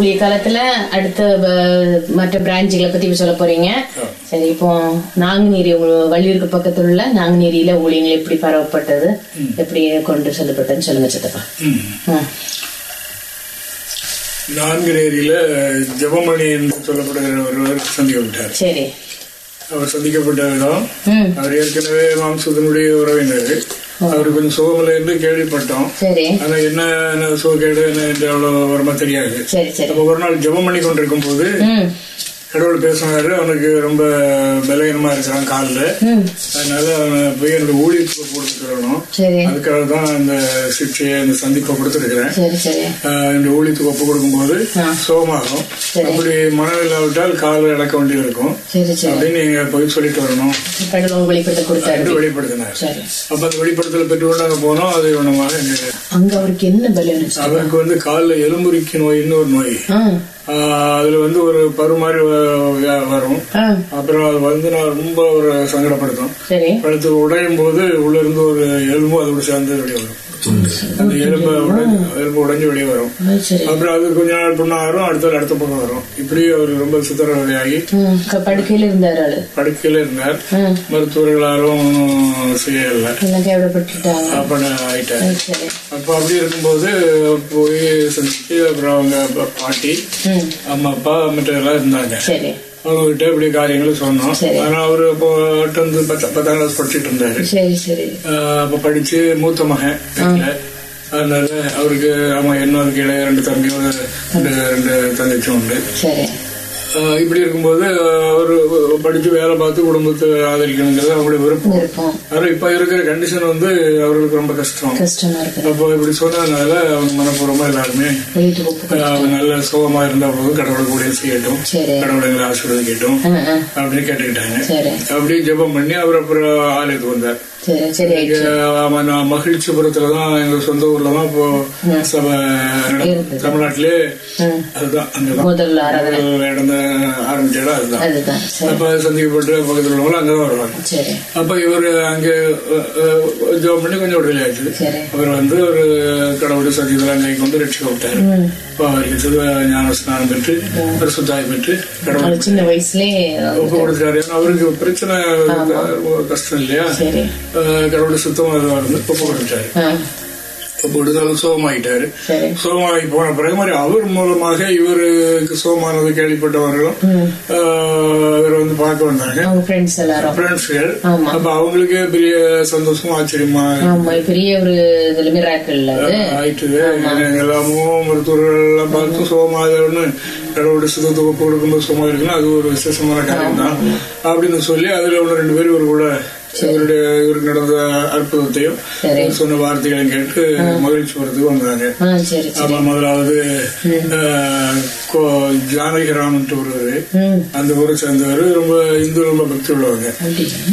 ஊழிய காலத்துல அடுத்த மற்ற பிரான்ச்சுகளை பத்தி சொல்ல போறீங்க. சரி இப்போ நாங்குநேரி வள்ளியூருக்கு பக்கத்துல உள்ள நாங்குநேரியில ஊழியங்கள் எப்படி பரவப்பட்டது? எப்படி கொண்டு செல்லப்பட்டதுன்னு சொல்லுங்க சித்தப்பா. நான்குநேரியில ஜெபமணி என்று சொல்லப்படுகிற ஒருவர் சந்திக்கப்பட்டார் சரி. அவர் சந்திக்கப்பட்ட விதம் அவர் ஏற்கனவே மாம்சத்தினுடைய உறவினர். அவர் கொஞ்சம் சுகமில்லை என்று கேள்விப்பட்டோம். ஆனா என்ன என்ன சுகக்கேடு என்ன என்று அவ்வளவு வருமா தெரியாது. அப்ப ஒரு நாள் ஜெபம் பண்ணி கொண்டிருக்கும் போது கடவுள் பேசினாரு அவனுக்கு ரொம்ப பலகீனமா இருக்கிறான் காலில். அதனால அவனை போய் என்னோட ஊழியத்துக்கு கொடுத்துக்கிறணும் அதுக்காக தான் இந்த சிக்ஷையை இந்த சந்திப்பை கொடுத்துருக்கிறேன். இந்த ஊழியத்துக்கு ஒப்பு கொடுக்கும்போது சரி. அப்படி மனம் இல்லாவிட்டால் கால் இழக்க வேண்டியது இருக்கும். அப்படின்னு நீங்க போய் சொல்லிட்டு வரணும். வெளிப்படுத்தினார். அப்ப அந்த வெளிப்படுத்தல பெற்றுக்கொண்டு அங்க போனோம். அது அங்க அவருக்கு என்ன அவருக்கு வந்து காலில் எலும்புரிக்கு நோய் இன்னொரு நோய். அதுல வந்து ஒரு பரு மாதிரி வரும். அப்புறம் அது வந்து நான் ரொம்ப ஒரு சங்கடப்படுத்தும். சரி. படுத்து உடையும் போது உள்ள இருந்து ஒரு எலும்பு அதோட சேர்ந்து வெளியே வரும். அந்த எலும்பு உடைஞ்சு எலும்பு உடைஞ்சு வெளியே வரும் அப்புறம் அது கொஞ்ச நாள் புண்ணாகும் அடுத்த அடுத்த பக்கம் வரும் இப்படி அவர் ரொம்ப சித்திரவதையாகி படுக்கையில இருந்தார் படுக்கையில இருந்தார் மருத்துவர்களாலும் செய்யல ஆயிட்டார் அப்ப அப்படி இருக்கும்போது போய் சந்திச்சு அப்புறம் அவங்க பாட்டி அம்மா அப்பா மற்ற எல்லாம் இருந்தாங்க சரி அவங்க கிட்ட இப்படி காரியங்களை சொன்னோம். ஆனா அவரு அப்போ வந்து பத்த- பத்தாம் கிளாஸ் படிச்சுட்டு இருந்தாரு. அப்ப படிச்சு மூத்த மகன் அதனால அவருக்கு ஆமா என்ன இளைய ரெண்டு தம்பி ஒரு ரெண்டு ரெண்டு தங்கச்சி உண்டு. இப்படி இருக்கும்போது அவரு படிச்சு வேலை பார்த்து குடும்பத்தை ஆதரிக்கணுங்கிறது அவங்களுடைய விருப்பம். விருப்பம். ஆனா இப்ப இருக்கிற கண்டிஷன் வந்து அவர்களுக்கு ரொம்ப கஷ்டம். அப்போ இப்படி சொன்னதுனால அவங்க மனப்பூர்வமா எல்லாருமே அவங்க நல்ல சுகமா இருந்தா போதும் கடவுள் கூட செய்யட்டும் சரி. கடவுள் எங்களை ஆசீர்வதிக்கட்டும். ஆ, ஆ, அப்படின்னு கேட்டுக்கிட்டாங்க. சரி. அப்படி ஜெபம் பண்ணி அவர் அப்புறம் ஆலயத்துக்கு வந்தார். ஆயிடுச்சு. நான் மகிழ்ச்சிபுரத்துல தான் எங்க சொந்த ஊர்ல தான் இப்போ சபை. தமிழ்நாட்டிலே அதுதான் நடந்த ஆரம்பிச்ச இடம் அதுதான். அப்ப சந்திக்கப்பட்டு பக்கத்துல உள்ளவங்களும் அங்கதான் வருவாங்க. அப்ப இவர் அங்க ஜோம் பண்ணி கொஞ்சம் ஆச்சு சரி. அவர் வந்து ஒரு கடவுள் சத்தியத்தெல்லாம் கை கொண்டு ரட்சிக்க விட்டாரு. அவருக்கு ஞான ஸ்நானம் பெற்று பரிசுத்தாய் பெற்று கடவுள் சின்ன வயசுலயே ஒப்பு அவருக்கு பிரச்சனை கஷ்டம் இல்லையா? கடவுள் சுத்தமா இருந்து ஒப்பு கொடுத்தாரு ஆ, ஒப்பு கொடுத்தாலும் சோகமாயிட்டாரு சோகமாகி போன பிறகு மாதிரி அவர் மூலமாக இவருக்கு சோகமானது கேள்விப்பட்டவர்களும் இவரை வந்து பார்க்க வந்தாங்க ஃப்ரெண்ட்ஸ்கள் அப்ப அவங்களுக்கே பெரிய சந்தோஷம் ஆச்சரியமா பெரிய ஒரு ஆயிட்டுது எல்லாமும் மருத்துவர்கள் எல்லாம் பார்த்து சோகமாதவன்னு கடவுளுடைய சுத்தத்தை ஒப்பு கொடுக்கும்போது சும்மா இருக்குன்னா அது ஒரு விசேஷமான காரியம் தான் அப்படின்னு சொல்லி அதுல ஒன்று ரெண்டு பேர் இவர் கூட இவருடைய இவருக்கு நடந்த அற்புதத்தையும் சொன்ன வார்த்தைகளையும் கேட்டு மகிழ்ச்சி சரி சரி. ஆமா முதலாவது ஜானகிராமன்ட்டு ஒருவர் அந்த ஊரை சேர்ந்தவர். ரொம்ப இந்து ரொம்ப பக்தி உள்ளவங்க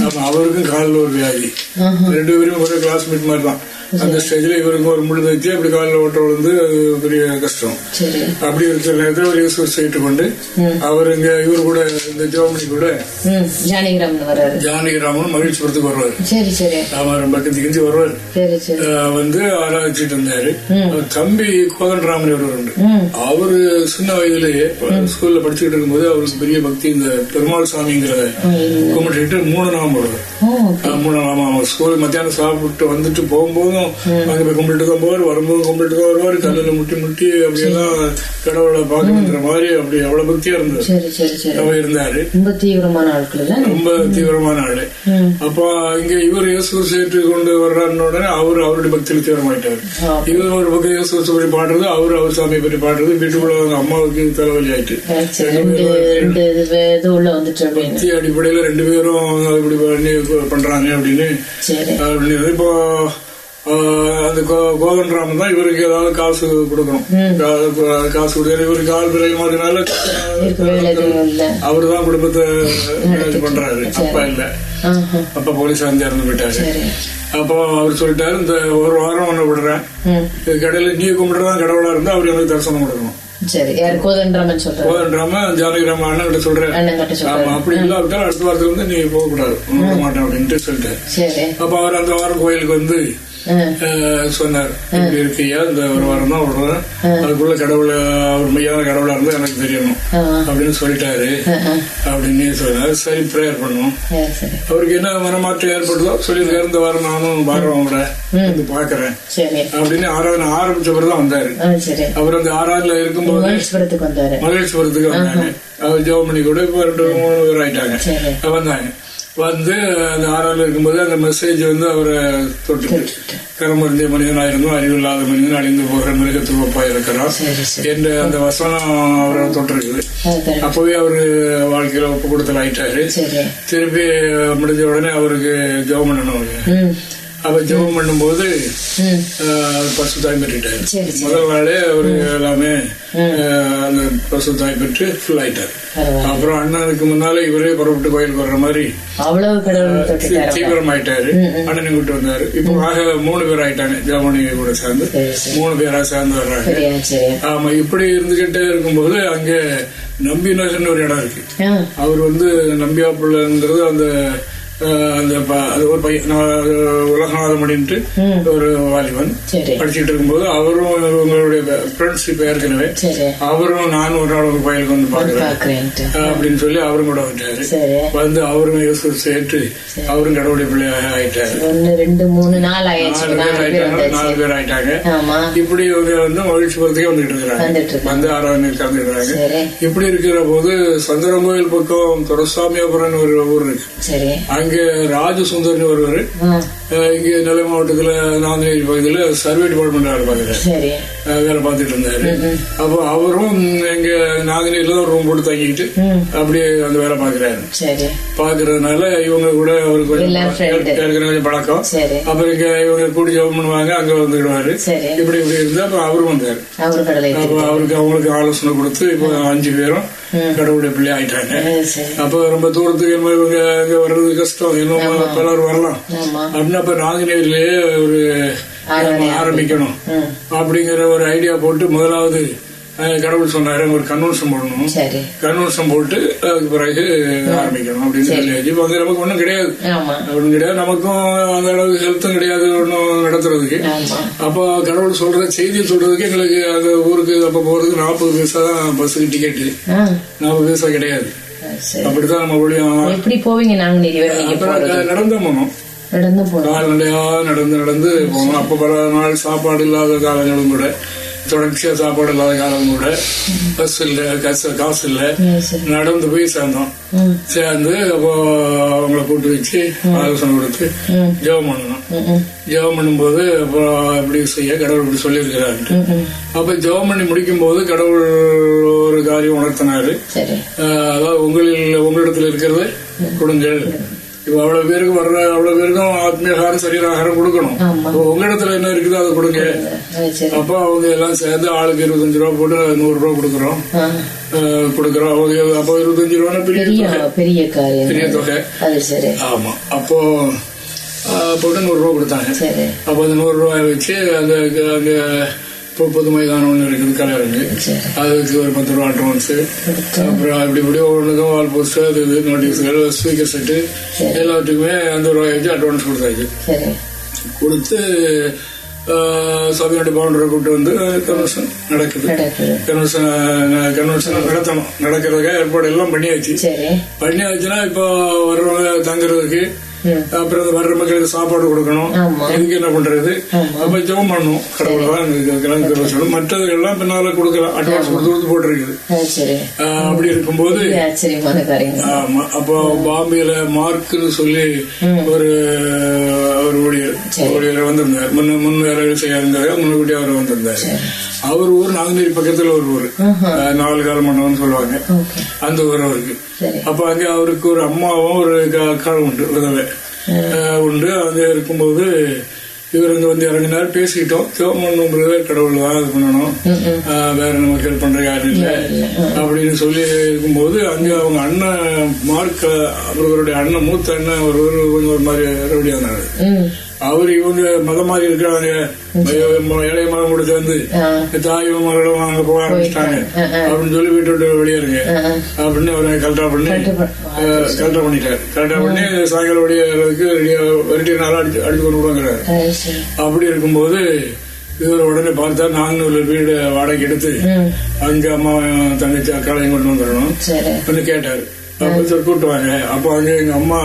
ஆமா அவருக்கும் காலில் ஒரு வியாதி. ரெண்டு பேரும் ஒரே கிளாஸ்மேட் மாதிரி தான் அந்த ஸ்டேஜ்ல இவருக்கும் ஒரு முழு தைச்சு அப்படி காலில் ஓட்ட விழுந்து அது பெரிய கஷ்டம். அப்படி இருக்கிற நேரத்தில் ஒரு இயேசு செய்யிட்டு கொண்டு அவர் இங்க இவர் கூட இந்த ஜோமணி கூட ஜானகிராமன் வர்றாரு. மகிழ்ச்சிபுரத்துக்கு வருவார். சரி சரி. கிஞ்சி கிஞ்சி வருவார். வந்து ஆராய்ச்சிட்டு இருந்தாரு. தம்பி கோதண்டராமன் ஒருவர் உண்டு அவரு சின்ன வயதிலேயே ஸ்கூல்ல படிச்சுட்டு இருக்கும்போது அவருக்கு பெரிய பக்தி இந்த பெருமாள் சாமிங்கிற கும்பிட்டுட்டு மூணு நாமம் ஆஹ் மூணு நாமம் அவர் ஸ்கூல் மத்தியானம் சாப்பிட்டு வந்துட்டு போகும்போதும் அங்க போய் கும்பிட்டு தான் போவார். வரும்போது கும்பிட்டு தான் வருவார். கல்லுல முட்டி முட்டி அப்படியெல்லாம் கடவுளை பார்க்கணுன்ற மாதிரி அப்படி அவ்வளவு பக்தியா இருந்தார். அவர் இருந்தாரு. ரொம்ப தீவிரமான ஆட்கள் ரொம்ப தீவிரமான ஆளு. ம். அப்போ இங்க இவர் இயேசு சேர்த்து கொண்டு வர்றாருன்னு உடனே அவர் அவருடைய பக்தியில தீவிரமாயிட்டாரு. இவர் ஒரு பக்கம் இயேசு பற்றி பாடுறது அவர் அவர் சாமியை பற்றி பாடுறது வீட்டுக்குள்ள அவங்க அம்மாவுக்கு தலைவலி ஆயிட்டு பக்தி அடிப்படையில ரெண்டு பேரும் இப்படி பண்ணி பண்றாங்க அப்படின்னு. இப்போ அந்த கோ- கோதண்டராமன் தான் இவருக்கு ஏதாவது காசு கொடுக்கணும். காசு கொடுத்தாரு இவருக்கு ஆள் வேலை இல்ல. அவர் தான் குடும்பத்தை பண்றாரு. அப்பா இல்ல. அப்பா போலீஸ் வந்து இறந்து போயிட்டாரு அப்போ அவர் சொல்லிட்டாரு இந்த ஒரு வாரம் ஒண்ணு விடுறேன். கடையில நீ கும்பிட்டுதான் கடவுளா இருந்தா அவர் எனக்கு தரிசனம் கொடுக்கணும். சரி. யார்? கோதண்டராமன் சொல்றாரு. கோதண்டராம ஜானகிராம அண்ணன் கிட்ட சொல்றேன். ஆமா அப்படி இல்லாவிட்டால் அடுத்த வாரத்துல இருந்து நீ போக கூடாது மாட்டேன் அப்படின்ட்டு சொல்லிட்டாரு. சரி. அப்ப அவர் அந்த வாரம் கோயிலுக்கு வந்து சொன்னார். இப்படி இருக்கையா? இந்த ஒரு வாரம் தான் விடுறேன் அதுக்குள்ள கடவுள் அவர் மெய்யான கடவுளா இருந்தா எனக்கு தெரியணும். அப்படின்னு சொல்லிட்டாரு. அப்படின்னு சொன்னார். சரி ப்ரேயர் பண்ணுவோம். அவருக்கு என்ன மனமாற்றம் ஏற்படுதோ சொல்லியிருக்காரு இந்த வாரம் நானும் பாடுறோம் உங்களை வந்து பாக்குறேன் அப்படின்னு ஆராதனை ஆரம்பிச்ச பிறகு தான் வந்தாரு. அவர் அந்த ஆறாறுல இருக்கும்போது மகேஸ்வரத்துக்கு வந்தாரு. மகிழ்ச்சிபுரத்துக்கு வந்தாங்க அவர் ஜெவமணி கூட இப்ப ரெண்டு மூணு பேர் ஆயிட்டாங்க. வந்தாங்க வந்து அந்த ஆறாறுல இருக்கும்போது அந்த மெசேஜ் வந்து அவரை தொட்டு கரமருந்திய மனிதனாக இருந்தும் அறிவில்லாத மனிதன் அழிந்து போகிற மிருகத்துக்கு ஒப்பா இருக்கிறான் சரி சரி. என்ற அந்த வசனம் அவரை தொட்டிருக்குது. அப்பவே அவரு வாழ்க்கையில ஒப்பு கொடுத்தல் ஆயிட்டாரு திருப்பி முடிஞ்ச உடனே அவருக்கு ஜெபம் அப்ப ஜெபம் பண்ணும்போது ம். ஆஹ், பசுத்தாய் பெற்றுட்டாரு. முதல் நாளே அவரு எல்லாமே அந்த பசுத்தாய் பெற்று ஃபுல் ஆயிட்டாரு. அப்புறம் அண்ணனுக்கு முன்னால இவரே புறப்பட்டு கோயிலுக்கு வர்ற மாதிரி தீவிரம் ஆயிட்டாரு அண்ணனை கூட்டு வந்தாரு. இப்போ ஆக மூணு பேர் ஆயிட்டாங்க. ஜெர்மனி கூட சேர்ந்து சரி சரி. மூணு பேரா சேர்ந்து வர்றாங்க. ஆமா இப்படி இருந்துகிட்டே இருக்கும்போது அங்க நம்பி நகர்னு ஒரு இடம் இருக்கு. அவர் வந்து நம்பியாப்புள்ளங்கிறது அந்த அந்த ப- அது ஒரு பையன் நான் அது உலகநாதமணின்ட்டு ம். ஒரு வாலிபன். படிச்சுட்டு இருக்கும்போது அவரும் உங்களுடைய ஃப்ரெண்ட்ஷிப் ஏற்கனவே. அவரும் நானும் ஒரு நாள் உங்க கோயிலுக்கு வந்து பாக்குறேன் அப்படின்னு சொல்லி அவரும் கூட வந்துட்டாரு. சரி. வந்து அவரும் இயேசு சேர்த்து அவரும் கடவுளுடைய பிள்ளையாக ஆயிட்டாரு. ரெண்டு மூணு நாள் நாலு பேர் ஆயிட்டாங்க. நாலு வந்தாச்சு பேர் ஆயிட்டாங்க. ஆமா. இப்படி வந்து மகிழ்ச்சி படத்துக்கே வந்துட்டு இருக்கிறாங்க வந்து ஆராதனை கலந்துக்கிறாங்க சரி. இப்படி இருக்கிற போது சந்திரங்கோயில் பக்கம் துரசாமியாபுரம் ஒரு ஊர் இருக்கு. அங்க ராஜசுந்தர்னு ஒருவர் இங்க நெல்லை மாவட்டத்துல நாங்குநேரி பகுதியில சர்வே டிபார்ட்மெண்ட் வேலை பார்க்கிறாரு சரி. அஹ், வேலை பார்த்துட்டு இருந்தாரு. அப்போ அவரும் எங்க நாங்குநேரியில தான் ரூம் போட்டு தங்கிட்டு அப்படியே அந்த வேலை பார்க்கிறாரு. சரி. பாக்குறதுனால இவங்க கூட அவருக்கு கொஞ்சம் பழக்கம். அப்புறம் இங்க இவங்க கூடி ஜெபம் பண்ணுவாங்க அங்க வந்துடுவாரு. இப்படி இப்படி இருந்தா அப்புறம் அவரும் வந்தாரு. அப்ப அவருக்கு அவங்களுக்கு ஆலோசனை கொடுத்து இப்போ அஞ்சு பேரும் கடவுளுடைய பிள்ளை ஆயிட்டாங்க. அப்ப ரொம்ப தூரத்துக்கு இவங்க அங்க வர்றது கஷ்டம். இன்னும் பலர் வரலாம். அப்படின்னு அப்ப நாங்குநேரிலேயே ஒரு ஆரம்பிக்கணும். அப்படிங்கிற ஒரு ஐடியா போட்டு முதலாவது கடவுள் சொன்னாரு ஒரு கன்வென்ஷன் போடணும். கன்வென்ஷன் போட்டு அதுக்கு பிறகு ஆரம்பிக்கணும் அப்படின்னு சொல்லி. இப்ப வந்து நமக்கு ஒண்ணும் கிடையாது. ஒண்ணும் கிடையாது. நமக்கும் அந்த அளவுக்கு ஹெல்த்தும் கிடையாது ஒன்றும் நடத்துறதுக்கு. அப்போ கடவுள் சொல்ற செய்தியை சொல்றதுக்கு எங்களுக்கு அந்த ஊருக்கு அப்ப போறதுக்கு நாற்பது பைசா தான் பஸ்ஸுக்கு டிக்கெட்டு ஆ. நாற்பது பைசா கிடையாது. அப்படித்தான் நம்ம ஒளியும் எப்படி போவீங்க நாங்க நடந்து போனோம் நடந்து போனோம் கால்நடையா நடந்து நடந்து போனோம் அப்ப பல நாள் சாப்பாடு இல்லாத காலங்களும் கூட. தொடர்ச்சியா சாப்பாடு இல்லாத காலம் கூட பஸ் இல்ல காசு இல்ல. நடந்து போய் சேர்ந்தோம். சேர்ந்து அப்போ அவங்கள கூட்டு வச்சு ஆலோசனை கொடுத்து ஜெபம் பண்ணணும் ஜெபம் பண்ணும்போது அப்புறம் இப்படி செய்ய கடவுள் இப்படி சொல்லியிருக்கிறாரு. அப்ப ஜெபம் பண்ணி முடிக்கும் போது கடவுள் ஒரு காரியம் உணர்த்தினாரு. அதாவது உங்களில் உங்களிடத்துல இருக்கிறது கொடுங்கள். இப்ப அவ்வளவு பேருக்கு வர்ற அவ்வளவு பேருக்கும் ஆத்மீகாரம் சரீராகாரம் கொடுக்கணும். ஆமா. அப்போ உங்களிடத்துல என்ன இருக்குதோ அதை கொடுங்க. அப்போ அவங்க எல்லாம் சேர்ந்து ஆளுக்கு இருபத்தஞ்சு ரூபா போட்டு நூறு ரூபா கொடுக்குறோம். கொடுக்குறோம். அவங்க அப்போ இருபத்தஞ்சு ரூபா பெரிய பெரிய தொகை. பெரிய தொகை. ஆமா. அப்போ போட்டு நூறு ரூபா கொடுத்தாங்க. சரி. அப்போ அந்த நூறு ரூபாய் வச்சு அந்த அங்க இப்போ பொது மைதானம் ஒன்று இருக்குது கலையரங்கு சரி. அதுக்கு ஒரு பத்து ரூபா அட்வான்ஸ் அப்புறம் இப்படி இப்படி ஒவ்வொன்றுக்கும் வால் போஸ்ட் அது இது நோட்டீஸ்கள் ஸ்பீக்கர் செட்டு எல்லாத்துக்குமே அந்த ரூபாய் வச்சு அட்வான்ஸ் கொடுத்தாச்சு. கொடுத்து ஆஹ், சாமியோட பவுண்டரை கூப்பிட்டு வந்து கன்வென்ஷன் நடக்குது. கன்வென்ஷன் கன்வென்ஷன் நடத்தணும். நடக்கிறதுக்காக ஏற்பாடு எல்லாம் பண்ணியாச்சு. பண்ணியாச்சுன்னா இப்போ வர்றவங்க தங்குறதுக்கு அப்புறம் வர்ற மக்களுக்கு சாப்பாடு கொடுக்கணும். இதுக்கு என்ன பண்றது. அப்ப ஜெபம் பண்ணணும். கடவுள் தான் எங்களுக்கு கிளம்பி சொல்லணும். மற்றது எல்லாம் பின்னால கொடுக்கலாம் அட்வான்ஸ் கொடுத்து கொடுத்து போட்டிருக்குது. அப்படி இருக்கும்போது ஆமா. அப்போ பாம்பேல மார்க்னு சொல்லி ஒரு ஒரு ஊழியர் ஊழியர் வந்திருந்தார். முன்ன முன் வேலை செய்ய இருந்தாரு முன்னுக்கூட்டி அவர் வந்திருந்தாரு. அவர் ஊர் நாங்குநேரி பக்கத்துல ஒரு ஊர். நாலு கால் மண்டபம்னு சொல்லுவாங்க. அந்த ஊர் அவருக்கு. அப்ப அங்க அவருக்கு ஒரு அம்மாவும் ஒரு க- அக்காவும் உண்டு. விதவை உண்டு. அங்க இருக்கும்போது இவர் இங்க வந்து இறங்கினார். பேசிக்கிட்டோம். பிரதர் கடவுள் தான் இது பண்ணணும். வேற நமக்கு ஹெல்ப் பண்ற யாரும் இல்ல. அப்படின்னு சொல்லி இருக்கும்போது அங்க அவங்க அண்ணன் மார்க் அவர்களுடைய அண்ணன் மூத்த அண்ணன் ஒரு ஒரு மாதிரி ரெவடியானாரு. ம். அவர் இவங்க மதம் மாதிரி இருக்கிறாங்க இளைய மதம் கூட சேர்ந்து ஆ. தாய் மகளும் அங்க போக ஆரம்பிச்சிட்டாங்க. அப்படின்னு சொல்லி வீட்டு வெளியே இருங்க. அப்படின்னு அவரை கல்ட்டா பண்ணி கல்ட்டா பண்ணிட்டாரு. கல்ட்டா பண்ணி சாயங்காலம் வெளியேறதுக்கு ரெடி நாளா அடிச்சு அடிச்சு கொண்டு விடுவாங்கிறாரு. அப்படி இருக்கும்போது இவர் உடனே பார்த்தா நாங்கூர்ல வீடு வாடகை எடுத்து அங்க அம்மா தங்கச்சி அக்காளையும் கொண்டு வந்துடணும் வந்து கேட்டாரு. அப்ப கூட்டு வாங்க. அப்போ அங்க எங்க அம்மா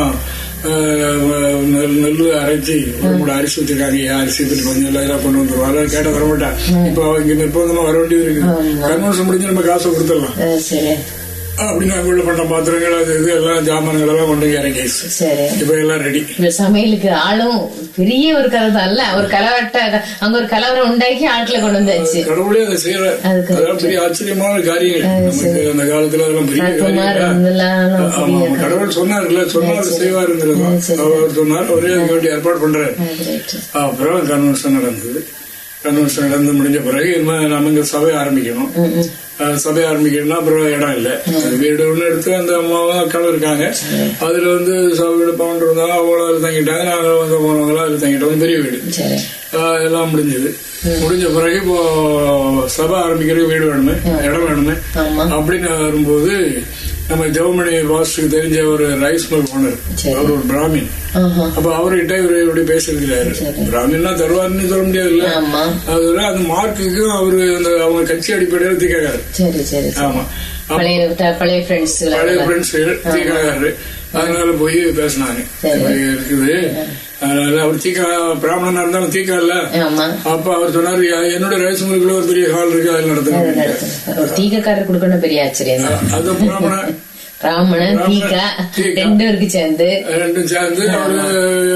நெல் அரைச்சி மூணு அரிசி வச்சிருக்காங்க அரிசி எடுத்துட்டு கொஞ்சம் எல்லாம் கொண்டு வந்துருவாங்க கேட்ட வர மாட்டா இப்போ அவங்க நிர்பந்தமா வர வேண்டியது இருக்குது. கன்வென்ஷன் முடிஞ்சு நம்ம காசை கொடுத்துடலாம் அப்படின்னு அங்க உள்ள பண்ண பாத்திரங்கள் அது இது எல்லாம் ஜாமான்கள் எல்லாம் கொண்டு இறங்கி இப்ப எல்லாம் ரெடி இப்ப சமையலுக்கு ஆளும் பெரிய ஒரு கதை தான் ஒரு கலவட்ட அங்க ஒரு கலவரம் உண்டாக்கி ஆட்களை கொண்டு வந்தாச்சு கடவுளே அதை செய்யற. அதெல்லாம் பெரிய ஆச்சரியமான காரியங்கள். நமக்கு அந்த காலத்துல அதெல்லாம் பெரிய ஆமா. கடவுள் சொன்னார்ல சொன்னார் செய்வாருங்கிறது அவர் சொன்னார் அவரே அதுக்கு ஏற்பாடு பண்றாரு. அப்புறம் கன்வென்ஷன் நடந்தது. கன்வென்ஷன் நடந்து முடிஞ்ச பிறகு நம்ம இங்க சபை ஆரம்பிக்கணும். சபை ஆரம்பிக்கணும்னா அப்புறம் இடம் இல்ல வீடு ஒண்ணு எடுத்து அந்த அம்மாவும் அக்காவும் இருக்காங்க அதுல வந்து சபை வீடு பவுண்டர் இருந்தாங்க அவங்களும் அதுல தங்கிட்டாங்க நாங்க வந்து போனவங்களும் அதுல தங்கிட்டோம் பெரிய வீடு எல்லாம் முடிஞ்சது முடிஞ்ச பிறகு இப்போ சபை ஆரம்பிக்கிறதுக்கு வீடு வேணுமே இடம் வேணுமே அப்படின்னு வரும்போது நம்ம ஜெவமணி பாஸ்டருக்கு தெரிஞ்ச ஒரு ரைஸ் மில் ஓனர். அவர் ஒரு பிராமின். அப்ப அவர்கிட்ட இவரு இப்படி பேசிருக்கிறாரு சரி. பிராமின்னா தருவாருன்னு சொல்ல முடியாதுல்ல? ஆமா. அதுல அந்த மார்க்குக்கும் அவரு அந்த அவங்க கட்சி அடிப்படையில தீக்காரு. ஆமா. பழைய ஃப்ரெண்ட்ஸ் பழைய ஃப்ரெண்ட்ஸ் தீக்காரு அதனால போய் பேசினாங்க. இருக்குது. அவர் தீக்கா பிராமணனா இருந்தாலும் தீக்கா இல்ல அப்ப அவர் சொன்னாரு "யா- என்னோட ரைஸ் மில்லுக்குள்ள ஒரு பெரிய ஹால் இருக்கு அதில் அது நடத்துங்க தீக்கக்காரர் கொடுக்கணும் பெரிய ஆச்சரியம் அது பிராமண பிராமணன் தீக்கா சேர்ந்து. ரெண்டும் சேர்ந்து அவரு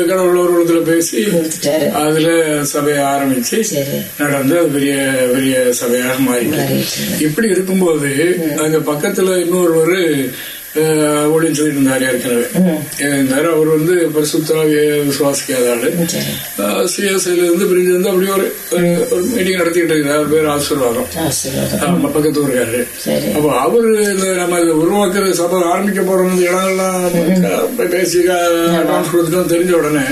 கடவுள் ஒரு இடத்துல பேசி அதுல சபையை ஆரம்பிச்சு நடந்து பெரிய பெரிய சபையாக மாறிட்டு. இப்படி இருக்கும்போது அங்க பக்கத்துல இன்னொருவர் ஊழியம் சொல்லிட்டு இருந்தாரு ஏற்கனவே. இருந்தாரு அவர் வந்து பரிசுத்தாவிய விசுவாசிக்காத ஆளு சரி. சிஎஸ்ஐல இருந்து பிரிஞ்சு வந்து அப்படி ஒரு ஒரு மீட்டிங் நடத்திக்கிட்டு இருக்கிறார் பேர் ஆசீர்வாதம். ஆமா, பக்கத்து ஊருக்காரு அப்போ அவரு இந்த நம்ம இது உருவாக்குற சபை ஆரம்பிக்க போற இடங்கள்லாம் பேசி அட்வான்ஸ் கொடுத்துட்டோம் தெரிஞ்ச உடனே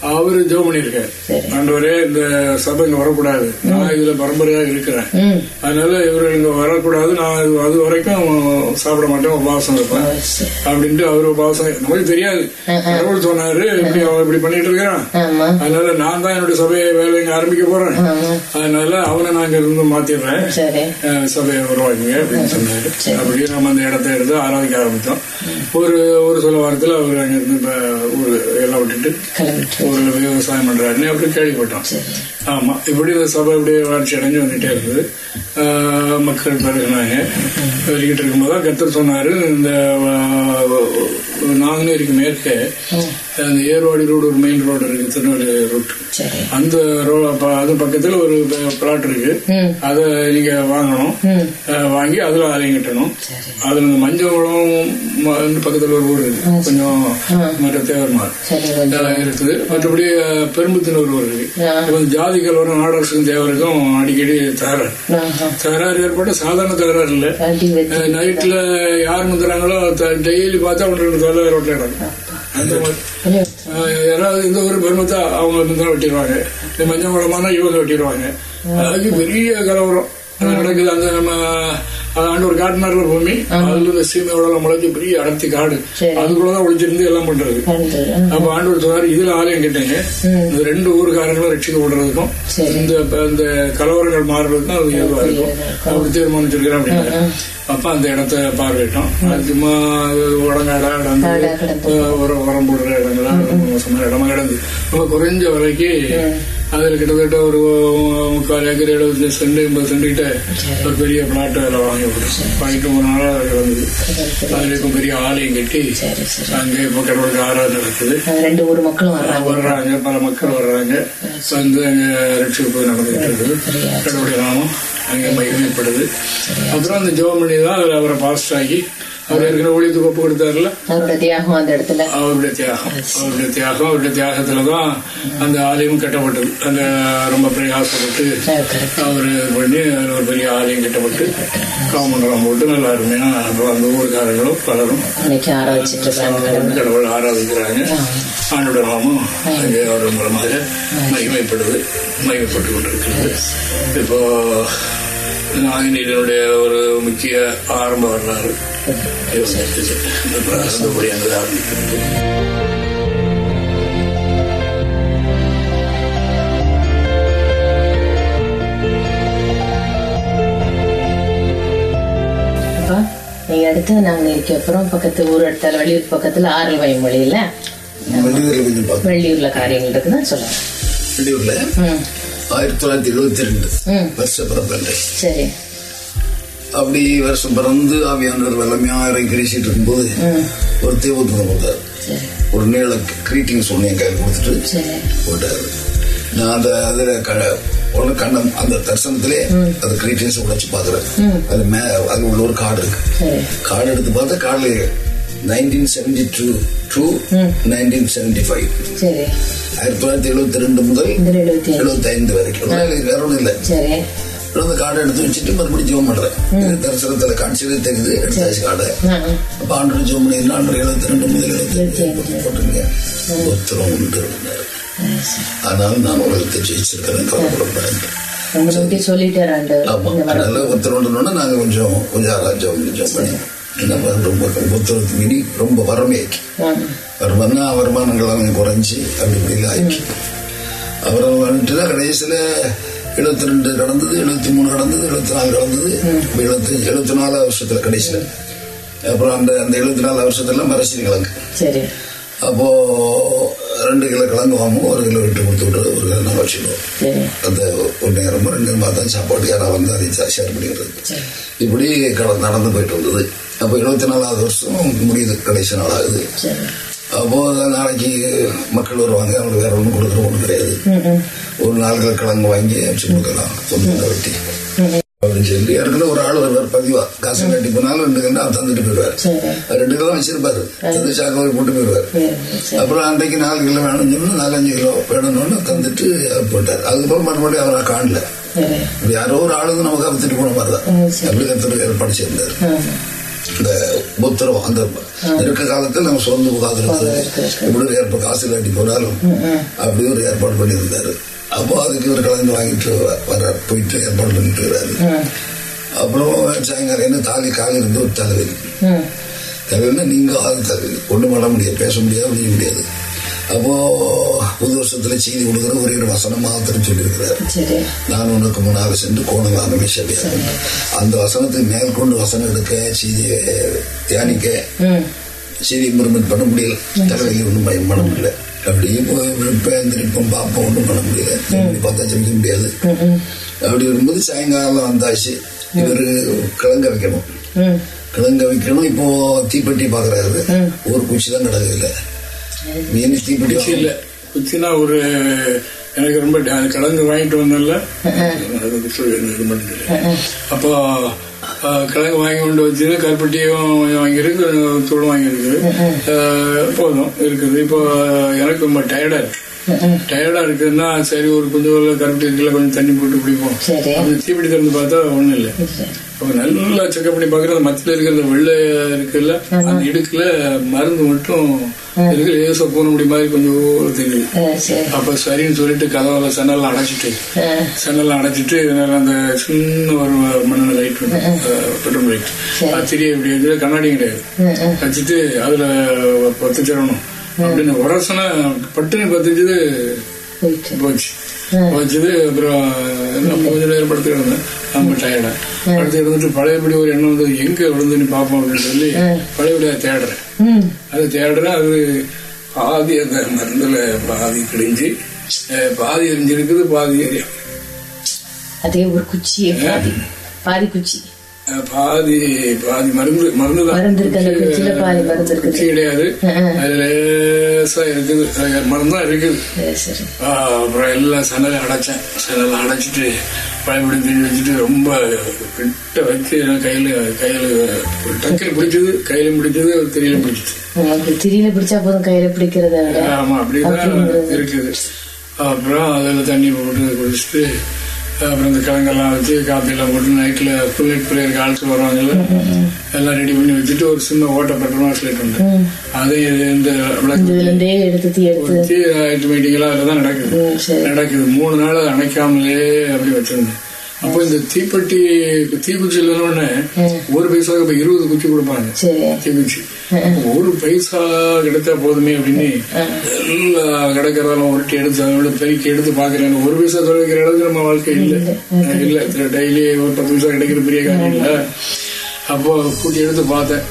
அவரு ஜோ பண்ணியிருக்காரு. சரி. ஆண்டவரே இந்த சபை இங்க வரக்கூடாது. நான் இதுல பரம்பரையா இருக்கிறேன். அதனால இவரு இங்க வரக்கூடாது. நான் அது வரைக்கும் சாப்பிட மாட்டேன் உபவாசம் இருப்பேன். அப்படின்ட்டு அவரு உபவாசம். நமக்கு தெரியாது. கடவுள் சொன்னாரு இப்படி அவன் இப்படி பண்ணிட்டு இருக்கிறான். அதனால நான் தான் என்னுடைய சபையை வேலை இங்க ஆரம்பிக்க போறேன். அதனால அவனை நான் இங்க இருந்து மாத்திடுறேன். சபையை உருவாக்குங்க அப்படின்னு சொன்னாரு. அப்படியே நம்ம அந்த இடத்த எடுத்து ஆராதிக்க ஆரம்பித்தோம். ஒரு ஒரு சில வாரத்துல அவர் அங்க இருந்து இப்ப ஊரு எல்லாம் விட்டுட்டு ஊர்ல போய் விவசாயம் பண்றாருன்னு அப்படி கேள்விப்பட்டோம். ஆமா இப்படி சபை அப்படியே வளர்ச்சி அடைஞ்சு வந்துட்டே இருந்தது ஆஹ் மக்கள் பெருகினாங்க பெருகிட்டு இருக்கும்போது கத்தர் சொன்னாரு இந்த நாங்குநேரிக்கு மேற்கே. அந்த ஏர்வாடி ரோடு ஒரு மெயின் ரோடு இருக்கு திருநெல்வேலி ரூட் அந்த ரோ அது பக்கத்துல ஒரு பிளாட் இருக்கு. அதை நீங்க வாங்கணும். வாங்கி அதுல ஆலயம் கட்டணும். அதுல இந்த மஞ்சகுளம் பக்கத்துல ஒரு ஊர் இருக்கு. கொஞ்சம் மற்ற தேவர்மார் இதெல்லாம் இருக்குது. மற்றபடி பெரும்புத்தின் ஒரு ஊர் இருக்கு ஆ. இப்ப இந்த ஜாதி கலவரம் நாடரசுக்கும் தேவருக்கும் அடிக்கடி தகராறு. தகராறு ஏற்பட்ட சாதாரண தகராறு இல்ல. நைட்ல யார் வந்துறாங்களோ டெய்லி பார்த்தா ஒன்று ரெண்டு தலை ரோட்ல நடக்கும் அந்த மாதிரி. யாராவது இந்த ஒரு பெருமத்தா அவங்க வெட்டிடுவாங்க. மஞ்சள் குளமான இவங்க வெட்டிடுவாங்க. அதுக்கு பெரிய கலவரம். நடக்குது அந்த நம்ம அஹ், ஆண்டு ஒரு காட்டுனார்ல பூமி அதுல இந்த சீமையோட முளைச்சி பெரிய அடர்த்தி காடு. அதுக்குள்ளதான் ஒளிஞ்சிருந்து எல்லாம் பண்றது. அப்ப ஆண்டவர் சொன்னாரு இதுல ஆலயம் கேட்டீங்க இந்த ரெண்டு ஊருக்காரங்களும் ரட்சிக்க விடுறதுக்கும். இந்த இந்த கலவரங்கள் மாறுறதுக்கும் அது ஏதுவா இருக்கும். அப்படி தீர்மானிச்சிருக்கிறேன் அப்படின்னா அப்ப அந்த இடத்த பார்வையிட்டோம். சும்மா உடங்காடா. ஒரு உரம் போடுற இடங்களா மோசமான இடமா கிடந்து. ரொம்ப குறைஞ்ச விலைக்கு அதுல கிட்டத்தட்ட ஒரு முக்கால் ஏக்கர் எழுபது சென்ட் எண்பது சென்ட் கிட்ட ஒரு பெரிய பிளாட் அதில் வாங்கி வாங்கிட்டு ஒரு நாளா அது கிடந்தது அதுல இப்போ பெரிய ஆலயம் கட்டி அங்கே இப்போ கடவுளுக்கு ஆராதனை நடக்குது. ரெண்டு மக்களும் வர்றாங்க. வர்றாங்க. பல மக்கள் வர்றாங்க. வந்து அங்க ரட்சிப்பு நடந்துகிட்டு இருக்குது. கடவுளுடைய நாமம் அங்கே மகிமைப்படுது அப்புறம் அந்த ஜோமணி தான் அதுல அவரை பாஸ்ட் ஆகி அவர் ஏற்கனவே ஊழியத்துக்கு ஒப்பு கொடுத்தாருல அவரோட தியாகம் அந்த இடத்துல. அவருடைய தியாகம். அவருடைய தியாகம் அவருடைய தியாகத்துல தான் அந்த ஆலயம் கட்டப்பட்டது. அந்த ரொம்ப பிரயாசப்பட்டு. அவர் பண்ணி ஒரு பெரிய ஆலயம் கட்டப்பட்டு காமண்டலம் போட்டு நல்லா அருமையா அந்த ஊருக்காரங்களும் பலரும் கடவுள் ஆராதிக்கிறாங்க. ஆண்டோட நாமம் அங்கே அவர் மூலமாக மகிமைப்படுது மகிமைப்பட்டு கொண்டிருக்கிறது. இப்போ நாகினியினுடைய ஒரு முக்கிய ஆரம்ப வரலாறு. அந்த ஆரம்பிக்கிறது அப்பா நீங்க அடுத்து நாங்க இருக்க அப்புறம் பக்கத்து ஊர் இடத்துல வெளியூர் பக்கத்துல வெளியூர்ல கொஞ்சம் பார்ப்போம் வெளியூர்ல காரியங்கள் இருக்குன்னு சொல்லுங்க. வெளியூர்ல? ம். ஆயிரத்தி தொள்ளாயிரத்தி எழுபத்தி ரெண்டு. வருஷ பிறப்பு சரி. அப்படி வருஷம் பிறந்து ஆவியானவர் வல்லமையா இறங்கி கிரீசிட்டு இருக்கும்போது ஒரு தேவதூதம் சரி. ஒரு நீள கிரீட்டிங் சொன்ன என் கையில் கொடுத்துட்டு போட்டாரு நான் அந்த அதுல க- ஒண்ணு கண்ணம் அந்த தரிசனத்திலே அந்த கிரீட்டிங்ஸ் உடைச்சு பாக்குறேன் அது மே அது உள்ள ஒரு கார்டு இருக்கு. கார்டு எடுத்து பார்த்தா கார்டுல nineteen seventy two to nineteen seventy five ஆயிரத்தி தொள்ளாயிரத்தி எழுபத்தி ரெண்டு முதல் எழுபத்தி ஐந்து. வரைக்கும். வேற ஒண்ணும் இல்லை. அந்த கார்டை எடுத்து வச்சுட்டு மறுபடியும் ஜோம் பண்றேன். தரிசனத்துல காட்சியில தெரியுது எடுத்தாச்சு ஆ. அப்ப ஆண்டு ஜோம் பண்ணி ஆண்டு எழுபத்தி ரெண்டு முதல் எழுபத்தி போட்டுருங்க. ஒருத்தரும் உண்டு. அதனால நான் உலகத்தை ஜெயிச்சிருக்கிறேன் கவலைப்படப்பேன் ஆண்டவர். ஆமா அதனால ஒருத்தர் ஒன்றுனா நாங்க கொஞ்சம் கொஞ்சம் ஜோம் ஜோம் பண்ணி என்ன ரொம்ப ஒருத்தருக்கு மீறி ரொம்ப வறுமையாக்கி ஆ, வருமானா வருமானங்கள் அவங்க குறைஞ்சி அப்படி இப்படி ஆயிடுச்சு அப்புறம் வந்துட்டு தான் கடைசியில் எழுபத்தி ரெண்டு கடந்தது எழுபத்தி மூணு கடந்தது எழுபத்தி நாலு கடந்தது இப்ப எழுபத்தி எழுபத்தி நாலாவது வருஷத்துல கடைசியில். அப்புறம் அந்த அந்த எழுபத்தி நாலு வருஷத்துல மரசீனி கிழங்கு. அப்போ ரெண்டு கிலோ கிழங்கு வாங்குவோம் ஒரு கிலோ விட்டு கொடுத்து விட்டு ஒரு கிலோ நான் வச்சுக்குவோம். சரி. அந்த ஒரு நேரமும் ரெண்டு நேரமாக தான் சாப்பாடு யாராவது வந்து அதை ஷேர் பண்ணிக்கிறது இப்படி கட- நடந்து போயிட்டு வந்தது. அப்போ எழுபத்தி நாலாவது வருஷம் முடியுது கடைசி நாள் ஆகுது சரி. அப்போ நாளைக்கு மக்கள் வருவாங்க அவங்களுக்கு வேற ஒன்றும் கொடுக்குற ஒன்றும் கிடையாது. ஒரு நாலு கிலோ கிழங்கு வாங்கி வச்சு கொடுக்கலாம் சொந்த வெட்டி. அப்படின்னு சொல்லி ஏற்கனவே ஒரு ஆள் வருவார் பதிவா. காசு கட்டி போனாலும் ரெண்டு அவர் தந்துட்டு போயிடுவார். ரெண்டு கிலோ வச்சிருப்பாரு. தந்து சாக்கோவை போட்டு போயிடுவார். சரி அப்புறம் அன்றைக்கு நாலு கிலோ வேணும்னு சொல்லி நாலஞ்சு கிலோ வேணும்னு தந்துட்டு போட்டார் அதுக்கப்புறம் மறுபடியும் அவரை காணல. யாரோ ஒரு ஆளுங்க நமக்கு அறுத்துட்டு போன மாதிரி தான். அப்படி கருத்து ஏற்பாடு செய்திருந்தார் இந்த புத்திரம் அந்த இருக்க காலத்தில் நம்ம சுரந்து போகாது. இப்படி ஒரு ஏற்பாடு காசு இல்லாட்டி போனாலும் அப்படி ஒரு ஏற்பாடு பண்ணியிருந்தாரு. அப்போ அதுக்கு ஒரு கலந்து வாங்கிட்டு வர்றாரு போயிட்டு ஏற்பாடு பண்ணிட்டு வர்றாரு. அப்புறம் சாயங்காலம் என்ன தாலி காலையில் இருந்து ஒரு தலைவலி. தலைவலினா நீங்க ஆள் தலைவலி. ஒன்றும் பண்ண முடியாது பேச முடியாது முடிய முடியாது. அப்போ புது வருஷத்துல செய்தி கொடுக்குற ஒரே ஒரு வசனம் மாத்திரம் சொல்லியிருக்கிறார். நான் உனக்கு முன்னால் சென்று கோணலானமே செவியாக அந்த வசனத்துக்கு மேல் கொண்டு வசனம் எடுக்க செய்தியை தியானிக்க செய்தி இம்ப்ரூவ்மெண்ட் பண்ண முடியல. தலைவலி ஒன்றும் பயம் பண்ண முடியல. அப்படியே போய் விழுப்பேன் திருப்பம் பார்ப்போம் ஒன்றும் பண்ண முடியல. பார்த்தா ஜெபிக்க முடியாது. அப்படி இருக்கும்போது சாயங்காலம் வந்தாச்சு. இவரு கிழங்க வைக்கணும். கிழங்க வைக்கணும் இப்போ தீப்பெட்டி பாக்குறாரு. ஒரு குச்சி தான் கிடக்குது மீன் இல்ல குச்சினா ஒரு எனக்கு ரொம்ப கிழங்கு வாங்கிட்டு வந்தேன்ல. அப்போ கிழங்கு வாங்கி கொண்டு வச்சு கருப்பட்டியும் வாங்கியிருக்கு தூளும் வாங்கியிருக்கு போதும் இருக்குது. இப்போ எனக்கு ரொம்ப டயர்டா இருக்கு. டயர்டா இருக்குதுன்னா சரி ஒரு கொஞ்சம் கருப்பட்டி இருக்குல்ல கொஞ்சம் தண்ணி போட்டு குடிப்போம். அப்படி தீப்பிடி திறந்து பார்த்தா ஒண்ணும் இல்லை. அப்ப நல்லா செக்அப் பண்ணி பாக்குறது மத்தியில இருக்கிற வெள்ளை இருக்குல்ல அந்த இடுக்குல மருந்து மட்டும் இருக்கு. லேசா பூன முடி மாதிரி கொஞ்சம் தெரியுது. அப்ப சரின்னு சொல்லிட்டு கதவுல சன்னெல்லாம் அடைச்சிட்டு ஆ, சன்னெல்லாம் அடைச்சிட்டு அந்த சின்ன ஒரு மண்ணெண்ண லைட் பெட்ரோல் லைட் அது தெரிய இப்படி கண்ணாடி கிடையாது. வச்சுட்டு அதுல பத்து சேரணும் அப்படின்னு உரசன பட்டுன்னு பத்துச்சது போச்சு. வச்சது அப்புறம் நான் கொஞ்ச நேரம் இருந்தேன் ரொம்ப டயர்டா படுத்து இருந்துட்டு பழையபடி ஒரு எண்ணம் வந்து எங்க விழுந்து நீ பார்ப்போம் அப்படின்னு சொல்லி பழையபடி அதை தேடுறேன். அது தேடுறேன். அது பாதி அந்த மருந்துல பாதி கிழிஞ்சு அஹ், பாதி எரிஞ்சிருக்குது பாதி எரியும். அதே ஒரு குச்சியே பாதி. பாதி குச்சி. பாதி பாதி மருந்து மருந்து தான் கிடையாது. அது லேசா இருக்குது. மருந்து இருக்குது. அப்புறம் எல்லாம் சனலை அடைச்சேன். சனலை அடைச்சிட்டு பயப்படி தீ வச்சுட்டு ரொம்ப கிட்ட வச்சு கையில கையில டக்கில் பிடிச்சது கையில பிடிச்சது தெரியல பிடிச்சது. திரியில பிடிச்சா போதும் கையில பிடிக்கிறத ஆமா அப்படிதான் இருக்குது. அப்புறம் அதில் தண்ணி போட்டு குடிச்சிட்டு அப்புறம் இந்த கிழங்கெல்லாம் வச்சு காப்பி எல்லாம் போட்டு நைட்ல ஃபுல் நைட் பிரேயருக்கு ஆழ்த்து வருவாங்கல்ல எல்லாம் ரெடி பண்ணி வச்சுட்டு ஒரு சின்ன ஓட்ட பெட்ரோல் ஸ்லேட் உண்டு. அதை இந்த நடக்குது. நடக்குது. மூணு நாள் அதை அணைக்காமலே அப்படி வச்சிருந்தேன். அப்போ இந்த தீப்பெட்டி தீக்குச்சி இல்லைன்னு ஒரு பைசாவுக்கு இப்ப இருபது குச்சி கொடுப்பாங்க. தீக்குச்சி. ஒரு பைசா கிடைச்சா போதுமே அப்படின்னு எல்லா கிடைக்கிறதெல்லாம் உருட்டி எடுத்து பெருக்கி எடுத்து பாக்குறேன் ஒரு பைசா தொலைக்கிற அளவுக்கு நம்ம வாழ்க்கை இல்லை. இல்ல டெய்லி ஒரு பத்து பைசா கிடைக்கிற பெரிய காரியம் இல்ல. அப்போ கூட்டி எடுத்து பார்த்தேன்.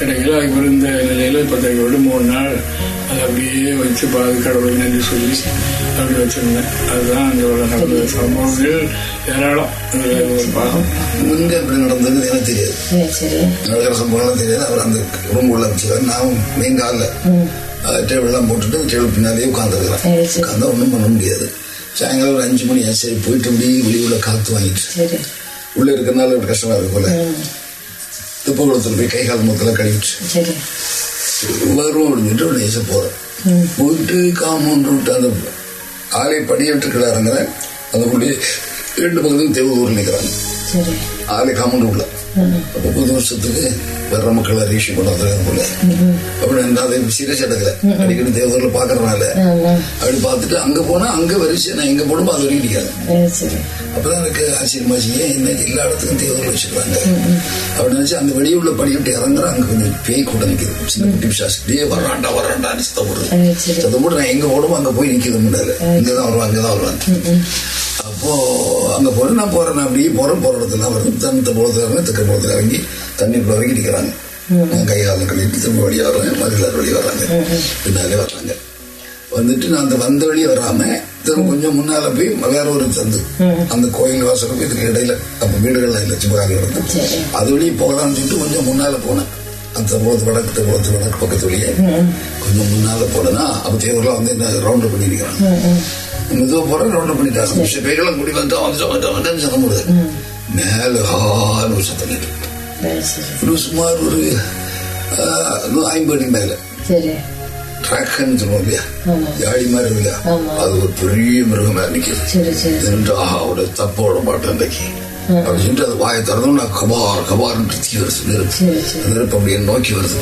அதுக்கு இந்த நிலையில பத்திரிக்கை விட்டு மூணு நாள் அதை அப்படியே வச்சு பாது கடவுள் நன்றி சொல்லி அப்படி வச்சிருந்தேன். அதுதான் அங்கே நடந்த சம்பவங்கள். ஏராளம். ஒரு பாகம். முன்னே எப்படி நடந்ததுன்னு எனக்கு தெரியாது. சரி சரி. நடக்கிற சம்பவம்லாம் தெரியாது. அவர் அந்த ரூம் உள்ள வச்சுக்காரு நான் மெயின் காலில் டேபிள்லாம் போட்டுட்டு டேபிள் பின்னாலேயே உட்காந்துருக்கிறேன் உட்காந்தா ஒன்றும் பண்ண முடியாது. சாயங்காலம் ஒரு அஞ்சு மணி ஆச்சு போயிட்டு அப்படியே வெளியுள்ள காற்று வாங்கிட்டு. உள்ள இருக்கறனால ஒரு கஷ்டமா இருக்கு போல துப்ப குளத்தில் போய் கை கால் முத்தெல்லாம் கழுவிட்டு சரி. வரும் அப்படின்னு சொல்லிட்டு நேசம் போறேன் போயிட்டு காமௌண்ட் விட்டு அந்த ஆலை படியை விட்டு கீழே இறங்குறேன் அதுக்குள்ளேயே ரெண்டு பக்கத்துக்கும் தேவை ஊர் நிற்கிறாங்க ஆலை காமௌண்ட் உள்ள அப்போ புது வருஷத்துக்கு வர்ற மக்களை ரீஷி கொண்டு வந்துருக்காங்க போல. அப்படி நான் அதை சீரியஸ் எடுக்கல. அடிக்கடி தேவதூர்ல பாக்குறதுனால ஆமா அப்படி பார்த்துட்டு அங்க போனா அங்க வரிசை நான் எங்க போனோமோ அது வரைக்கும் நிற்காது அப்பதான் எனக்கு ஆச்சரியமாச்சு ஏன் என்ன எல்லா இடத்துக்கும் தேவதூர் வச்சிருக்காங்க? அப்படி நினைச்சு அந்த வெளியே உள்ள படி விட்டு இறங்குற அங்க கொஞ்சம் பேய் கூட நிக்குது. சின்ன குட்டி பிசாசு. டே வர்றான்டா வர்றான்டான்னு சத்தம் போடுது சரி சரி. சத்தம் போட்டு நான் எங்க ஓடுமோ அங்க போய் நிக்குது முன்னால. இங்கதான் வருவான் அங்கதான் வருவான். அப்போ அங்க போறேன் நான் போறேன் அப்படியே போறேன் போற இடத்துல. வருது தன்னத்தை போலத்துல இறங்கி தெக்க போலத்துல இறங்கி தண்ணிக்குள்ள வரைக்கும் நிக்கிறாங்க நான் கை காலம் கழுவிட்டு திரும்ப வழியா வர்றேன் மதுரை வழி வர்றாங்க. பின்னாலே வர்றாங்க. வந்துட்டு நான் அந்த வந்த வழி வராம திரும்ப கொஞ்சம் முன்னால போய் வேற ஒரு சந்து. அந்த கோயில் வாசலுக்கு இதுக்கு இடையில அப்ப வீடுகள்லாம் இல்லை சிவகாமி இருந்து அது வழியே போகலாம்னு சொல்லிட்டு கொஞ்சம் முன்னால போனேன். அந்த போது வடக்கு போது வடக்கு பக்கத்து வழியே கொஞ்சம் முன்னால போனேன்னா அப்ப தேவரெல்லாம் வந்து என்ன ரவுண்ட் பண்ணி நிற்கிறாங்க மெதுவாக போறேன் ரவுண்ட் பண்ணிட்டாங்க. பேய்களாம் கூடி வந்தா வந்துட்டோம் வந்துட்டோம் வந்துட்டோம்னு சொல்ல முடியாது மேல ஹான்னு ஒரு சத்தம் கேட்டு ஒரு சுமார் ஒரு ஒரு ஐம்பது மேல. ட்ராக்னு சொல்லுவோம் இல்லையா? ஆமா. யாழி மாதிரி இருக்கு இல்லையா ஆமா. அது ஒரு பெரிய மிருகம் அவட தப்போட மாட்டேன் அன்றைக்கு. அப்படி சொல்லிட்டு அது வாயை திறந்தோம் நான் கபார் கபார்னு தீ வருது நெருப்பு சரி சரி. அந்த நெருப்பு அப்படியே நோக்கி வருது.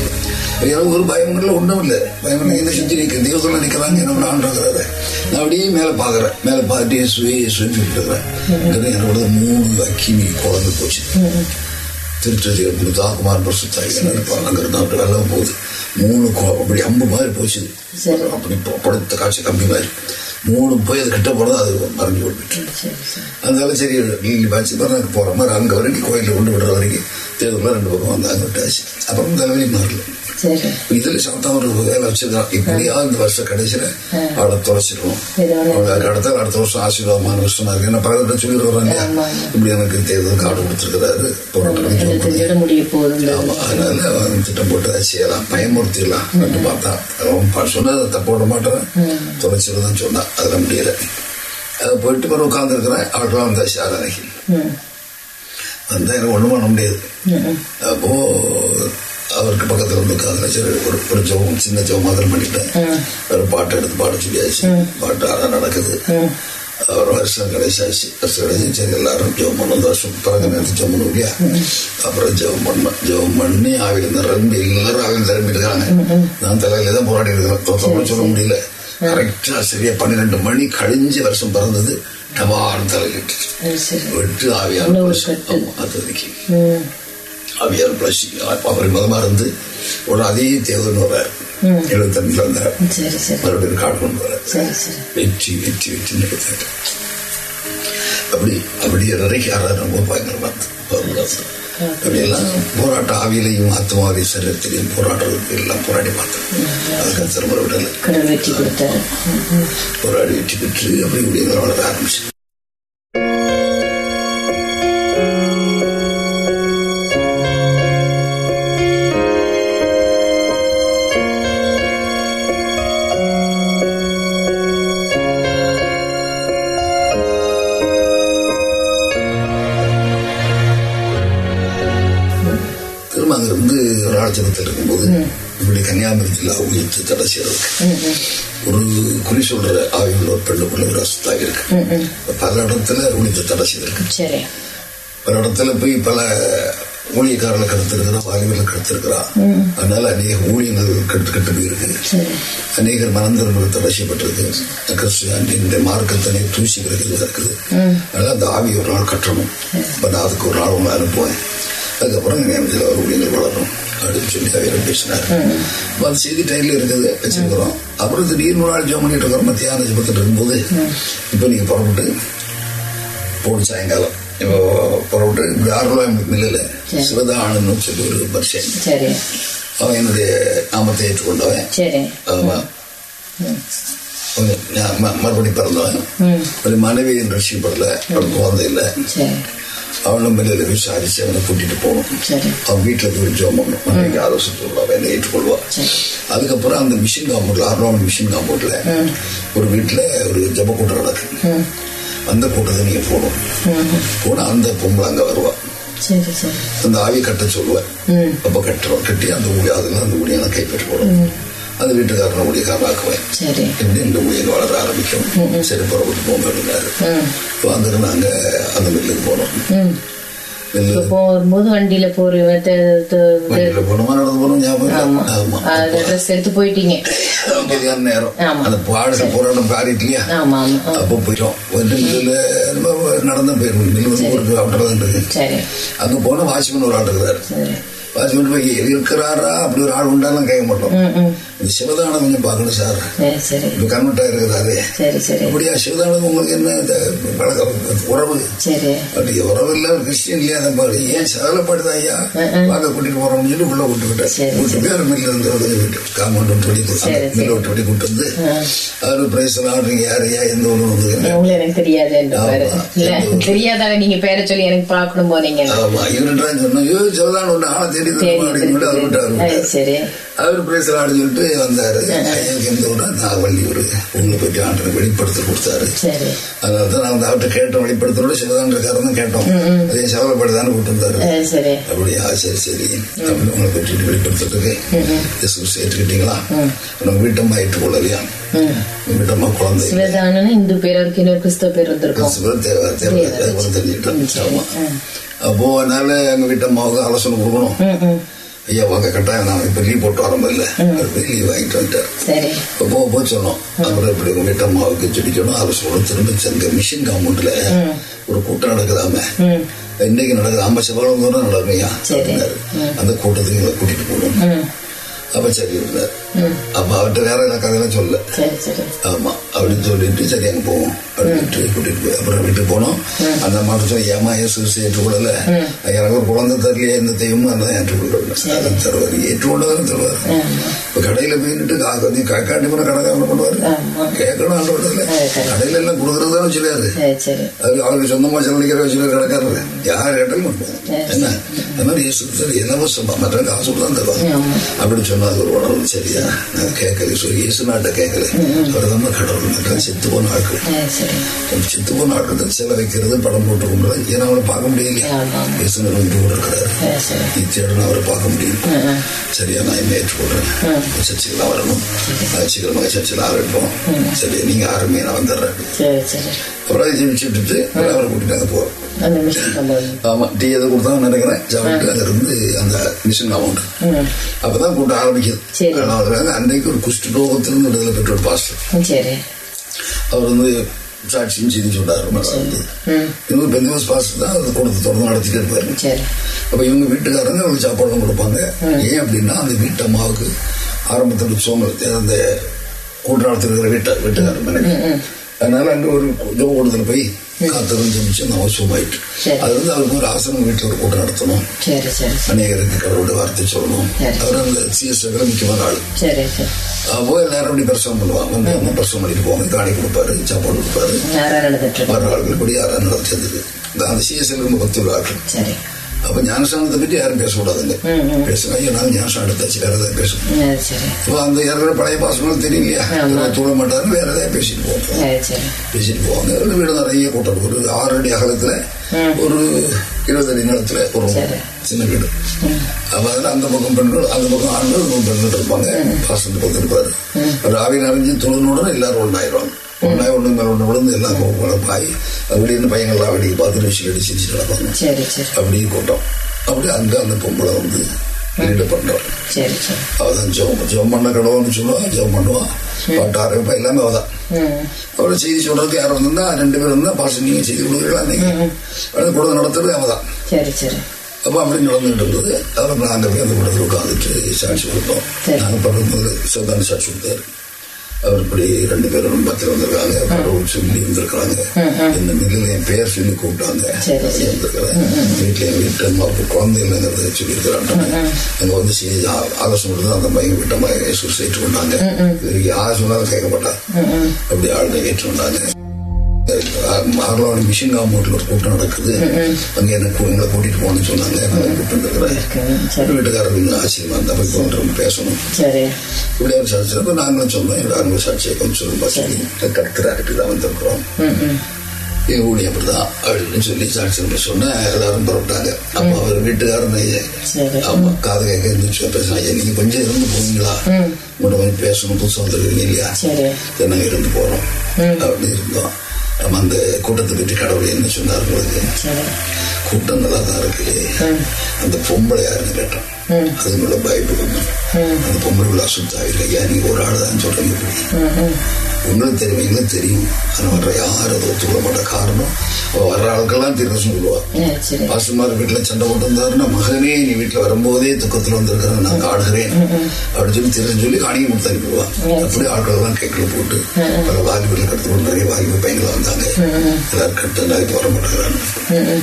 எனக்கு ஒரு பயம் இல்லை ஒன்றும் இல்லை. பயம் என்ன சுற்றி நிற்க தேவத்தில் நிற்கிறாங்க என்ன ஆண்டுறாரு நான் அப்படியே மேலே பார்க்குறேன். மேலே பார்த்துட்டே சுய சுற்றி இருக்கிறேன். என்னோட மூணு அக்கினி குழந்தை போச்சு. திருச்சதி தாக்குமார் பிரசுத்தாய் நினைப்பாங்க அங்கே இருந்தால் அப்படி போகுது. மூணு அப்படி அம்பு மாதிரி போச்சு. அப்படி படுத்த காட்சி கம்பி மாதிரி. மூணு போய் அது கிட்ட போனது அது மறைஞ்சு சரி அதனால சரி நீலி பாய்ச்சி பிறகு போற மாதிரி அங்க வரைக்கும் கோயிலில் கொண்டு விடுற வரைக்கும் தேர்தலில் ரெண்டு பக்கம் வந்தாங்க விட்டாச்சு. அப்புறம் தலைவலி மாறல. இதுல சாத்தா ஒரு வேலை வச்சிருக்கான் இப்படியாவது இந்த வருஷம் கடைசியில அவளை. அவளுக்கு அடுத்த அடுத்த வருஷம் ஆசீர்வாதமான வருஷமா இருக்கு. என்ன பரவாயில்ல சொல்லி வர்றாங்க. ஆமா, இப்படி எனக்கு தேர்தல் கார்டு கொடுத்துருக்கிறாரு. அதனால திட்டம் போட்டு அதை செய்யலாம். பயமுறுத்திடலாம் பார்த்தா அவன் பா- சொன்னதை தப்பு போட மாட்டேன். தொலைச்சிருதான் சொன்னான் அதெல்லாம் முடியல. அதை போயிட்டு பிறகு உட்காந்துருக்கிறேன் அவர்கிட்ட வந்தாச்சு ஆராதனைக்கு வந்தா எனக்கு ஒண்ணும் பண்ண முடியாது. அப்போ அவருக்கு பக்கத்துல வந்து உட்காந்து சரி ஒரு ஒரு ஜெபம் சின்ன ஜெபம் மாதிரி பண்ணிட்டேன் ஒரு பாட்டு எடுத்து பாட சொல்லியாச்சு. பாட்டு ஆனா நடக்குது. ஒரு வருஷம் கடைசியாச்சு. வருஷம் கடைசி சரி எல்லாரும் ஜெபம் பண்ணோம் வருஷம் பிறகு நேரத்து ஜெபம் பண்ணுவோம் இல்லையா? அப்புறம் ஜெபம் பண்ணோம் ஜெபம் பண்ணி ஆவியில் ரெண்டு எல்லாரும் ஆவியில் திரும்பி இருக்காங்க. நான் தலையில தான் போராடி இருக்கிறேன் சொல்ல முடியல. கரெக்டா சரியா பன்னிரெண்டு மணி கழிஞ்சு வருஷம் பிறந்தது. டபார்னு தலையிட்டு விட்டு பிளஸ். கட்டு. ஆமா, அது ஆவியார் பிளஸ் அப்புறம் மதமா இருந்து ஒரு அதே தேர்தல் வர எழுபத்தஞ்சுல வந்தார். மறுபடியும் கார்டு கொண்டு வர வெற்றி வெற்றி வெற்றி நடந்தார் அப்படி அப்படி யாராவது ரொம்ப பயங்கரமா. அப்படியெல்லாம் போராட்டம் ஆவியிலையும் ஆத்மாவிலையும் சரீரத்திலையும் போராடுறதுக்கு எல்லாம் போராடி பார்த்தேன் அதுக்கு திரும்ப விடலை. போராடி வெற்றி பெற்று அப்படி இப்படி வளர ஆரம்பிச்சு. நட்சத்திரத்தில் இருக்கும்போது இப்படி கன்னியாகுமரி ஜில்லா ஊழியத்தை தடை செய்யறதுக்கு ஒரு குறி சொல்ற ஆய்வுள்ள ஒரு பெண்ணுக்குள்ள ஒரு அசுத்தாக இருக்கு. பல இடத்துல ஊழியத்தை தடை செய்திருக்கு. பல இடத்துல போய் பல ஊழியக்காரர்களை கடத்திருக்கிறா வாலிபர்களை கடத்திருக்கிறா அதனால அநேக ஊழியங்கள் கட்டு கட்டு போயிருக்கு. அநேகர் மனந்திரங்கள் தடை செய்யப்பட்டிருக்கு. கிறிஸ்துவாண்டின் மார்க்கத்தனை தூசிக்கிறது இருக்குது அதனால அந்த ஆவி ஒரு நாள் கட்டணும். அதுக்கு ஒரு நாள் ஒன்று அனுப்புவேன். அதுக்கப்புறம் ஒரு ஊழியர்கள் வளரும் அப்படின்னு சொல்லி அவர் பேசினார். அந்த செய்தி டைம்ல இருக்குது வச்சிருக்கிறோம் அப்புறம் திடீர்னு நாள் ஜோம் பண்ணிட்டு இருக்கிறோம். மத்தியான ஜபத்துட்டு இருக்கும்போது இப்போ நீங்க புறப்பட்டு போன சாயங்காலம். இப்போ புறப்பட்டு இந்த ஆறுரூவாய் மில்லில் சிவதானன்னு சொல்லி ஒரு மனுஷன். அவன் என்னுடைய நாமத்தை ஏற்றுக்கொண்டவன். சரி. ஆமா. கொஞ்சம் ஞா- ம- மறுபடி பிறந்தவன். ம். ஒரு மனைவியின் ரசிக்கப்படல குழந்தை இல்லை. சரி அவனும் வெளியில விசாரிச்சு அவனை கூட்டிட்டு போகணும். அவன் வீட்டுல போய் ஜோம் பண்ணணும். மனைவிக்கு ஆலோசனை சொல்லுவா என்னை ஏற்றுக்கொள்வா. அதுக்கப்புறம் அந்த மிஷின் காம்பவுண்ட்ல ஆறுரூவா மிஷின் காம்பவுண்ட்ல ஒரு வீட்டுல ஒரு ஜப கூட்டம் நடக்கும் அந்த கூட்டத்தை நீங்க போகணும். போனா அந்த பொம்பளை அங்க வருவா. அந்த ஆவி கட்ட சொல்லுவேன் அப்ப கட்டுறோம். கட்டி அந்த ஊழி அதெல்லாம் அந்த ஊழியை நான் கைப்பற்றி போடுவோம் அந்த வீட்டுக்காரனை ஊழியக்காரனாக்குவேன் சரி. இப்படி இந்த ஊழியர் வளர ஆரம்பிக்கும். சரி புறப்பட்டு போங்க அப்படின்னாரு. இப்போ அங்கிருந்து நாங்க அந்த மில்லுக்கு போனோம் போகும்போது வண்டியில போற வண்டியில போனோமா நடந்து போனோம் ஞாபகம் அது எடுத்து போயிட்டீங்க. நேரம். அந்த பாடுற போராட்டம் பாடிட்டு இல்லையா. அப்போ போயிட்டோம். மில்லுல நடந்து போயிருக்கோம் மில்லு வந்து ஒரு அவுட்டர் தான் இருக்கு அங்க போன வாட்ச்மேன் ஒரு ஆள் இருக்கிறாரு. போய் இருக்கிறாரா அப்படி ஒரு ஆள் உண்டாலும் கேட்க மாட்டோம். சிவதானம் கொஞ்சம் பார்க்கணும் சார். இப்ப கன்வெர்ட் ஆயிருக்கிறாரு அப்படியா சிவதானம் உங்களுக்கு என்ன பழக்கம் உறவு. அப்படி உறவு இல்ல கிறிஸ்டின் இல்லையா அந்த ஏன் சேலப்படுதா ஐயா? வாங்க கூட்டிட்டு போறோம்னு சொல்லி உள்ள சரி, கூட்டு போய் அவர் மில்ல இருந்து வீட்டு காம்பவுண்ட் விட்டு வெளியே மில்ல விட்டு வெளியே கூட்டு வந்து அவரு பிரைஸ் ஆடுறீங்க யார் ஐயா? எந்த ஊர்ல வந்து எனக்கு தெரியாது பாரு. நீங்க பேரை சொல்லி எனக்கு பார்க்கணும் போனீங்க ஆமா இவருன்றான்னு சொன்னா ஐயோ சிவதான் ஒண்ணு ஆளை அவர் விட்டார் சரி அவர் சொல்லிட்டு வந்தாரு. ஐயாவுக்கு எந்த ஊரா நான் வள்ளி ஒரு உங்களை வெளிப்படுத்த கொடுத்தாரு. அதனால தான் அவர்கிட்ட கேட்டோம் வெளிப்படுத்தோட சிவதான் இருக்காருன்னு கேட்டோம். அதே சரி. அப்படியா சரி. சரி அப்படின்னு உங்களை பற்றி வெளிப்படுத்துறதுக்கு ஏற்றுக்கிட்டீங்களா? உங்க வீட்டம்மா ஏற்றுக்கொள்ளலையா? வீட்டம்மா குழந்தை. இந்து பேர் அவருக்கு இன்னொரு கிறிஸ்தவ பேர் வந்திருக்கும். தேவை தேவை தெரிஞ்சுக்கிட்டோம். ஆமா அப்போ அதனால எங்க வீட்டம்மாவுக்கு ஆலோசனை கொடுக்கணும். ம் ம். ஐயா வாங்க கட்டாயம் நான் இப்ப லீவ் போட்டு வர இல்லை. லீவ் வாங்கிட்டு வந்துட்டார் இப்போ போக போக சொன்னோம். அப்புறம் இப்படி உங்க வீட்டம்மாவுக்கு செடிக்கணும் ஆலோசனை திரும்ப செங்க மிஷின் காம்பவுண்ட்ல ஒரு கூட்டம் நடக்குதாம? ம். இன்னைக்கு நடக்குது? ஐம்பது சதவீதம் தூரம். அப்படின்னாரு அந்த கூட்டத்துக்கு எங்களை கூட்டிட்டு போகணும். அப்ப சரி இருந்தார் அப்ப அவர்கிட்ட வேற எனக்கு கதையெல்லாம் சொல்ல ஆமா அப்படின்னு சொல்லிட்டு சரி அங்க போவோம். அப்படின்ட்டு கூட்டிட்டு போய் அப்புறம் வீட்டுக்கு போனோம். அந்த அம்மா சொல்லி ஏமா ஏசு ஏற்றுக்கொள்ளல? எனக்கு ஒரு குழந்தை தரலையே எந்த தெய்வமும் அந்த ஏற்றுக்கொள்ள தருவார் ஏற்றுக்கொண்டவரும் தருவார். இப்ப கடையில போயிட்டு காக்காட்டி காக்காட்டி போன கடைக்காரன் பண்ணுவாரு கேட்கணும் ஆண்டவர்ல கடையில எல்லாம் கொடுக்கறது தான் சொல்லியாரு சரி சரி. அது அவருக்கு சொந்தமா செலவழிக்கிற வச்சுருக்க கடைக்காரர். யார் கேட்டாலும் என்ன? அந்த மாதிரி இயேசு இலவசமா மற்ற காசு தான் தருவாங்க ஆமா. அப்படி சொன்னா அது ஒரு உணர்வு சரியா நான் கேட்கல. சொல்லி இயேசு நாட்டை கேட்கல அவர் தான் கடவுள். மற்ற செத்து போன ஆட்கள். செத்து போன ஆட்கள். சிலை வைக்கிறது படம் போட்டு கும்பிடுறது ஏன்னா அவனை பார்க்க முடியலையா. ஆமா ஆமா இயேசு வந்து கூட இருக்கிறாரு நிச்சயம் அவரை பார்க்க முடியும் சரியா நான் என்ன ஏற்றுக்கொள்றேன் சர்ச்சைக்கெல்லாம் வரணும். சீக்கிரமாக சர்ச்சையில் ஆரம்பிப்போம். சரி நீங்க ஆரம்பிங்க நான் வந்துடுறேன். அப்புறம் அதை ஜெபிச்சு விட்டுட்டு அவரை கூட்டிட்டு கம்போது ஆமா டீ எதை கொடுத்தாங்க நினைக்கிறேன். சாப்பிட்டு அங்க இருந்து அந்த மிஷின் அமௌண்ட் அப்பதான் கூட்டம் ஆரம்பிக்குது. அன்னைக்கு ஒரு குஷ்டு ரோகத்திலிருந்து விடுதலை பெற்ற ஒரு பாஸ்டர் அவர் வந்து சாட்சியும் செய்தி. ம். இன்னொரு பெந்தகோஸ் பாஸ்டர் தான் அந்த கூட்டத்தை தொடர்ந்து நடத்திட்டே இருப்பாரு. அப்ப இவங்க வீட்டுக்காரங்க அவங்களுக்கு சாப்பாடுலாம் கொடுப்பாங்க. ஏன் அப்படின்னா அந்த வீட்டு அம்மாவுக்கு ஆரம்பத்தில் சோம்பல் அந்த கூட்டத்தில் இருக்கிற வீட்டை வீட்டுக்காரங்க எனக்கு அதனால அங்க ஒரு ஜோ கூட்டத்தில் போய் காத்திருந்து அந்த அவசியமாயிட்டு. அது வந்து அவருக்கு ஒரு ஆசனம் வீட்டில் ஒரு கூட்டம் நடத்தணும். அநேகருக்கு கடவுளுடைய வார்த்தை சொல்லணும். அவர் அந்த சிஎஸ்ல முக்கியமான ஆள். அப்போ எல்லாரும் அப்படி பிரசவம் பண்ணுவாங்க. வந்து அம்மா பிரசவம் பண்ணிட்டு போவாங்க. காணி கொடுப்பாரு சாப்பாடு கொடுப்பாரு. வர ஆள்கள் இப்படி யாராவது நடத்தி இருந்தது இந்த அந்த சிஎஸ்எல் ரொம்ப பத்து ஒரு ஆட்கள். அப்ப ஞானஸ்தானத்தை பற்றி யாரும் பேசக்கூடாதுங்க பேசுங்க ஐயோ நாங்க ஞானஸ்தானம் எடுத்தாச்சு வேற ஏதாவது பேசணும் இப்போ அந்த இருக்கிற பழைய பாசங்கள் தெரியும் இல்லையா. தூள மாட்டாரு வேற ஏதாவது பேசிட்டு போவோம் பேசிட்டு போவாங்க வீடு நிறைய கூட்டம் ஒரு ஆறு அடி அகலத்துல ஒரு இருபது அடி நீளத்துல ஒரு. சின்ன வீடு அப்ப அதுல அந்த பக்கம் பெண்கள் அந்த பக்கம் ஆண்கள் பெண்கள் இருப்பாங்க பாசத்து பக்கம் இருப்பாரு ஒரு ஆவி நிறைஞ்சு தொழுனுடன் எல்லாரும் ஒன்றாயிருவாங்க ஒன்னாய் ஒண்ணு மேல ஒண்ணு விழுந்து எல்லாம் குழப்பாய் அப்படின்னு பையங்கள்லாம் வெடிக்க பார்த்து விஷயம் அடி சிரிச்சு நடப்பாங்க சரி சரி. அப்படி கூட்டம். அப்படி அங்க அந்த பொம்பளை வந்து லீடு சரி அவதான் ஜெபம் ஜெபம் பண்ண கடவுள்னு சொல்லுவா ஜெபம் பண்ணுவான். பாட்டு ஆரம்பிப்பா எல்லாமே அவதான். அவளை செய்தி சொல்றதுக்கு யாரும் வந்திருந்தா ரெண்டு பேர் இருந்தா பாச நீங்க செய்தி கொடுக்குறீங்களா நீங்க? கூட நடத்துறது அவதான். அப்ப அப்படி நடந்துகிட்டு இருந்தது. அதில் நாங்க போய் அந்த கூடத்தில் உட்காந்துட்டு சாட்சி கொடுத்தோம். சரி. நாங்க படுக்கும் போது சிவதான சாட்சி கொடுத்தாரு. அவர் இப்படி ரெண்டு பேரும் பத்தில் வந்திருக்காங்க. கடவுள் சொல்லி வந்திருக்காங்க இந்த மில்லில் என் பெயர் சொல்லி கூப்பிட்டாங்க. வந்திருக்கிறேன். வீட்டில் என் வீட்டு அம்மாவுக்கு குழந்தை இல்லைங்கிறத சொல்லியிருக்கிறாங்க. அங்க வந்து செய்தி ஆலோசனை கொடுத்து அந்த பையன் வீட்டு அம்மா இயேசு ஏற்றுக்கொண்டாங்க. இது யார் சொன்னாலும் கேட்க மாட்டாங்க அப்படி ஆளுங்க ஏற்றுக்கொண்டாங்க. மகளோட மிஷின் கவர்மெண்ட்ல ஒரு கூட்டம் நடக்குது. அங்க எனக்கு எங்களை கூட்டிட்டு போகணும்னு சொன்னாங்க. நான் கூப்பிட்டு இருக்கிறேன் சரி. வீட்டுக்காரருக்கு ஆச்சரியமா இருந்தா போய் கொண்டு பேசணும். இப்படி ஒரு சாட்சி நாங்களும் சொன்னோம். எல்லாரும் சாட்சியை கொஞ்சம் சொல்லுங்க சொல்லி கற்கிறாருக்கு தான் வந்திருக்கிறோம். எங்க ஊழி அப்படிதான். அப்படின்னு சொல்லி சாட்சி சொன்ன எல்லாரும் புறப்பட்டாங்க. அப்ப அவர் வீட்டுக்காரன் ஆமா காது கேட்க இருந்துச்சு பேசினா ஐயா நீங்க கொஞ்சம் இருந்து போவீங்களா? உங்கள்ட்ட கொஞ்சம் பேசணும். புதுசாக வந்துருக்கீங்க இல்லையா? சரி. சரி நாங்க இருந்து போறோம். அப்படின்னு இருந்தோம். நம்ம அந்த கூட்டத்தை பற்றி கடவுள் என்ன சொன்னார் கூட்டம் நல்லா தான் இருக்கு அந்த பொம்பளை யாருன்னு கேட்டோம் அதுக்குள்ள பயப்படுங்க அந்த பொம்பளை உள்ள அசுத்தாவில்லை ஏன் நீங்க ஒரு ஆள் தான் சொல்றீங்க இப்படி. உங்களுக்கு தெரியும் எங்களுக்கு தெரியும் ஆனால் வர்ற யாரும் அதை ஒத்துக்கொள்ள மாட்ட காரணம் அவ வர்ற ஆளுக்கெல்லாம் தெரியும் சொல்லுவா பாசுமார் வீட்டுல சண்டை போட்டு வந்தாருன்னா மகனே நீ வீட்டுல வரும்போதே துக்கத்துல வந்திருக்கிறேன் நான் ஆடுகிறேன் அப்படின்னு சொல்லி தெரிஞ்சு சொல்லி காணிக்க கொடுத்து அனுப்பிடுவான் அப்படி ஆட்கள் எல்லாம் கேட்கல போட்டு பல வாலிபர்கள் கருத்து கொண்டு நிறைய வாலிப பையன்கள் வந்தாங்க எல்லாரும் கட்டு நாளைக்கு வர மாட்டேங்கிறாங்க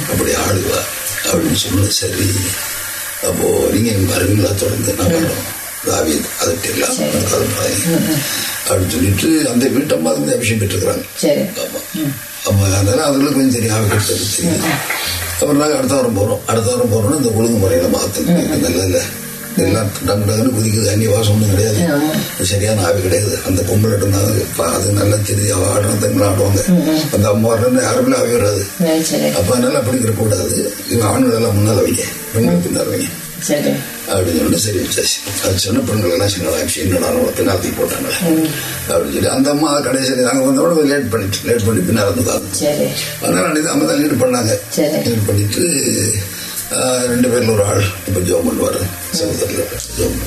அப்படி ஆடுவா அப்படின்னு சொன்னது சரி அப்போ நீங்க வருவீங்களா தொடர்ந்து நான் வரோம் தாவி அதட்டிடலாம் அப்படின்னு சொல்லிட்டு அந்த வீட்டம்மா வந்து அபிஷேகம் பெற்றுக்கிறாங்க சரி ஆமா ஆமா அதனால அவங்களுக்கு கொஞ்சம் கெட்டது தெரியும் அப்புறம் நாங்கள் அடுத்த வாரம் போறோம் அடுத்த வாரம் போறோம்னா இந்த ஒழுங்கு முறையில நல்ல இல்ல எல்லாம் டங்கு டங்குன்னு குதிக்குது. அந்நிய வாசம் ஒன்றும் கிடையாது. சரியான ஆவி கிடையாது. அந்த பொம்பளை இருந்தாங்க அது. நல்லா தெரியுது. அவ ஆடுறோம் தங்களை ஆடுவாங்க. அந்த அம்மா ஆடுறது யாருமே ஆவி வராது. அப்ப அதனால அப்படி இருக்கக்கூடாது இவங்க ஆண்கள் எல்லாம் முன்னால வைங்க. பெண்கள் பின்னால் வைங்க அப்படின்னு சொல்லிட்டு சரி வச்சாச்சு. அது சொன்ன பெண்கள் எல்லாம் சின்னதாச்சு என்னடா நம்மளை பின்னாத்தி போட்டாங்க. அப்படின்னு சொல்லி அந்த அம்மா கடைசி நாங்கள் வந்தோட லேட் பண்ணிட்டு லேட் பண்ணி பின்னால் இருந்ததாங்க சரி. அதனால அன்னைக்கு அவங்க தான் லீடு பண்ணாங்க. லீடு பண்ணிட்டு ரெண்டு பேர்ல ஒரு ஆள் இப்போ ஜோம் பண்ணுவார் சமுத்திரத்தில் ஜோம்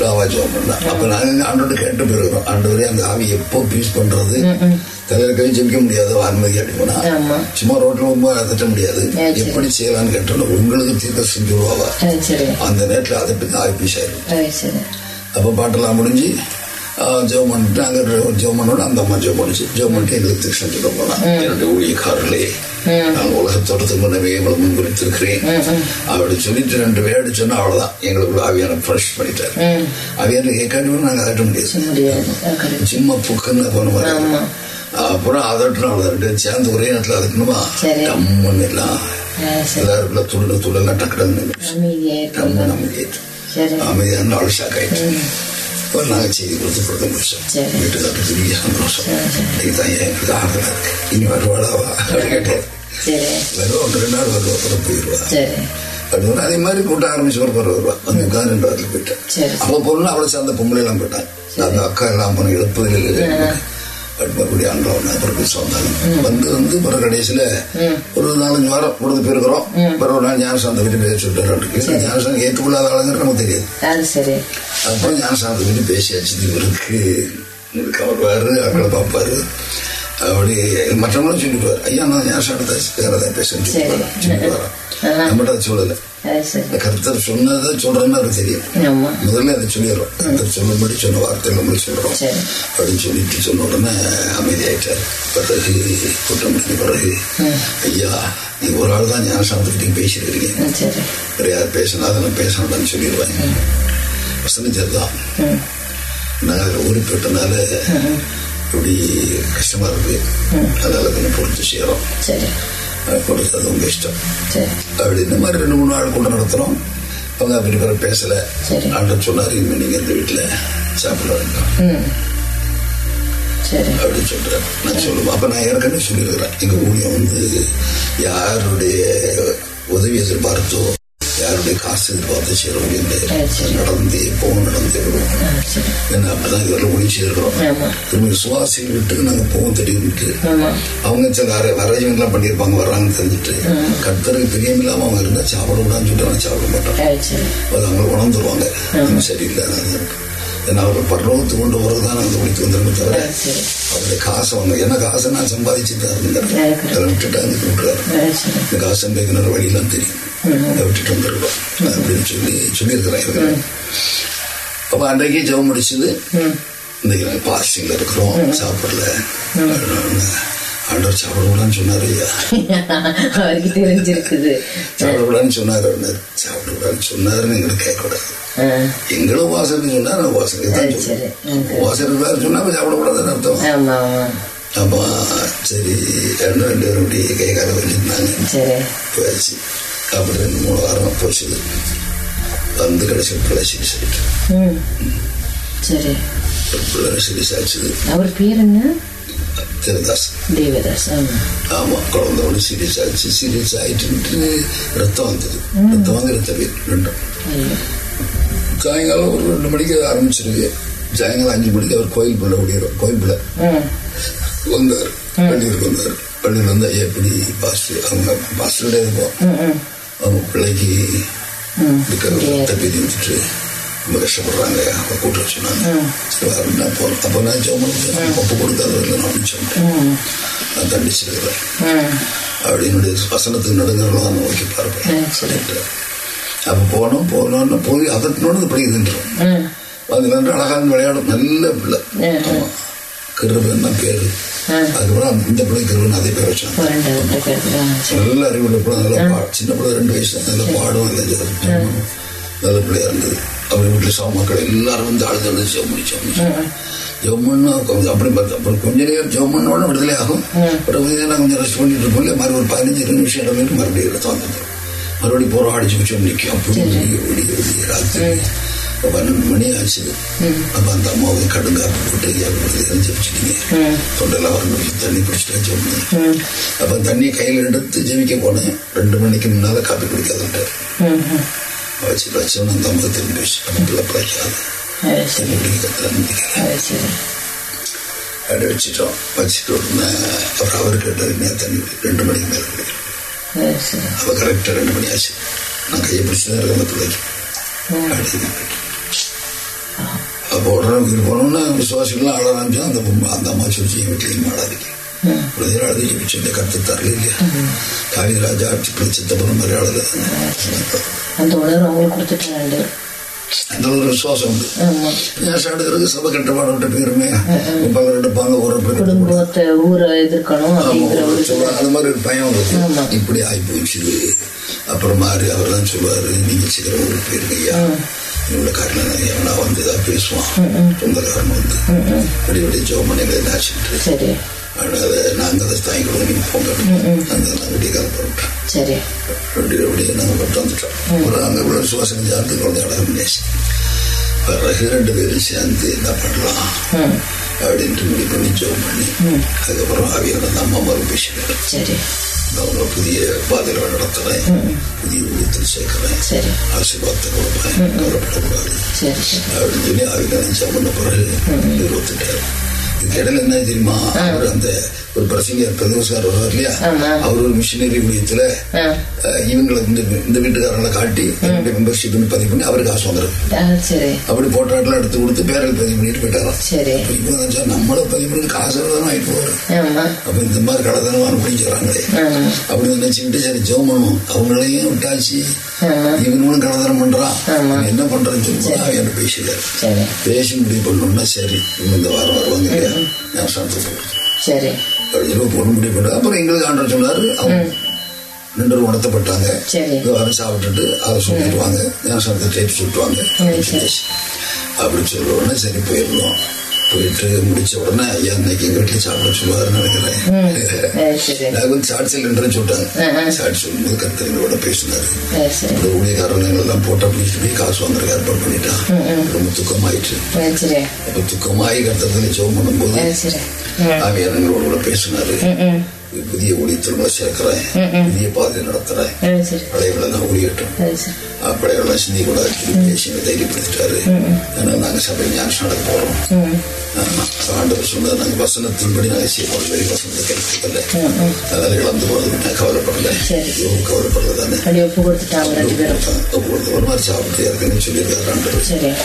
ராவா ஜோம் பண்ணா அப்போ நாங்கள் ஆண்டோட கேட்டு போயிருக்கிறோம் ஆண்டவரே அந்த ஆவி எப்போ பீஸ் பண்றது தலையில கை ஜெபிக்க முடியாது வான்மதி அப்படி போனா ஆமா. சும்மா ரோட்ல போகும்போது அதட்ட முடியாது. எப்படி செய்யலாம்னு கேட்டோம் உங்களுக்கு தீர்க்க ஆ, சரி அந்த நேரத்தில் அதை பற்றி ஆவி பீஸ் ஆயிரும் ஆ, சரி அப்போ பாட்டெல்லாம் முடிஞ்சு ஜோம் பண்ணிட்டு அங்கே ஜோம் பண்ணோட அந்த அம்மா ஜோம் பண்ணிச்சு ஜோம் பண்ணிட்டு எங்களுக்கு திருஷ்ணன் சொல்ல போனா என்னுடைய ஊழியக்காரர்களே நான் உலகத்தோட்டத்துக்கு முன்னவே எங்களை முன்குறித்திருக்கிறேன் அப்படி சொல்லிட்டு ரெண்டு வேடு சொன்னா அவ்வளவுதான். எங்களுக்கு ஆவியான ஃப்ரெஷ் பண்ணிட்டாரு. ஆவியான கேட்காட்டி நாங்கள் அதட்ட முடியாது. சும்மா புக்குன்னு போன மாதிரி. அப்புறம் அதட்டணும் அவ்வளோ ரெண்டு சேர்ந்து ஒரே நேரத்தில் அதட்டணுமா சரி. கம்மன் எல்லாம். எல்லாருக்குள்ள துள்ள துள்ள டக்குடன்னு அமைதியா இருக்கு கம்மன் அமைதியாயிட்டு அமைதியான நாள் ஷாக் ஆயிடுச்சு. இப்போ நாங்கள் செய்தி கொடுத்து கொடுத்து முடிச்சோம். வீட்டுக்காரர் பெரிய சந்தோஷம் இன்னைக்கு தான் ஏன் இருக்கு இனி வருவாளாவா சரி வருவா ஒரு ரெண்டு நாள் வருவா அப்புறம் போயிடுவா அப்படின்னு அதே மாதிரி கூட்ட ஆரம்பிச்சு ஒரு வருவா ரெண்டு வாரத்தில் போயிட்டேன் சரி. அவ பொருள் அவளை சேர்ந்த பொம்பளை எல்லாம் போயிட்டாங்க அந்த அக்கா எல்லாம் போன எழுப்பதில் ஒன்று அப்புறம் பேச வந்தாங்க வந்து வந்து பிறகு கடைசியில் ஒரு நாலஞ்சு வாரம் கொடுத்து போயிருக்கிறோம். பிறகு ஒரு நாள் ஞானசாந்த வீட்டு பேச சொல்லிட்டு ஞானசாந்தம் ஏற்றுக்கொள்ளாத ஆளுங்க நமக்கு தெரியாது. அப்புறம் ஞானசாந்த வீட்டு பேசியாச்சு. இவருக்கு இவருக்கு அவர் வருவாரு அக்களை பார்ப்பாரு. அப்படி மற்றவங்களும் சொல்லிடுவார் ஐயா நான் ஞானசானத்தை வேற ஏதாவது பேசுன்னு சொல்லிடுவார் சொல்லிடுவார் நம்மகிட்ட அதை சொல்லலை அது இந்த கருத்தர் சொன்னதை சொல்றேன்னு அவருக்கு தெரியும் முதல்ல அதை சொல்லிடுறோம் கருத்தர் சொல்லும்படி சொன்ன வார்த்தைகள் நம்மளும் சொல்றோம். அப்படின்னு சொல்லிட்டு சொன்ன உடனே அமைதியாயிட்டார் பிறகு கூட்டம் முடிஞ்ச பிறகு ஐயா நீ ஒரு ஆள் தான் ஞானசாமத்துக்கிட்டையும் பேசியிருக்கிறீங்க ம், சரி வேற யார் பேசினா அதை நான் பேச வேண்டாம்னு சொல்லிடுவேன் வசனம் சரிதான் அதில் ஊறி போயிட்டனால கஷ்டமா இருக்கு அதனால கொஞ்சம் பொறுத்து செய்யறோம் கொடுத்தது உங்க இஷ்டம் அப்படி இந்த மாதிரி ரெண்டு மூணு நாள் கூட நடத்துறோம் அவங்க அப்படி பேர் பேசல சரி. ஆண்டர் சொன்னாரு இனிமே நீங்க இந்த வீட்டுல சாப்பிட வேண்டாம் அப்படின்னு சொல்றேன் நான் சொல்லுவேன் அப்ப நான் ஏற்கனவே சொல்லியிருக்கிறேன் எங்க ஊழியம் வந்து யாருடைய உதவி எதிர்பார்த்தோ யாருடைய காசு எதிர்பார்த்து செய்யறோம் என்று சரி, சரி. நடந்து எப்பவும் நடந்து ஏன்னா அப்படிதான் இவரில் ஒளி ஆமா. திரும்ப சுவாசி வீட்டுக்கு நாங்க போவோம் ஆமா. அவங்க சில அரேஞ்ச்மெண்ட் எல்லாம் பண்ணியிருப்பாங்க வர்றாங்கன்னு தெரிஞ்சுட்டு. கர்த்தருக்கு பிரியம் இல்லாம அவங்க இருந்தா சாப்பிட கூடாதுன்னு சொல்லிட்டு சாப்பிட மாட்டோம். அது அவங்க உணர்ந்துருவாங்க. நம்ம சரியில்லை. ஏன்னா அவர் பரலோகத்துக்கு கொண்டு வரதான் அந்த ஒழித்து வந்துருமே தவிர அவருடைய காசை வாங்க ஏன்னா காசை நான் சம்பாதிச்சு தரேன் சரி. அதை விட்டுட்டு சரி. இந்த காசு வழியெல்லாம் தெரியும். அதை விட்டுட்டு வந்துருக்கோம் அப்படின்னு சொல்லி சொல்லியிருக்கிறேன் அப்ப அன்றைக்கே ஜெபம் முடிச்சது இன்னைக்கு நாங்கள் இருக்கிறோம் சாப்பிடல ஆண்டவர் சாப்பிடக்கூடாதுன்னு சொன்னாரு ஐயா அவருக்கு தெரிஞ்சிருக்குது சாப்பிடக்கூடாதுன்னு சொன்னாரு அப்படின்னாரு. சாப்பிடக்கூடாதுன்னு சொன்னாருன்னு எங்களுக்கு கேட்கக்கூடாது எங்களும் உபாசனை சொன்னா நான் உபாசனை தான் சரி, சரி. ம். சொல்லுவேன் உபாசனை சொன்னா அப்ப சாப்பிடக்கூடாதுன்னு அர்த்தம் அப்போ சரி ரெண்டு ரெண்டு பேரும் இப்படி கை கால வச்சிருந்தாங்க அப்படி ரெண்டு மூணு வாரம் போச்சுது வந்து கடைசி பிள்ளை சரி. ஒரு பிள்ளை சீரியஸ் ஆச்சுது அவர் பேர் என்ன? தேவதாஸ். தேவதாஸ் ஆமா ஆமா குழந்தையோட சீரியஸ் ஆச்சு சீரியஸ் ஆயிட்டு ரத்தம் வந்தது. ரத்தம் வந்து ரத்த பேர் ரெண்டும். சாயங்காலம் ஒரு ரெண்டு மணிக்கு ஆரம்பிச்சிருக்கு சாயங்காலம் அஞ்சு மணிக்கு அவர் கோயில் பிள்ளை ஓடிடுவார் கோயில் பிள்ளை. வந்தார். பள்ளியூருக்கு வந்தார். பள்ளியில் வந்து ஐயா எப்படி பாஸ்டர் அவங்க இருப்போம் ம். அவங்க பிள்ளைக்கு பேதி வந்துட்டு ரொம்ப கஷ்டப்படுறாங்க அவங்க கூட்டு சொன்னாங்க சரி வரேன் அப்போ அப்போ நான் ஜோமன் ஒப்பு கொடுக்காத நான் சொல்லிட்டேன் நான் தண்டிச்சிருக்கிறேன் அப்படின்னு வசனத்துக்கு நடுங்கலாம் நான் நோக்கி பார்ப்பேன். அப்படின்ட்டு. அப்ப போனோம் போனோம்னு போய் அதனோடு படிக்குதுன்றோம் ம் அது வந்து அழகான விளையாடும் நல்ல பிள்ளை ம், ம். ஆமா கிருபன் தான் பேரு. அதுக்கப்புறம் இந்த பிள்ளை கிருபன் அதே பேர் வச்சாங்க நல்ல அறிவுள்ள பிள்ளை நல்லா பா சின்ன பிள்ளை ரெண்டு வயசு நல்லா பாடும் நல்லா பிள்ளையா இருந்தது அப்படி வீட்டில் சவ மக்கள் எல்லாரும் வந்து அழுது அழுது பண்ணி ஜெபம்னா கொஞ்சம் அப்படி பார்த்து அப்புறம் கொஞ்ச நேரம் ஜெபம் பண்ணோட விடுதலை ஆகும் அப்புறம் கொஞ்ச நேரம் கொஞ்சம் ரெஸ்ட் பண்ணிட்டு இருப்போம் இல்லை மறுபடியும் ஒரு பதினஞ்சு இருபது நிமிஷம் இடம் மறுபடியும் எடுத்து வந்துடும் மறுபடியும் வச்சு நிற்கும் அப்படி விடிய விடிய ராத்திரி பன்னெண்டு மணி ஆச்சு அப்போ அந்த அம்மாவை கடுங்காப்பு போட்டு ஜெபிச்சிட்டீங்க தொண்டெல்லாம் வர தண்ணி குடிச்சிட்டு ஜெபம் பண்ணி அப்போ தண்ணியை கையில் எடுத்து ஜெபிக்க போனேன் ரெண்டு மணிக்கு முன்னால காப்பி ம் வச்சு வச்சோன்னு அந்த அம்மா திரும்பி வச்சு அப்படிலாம் பிழைக்காது தண்ணி குடிக்க அப்படி வச்சுட்டோம் வச்சுட்டு உடனே அப்புறம் அவர் கேட்டார் தண்ணி ரெண்டு மணிக்கு மேலே குடிக்கிறோம் அப்போ கரெக்டாக ரெண்டு மணி ஆச்சு நான் கையை பிடிச்சி தான் இருக்கேன் அந்த பிள்ளைக்கு அப்படி அப்போ உடனே போனோம்னா விசுவாசிகள்லாம் ஆட ஆரம்பிச்சோம் அந்த அந்த அம்மா சொல்லி என் வீட்லையும் ஆடாதீங்க. உடனே அழுது ஜெபிச்சு இந்த கருத்து தரல இல்லையா? காளிராஜா இப்படி சித்தப்பன மாதிரி அழுது அந்த உணர்வு அவங்களுக்கு அந்த ஒரு விசுவாசம் உண்டு. எடுக்கிறது சபை கட்டுப்பாடு பேருமே? பலர் எடுப்பாங்க ஒரு குடும்பத்தை ஊரை எதிர்க்கணும் அந்த மாதிரி ஒரு பயம் இப்படி ஆகி போச்சு அப்புறம் மாறி அவர் தான் சொல்லுவாரு நீங்க சீக்கிரம் ஊருக்கு போயிருங்க காரணம் எவனா வந்து ஏதாவது பேசுவான் சொந்தக்காரன் வந்து இப்படி இப்படி ஜோம் பண்ணி என்னாச்சுட்டு சரி அதனால நாங்க அதை தாங்கிக்கிறோம் நீங்க போங்க நாங்க நான் விடிய காலம் புறப்பட்டோம் சரி விடிய விடிய நாங்க புறப்பட்டு வந்துட்டோம் ஒரு அங்க உள்ள சுவாசனை சார்ந்து குழந்தை அடக்கம் பண்ணியாச்சு பிறகு ரெண்டு பேரும் சேர்ந்து என்ன பண்ணலாம் அப்படின்ட்டு முடிவு பண்ணி ஜோம் பண்ணி அதுக்கப்புறம் அவியோட அம்மா மறு பேசினாரு அவங்கள புதிய பாதையில நடத்துறேன் புதிய ஊழியத்தில் சேர்க்கிறேன் சரி ஆசீர்வாதத்தை கொடுப்பேன் கவலைப்படக்கூடாது அப்படின்னு சொல்லி அவங்க நினைச்சா பண்ண பிறகு இருபத்தெட்டாரு இதுக்கு இடையில என்ன தெரியுமா? அவர் அந்த ஒரு பிரசங்கர் பிரதமசார் வருவார் இல்லையா. அவர் ஒரு மிஷினரி ஊழியத்துல இவங்களை இந்த இந்த வீட்டுக்காரங்களை காட்டி மெம்பர்ஷிப்னு பதிவு பண்ணி அவருக்கு காசு சரி. அப்படி போட்டாட்டெல்லாம் எடுத்து கொடுத்து பேரில் பதிவு பண்ணிட்டு போயிட்டாராம் சரி. இப்ப இவங்க நினைச்சா நம்மள பதிவு பண்ணி காசு தான் ஆயிட்டு போவாரு. அப்ப இந்த மாதிரி கடத்தனமான பிடிக்கிறாங்களே ஆமா. அப்படி நினைச்சுக்கிட்டு சரி ஜோம் பண்ணுவோம் அவங்களையும் விட்டாச்சு. இவனும் கடத்தனம் பண்றான் என்ன பண்றேன்னு சொல்லி என்ன பேசிட்டாரு பேசி முடிவு பண்ணோம்னா சரி. இந்த வாரம் வருவாங்க இல்லையா? நான் சரி. அப்படின்னு பொண்ணு முடிவு பண்ண அப்புறம் எங்களுக்கு ஆண்டர் சொன்னாரு. ரெண்டு பேரும் உணர்த்தப்பட்டாங்க. வாரம் சாப்பிட்டுட்டு அதை சொல்லிட்டு வாங்க. நான் சாப்பிட்டு டேட் சுட்டுவாங்க சரி, சரி. அப்படி சொல்லுவோன்னே சரி போயிடலாம். போயிட்டு முடிச்ச உடனே ஐயா இன்னைக்கு எங்க வீட்டுல சாப்பிட சொல்லுவாருன்னு நினைக்கிறேன். நான் வந்து சாட்சியில் நின்று சொல்லிட்டாங்க. சாட்சி சொல்லும்போது கருத்தங்களோட பேசினாரு. இந்த ஊழியக்காரங்க எல்லாம் போட்டா பிடிச்சிட்டு போய் காசு வாங்குறதுக்கு ஏற்பாடு பண்ணிட்டான் ரொம்ப துக்கமாயிட்டு அப்ப துக்கமாயி கருத்தத்தில் ஜெபம் பண்ணும்போது ஆவியானங்களோட கூட பேசினாரு. புதிய ஊழியத்தில் சேர்க்கிறேன். புதிய பாதையை நடத்துறேன். அது சரி. பழையவளை தான் ஊழியட்டும். அது சரி. பழையவளை சிந்தி கூட பேசி தைரியப்படுத்திட்டாரு. ஏன்னா நாங்க சபை ஞானம் நடக்க போறோம். ஆண்டவர் சொன்னது. நாங்க வசனத்தின்படி நாங்க செய்ய போறோம். வெறி வசனத்தை கேட்கல அதனால இழந்து போறது நான் கவலைப்படல. ஐயோ, கவலைப்படல தானே? ஒப்பு பேரும். ஒரு மாதிரி சாப்பிட்டு ஏற்கனவே சொல்லியிருக்காரு ஆண்டவர்.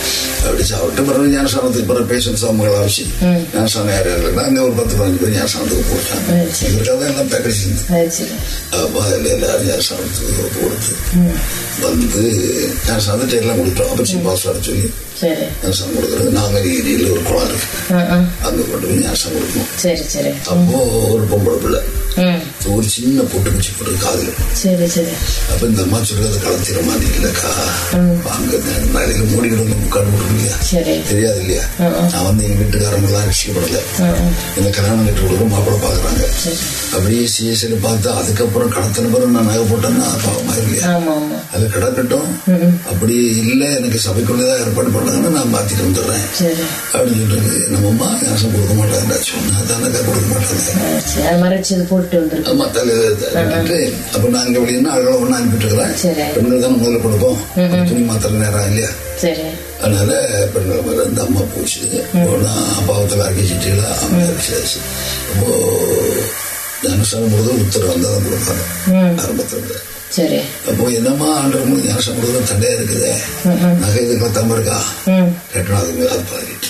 அப்படி சாப்பிட்டு பிறகு ஞானஸ்தானத்துக்கு பிறகு பேஷன் சமூகங்கள் அவசியம் ஞானஸ்தானம் யார் யார் இருக்குன்னா அங்கே ஒரு பத்து பதினஞ்சு பேர் ஞானஸ்தானத்துக்கு போட்டாங்க. அது சரி இவருக்காக தான் எல்லாம் பேக்கேஜ் அப்போ அதில் எல்லாரும் ஒப்பு கொடுத்து வந்து ஞானஸ்தானத்தை எல்லாம் கொடுத்தோம் அப்புறம் சிம்பாஸ் வர சொல்லி சரி ஞானஸ்தானம் கொடுக்குறது நாங்கள் ஏரியில் ஒரு ஒரு ஒரு சின்ன பொட்டு குச்சி போட்டு காதில். அப்ப இந்த அம்மா சொல்றது கலத்திர மாதிரி இல்லக்கா அங்க நாளைக்கு மூடிக்கிட்டு முக்காடு போட்டு இல்லையா? தெரியாது இல்லையா? நான் வந்து எங்க வீட்டுக்காரங்க எல்லாம் ரசிக்கப்படல. இந்த கல்யாணம் கட்டு கொடுக்க மாப்பிள்ள பாக்குறாங்க அப்படியே சிஎஸ்ல பார்த்தா அதுக்கப்புறம் கடத்தின பிறகு நான் நகை போட்டேன்னா பாவமா இல்லையா? அது கிடக்கட்டும் அப்படி இல்ல எனக்கு சபைக்குள்ளதான் ஏற்பாடு பண்ணாங்கன்னா நான் மாத்திட்டு வந்துடுறேன். அப்படின்னு சொல்றது. நம்ம அம்மா யாசம் கொடுக்க மாட்டாங்க சொன்னா கொடுக்க மாட்டாங்க. போட்டு வந்திருக்கு ஆமா தலை விட்டுட்டு அப்ப நான் இங்க வெளியினா அழகா ஒண்ணு அனுப்பிட்டு இருக்கிறேன். சரி. பெண்கள் தான் முதல்ல கொடுப்போம். துணி மாத்திர நேரம் இல்லையா? அதனால பெண்கள் மேல இந்த அம்மா போச்சு போனா பாவத்தில் அரைக்கி சிட்டிகளா அம்மா அரைச்சாச்சு அப்போ ஞானஸ்தானம் கொடுத்து உத்தரவு வந்தா தான் கொடுப்பாங்க ஆரம்பத்தில். சரி. அப்போ ஆண்டவர் போது ஞானஸ்தானம் கொடுக்குறது தண்டையா இருக்குதே. நகை இதுக்கெல்லாம் தம்ப இருக்கா? ம். கேட்டோம் அதுக்கு அது பாதிட்டு.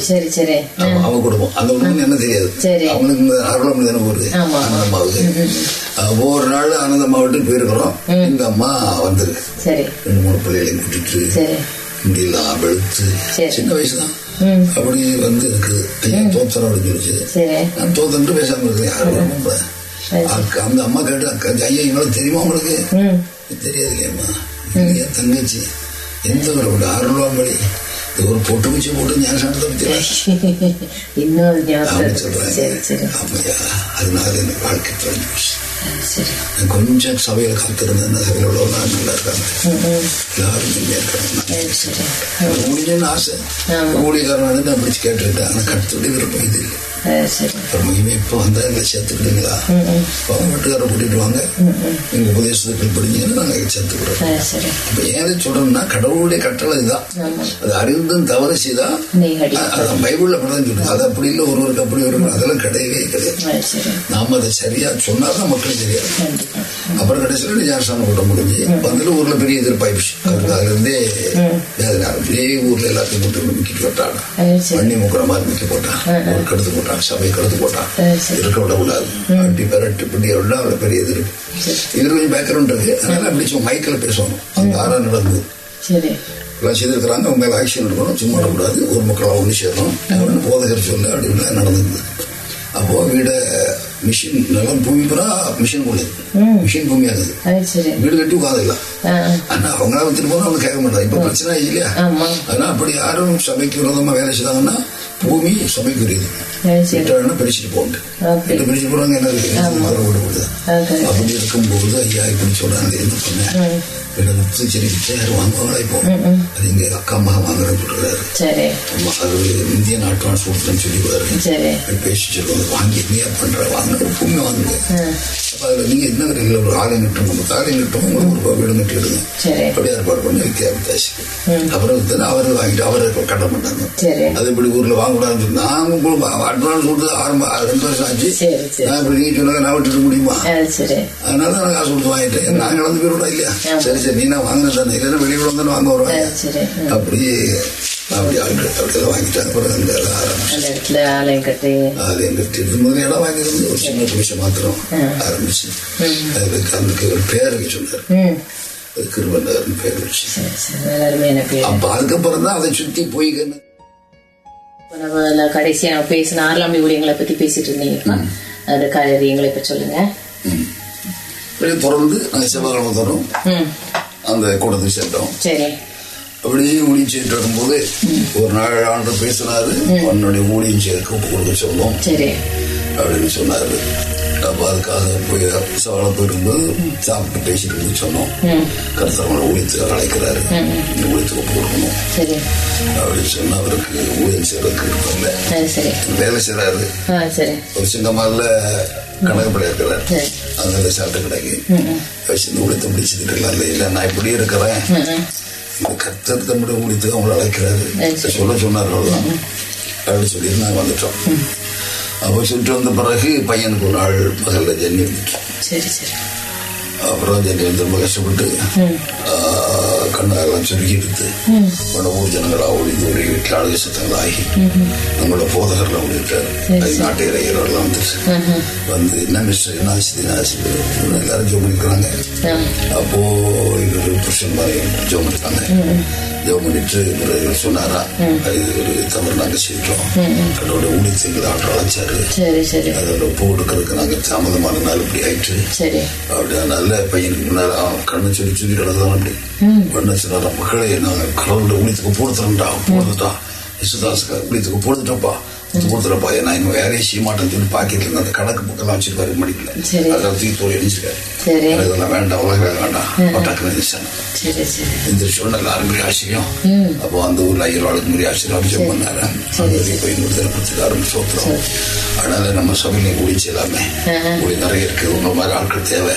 சரி சரி. ஆ, அவ அவ குடும்பம் அந்த குடும்பம் என்ன தெரியாது. இந்த அருளம் தானே போகுது ஒரு நாள் ஆனந்தம்மா வீட்டுக்கு போயிருக்கிறோம். எங்க அம்மா வந்திருக்கு ரெண்டு மூணு பிள்ளைகளையும் கூட்டிட்டு சரி. முடியெல்லாம் வெளுத்து. சின்ன வயசுதான். அப்படி வந்து இருக்குது ஐயா தோத்தரம் அப்படின்னு சொல்லிச்சு நான் தோத்தன்ட்டு பேசாம இருக்கேன். யாரும் ரொம்ப அந்த அம்மா கேட்டு ஐயா இவங்களுக்கு தெரியுமா உங்களுக்கு? தெரியாது என் தங்கச்சி. எந்த ஒரு ஆறு ரூபா மணி இது ஒரு பொட்டு குச்சி போட்டு ஞானசானத்தை பத்தி இன்னொரு ஞாபகம் அப்படின்னு இருக்கு. சரி சொல்றாங்க சரி ஆமையா அதனால எனக்கு வாழ்க்கை தொலைஞ்சு கொஞ்சம் சபையில காத்திருந்தேன் சபையில உள்ளவங்க நல்லா இருக்காங்க எல்லாரும் நிம்மதியா இருக்காங்க முடிஞ்சேன்னு ஆசை. ஊழியக்காரன் பிடிச்சு கேட்டுக்கிட்டேன் ஆனா கடுத்துட்டு விருப்பம் இது இல்லை இனிமே இப்போ வந்தா எங்களை சேர்த்துக்கிட்டீங்களா இப்போ வீட்டுக்காரரை கூட்டிட்டு வாங்க எங்க உபதேசத்துக்கு படிஞ்சீங்கன்னா நாங்கள் சேர்த்துக்கிறோம் அப்ப ஏன் சொல்றேன்னா கடவுளுடைய கட்டளை இதுதான் அது அறிந்தும் தவறு செய்தா பைபிள்ல அப்படிதான் சொல்லுது அது அப்படி இல்லை ஒருவருக்கு அப்படி ஒரு அதெல்லாம் கிடையவே கிடையாது நாம அதை சரியா சொன்னாதான் மக்களுக்கு தெரியாது அப்புறம் கடைசியில் ஞானஸ்தானம் கூட்ட முடிஞ்சு? வந்துட்டு ஊர்ல பெரிய எதிர்ப்பாயிடுச்சு அவருக்கு அதுல இருந்தே வேதனை ஆரம்பிச்சு ஊர்ல எல்லாத்தையும் கூட்டு மிக்கிட்டு போட்டான். பண்ணி முக்கிற மாதிரி மிக்கி போட்டான். ஒரு கடுத்து போட்டான் சபையை கடுத்து போட்டான். இருக்க விடக்கூடாது. அப்படி பெரட்டு பிடி விட அவளை பெரிய எதிர்ப்பு இதுல கொஞ்சம் பேக்ரவுண்ட் இருக்கு. அதனால அப்படி சும்மா மைக்கில் பேசணும். அந்த ஆறாம் நடந்தது எல்லாம் செய்திருக்கிறாங்க. அவங்க மேல ஆக்ஷன் எடுக்கணும். சும்மா விடக்கூடாது. ஒரு மக்கள் ஒன்று சேரணும். போதகர் சொல்ல அப்படின்னு நடந்தது. அப்போ வீட மிஷின் நிலம் பூமி பூரா மிஷின் கொள்ளுது மிஷின் அது சரி வீடு கட்டி ஆ. ஆனா அவங்க வித்துட்டு போனா அவங்க கேட்க மாட்டாங்க இப்ப பிரச்சனை இல்லையா ஆனா அப்படி யாரும் சபைக்கு விரோதமா வேலை செய்தாங்கன்னா பூமி விட்டாங்கன்னா பிரிச்சுட்டு அப்படி வீட்டை போறாங்க என்ன இருக்கு அது அப்படி இருக்கும்போது ஐயா இப்படி சொல்றாங்க என்ன பண்ணேன் வீட வித்து சரி வித்து யாரும் வாங்குவாங்களா இப்போ அது இங்க அக்கா அம்மா வாங்குறேன்னு சொல்றாரு ஆமா, அது இந்திய நாட்டு டிரான்ஸ்போர்ட்னு சொல்லிடுவாரு சரி அப்படி பேசி சொல்லுவாங்க வாங்கி என்னையா பண்ற வாங்க வாங்குங்க அப்ப அதுல நீங்க என்ன இல்லை ஒரு ஆலயம் கட்டணும் நம்ம ஆலயம் கட்டணும் உங்களுக்கு ஒரு வீடு அப்படியே ஏற்பாடு பண்ணி வித்தியா வித்தாச்சு அப்புறம் அவரு வாங்கிட்டு அவரை கட்ட மாட்டாங்க சரி அது இப்படி ஊர்ல வாங்கக்கூடாதுன்னு சொல்லி நாங்க அட்வான்ஸ் கொடுத்து ஆரம்ப ரெண்டு வருஷம் ஆச்சு சரி சரி நான் இப்படி நீங்க சொன்னாங்க நான் விட்டுட்டு முடியுமா அதனால நான் காசு கொடுத்து வாங்கிட்டேன் நான் கலந்து போயிடலாம் இல்லையா சரி சரி நான் வாங்கினேன் தானே. இல்லைன்னா வெளியே தானே வாங்க வருவாங்க. அப்படி அப்படி ஆட்கள் அப்படி வாங்கிட்டாங்க. பிறகு அந்த அந்த இடத்துல ஆலயம் கட்டி. எங்கிட்ட இது முதல்ல இடம் வாங்கியிருந்து ஒரு சின்ன நிமிஷம் மாத்திரம் ஆரம்பிச்சு. அதுக்கு அதுக்கு ஒரு பேர் வச்சு சொன்னார். பேர் வச்சு. அப்ப அதுக்கப்புறம் தான் அதை சுத்தி போய் இப்ப நம்ம கடைசியா பேசின ஆர்லாம்பி ஊழியங்களை பத்தி பேசிட்டு இருந்தீங்கப்பா. அது காரியங்களை இப்ப சொல்லுங்க. தொடர்ந்து நாங்கள் செவ்வாய்க்கிழமை தரோம் அந்த கூட்டத்துக்கு சென்றோம். அப்படியே ஊழியம் செய்துட்டு இருக்கும்போது ஒரு நாள் ஆண்டு பேசினாரு. உன்னுடைய ஊழியம் செய்ய கூப்பு கொடுக்க சொல்லும். அப்படின்னு சொன்னாரு. அப்ப அதுக்காக போய் சவாலம் போயிருக்கும்போது சாப்பிட்டு பேசிட்டு இருந்து சொன்னோம். ம். கருத்தவங்களை ஊழியத்துக்கு அழைக்கிறாரு. இந்த ஊழியத்துக்கு ஒப்பு கொடுக்கணும் அப்படின்னு சொன்னா அவருக்கு ஊழியம் செய்யறதுக்கு சரி வேலை செய்யறாரு ஒரு சின்ன மாதிரில கணக்கு சரி அதனால சாப்பிட்டு கிடைக்கு. ம் ம். வச்சு இந்த ஊழியத்தை முடிச்சுட்டு இல்லை இல்லை நான் இப்படி இருக்கிறேன். இந்த கத்தர் தம்முடைய ஊழியத்துக்கு அவங்களை அழைக்கிறாரு. சொல்ல சொன்னார் அவ்வளவுதான். அப்படின்னு சொல்லி நாங்கள் வந்துட்டோம். அப்போ சொல்லிட்டு வந்த பிறகு பையனுக்கு ஒரு நாள் பகல்ல ஜன்னி வந்துட்டு சரி சரி. அப்புறம் வந்து ரொம்ப கஷ்டப்பட்டு ஆஹ், கண்ணெல்லாம் சுருக்கி எடுத்து உன்னோட ஊர் ஜனங்களா ஓடி ஒரு வீட்டில் அழகு சத்தங்களாகி நம்மளோட போதகர்லாம் ஓடிட்டாரு அது நாட்டு இறையரெல்லாம் வந்துட்டு வந்து என்ன மிஸ்டர் என்ன ஆச்சு என்ன ஆச்சு? எல்லாரும் ஜோம் பண்ணிக்கிறாங்க. அப்போ இவர் புருஷன் மாதிரி ஜோம் பண்ணிருக்காங்க பண்ணிட்டு இவர் சொன்னாரா இது ஒரு தவறு நாங்க செய்தோம் கடவுளோட ஊழியத்துக்கு ஆண்டு அழைச்சாரு சரி சரி அதோட கொடுக்கறதுக்கு நாங்க தாமதமானனால இப்படி ஆயிட்டு அப்படி அதனால பையனுக்கு முன்னால கண்ணை சொல்லி சொல்லி கிடந்தான் அப்படி பண்ண சொன்னாரா மக்களே நாங்க கடவுளோட ஊழியத்துக்கு போடுத்துறோம்டா போடுறதுட்டா யசுதாஸுக்கு ஊழியத்துக்கு போடுத்துட்டோம்ப்பா கொடுத்துறப்பா நான் இன்னும் வேலையை செய்ய மாட்டேன்னு சொல்லி பாக்கெட்ல இருந்து அந்த கணக்கு புக்கெல்லாம் வச்சிருக்காரு மடிக்கல. அதெல்லாம் தூக்கி தோல் எரிஞ்சிருக்காரு. சரி. இதெல்லாம் வேண்டாம் உலக வேலை வேண்டாம் டக்குனு எந்திரிச்சாங்க. சரி சரி. இந்த சொன்ன எல்லாரும் பெரிய ஆச்சரியம். அப்போ அந்த ஊர்ல ஐயர் ஆளுக்கு பெரிய ஆச்சரியம் அபிஷேகம் பண்ணாரு அந்த போய் விடுதலை கொடுத்துட்டு ஆரம்பிச்சோம் அதனால நம்ம சபையில கூடி செய்யலாமே. ஆஹா. கூடி நிறைய இருக்கு. உங்க மாதிரி ஆட்கள் தேவை.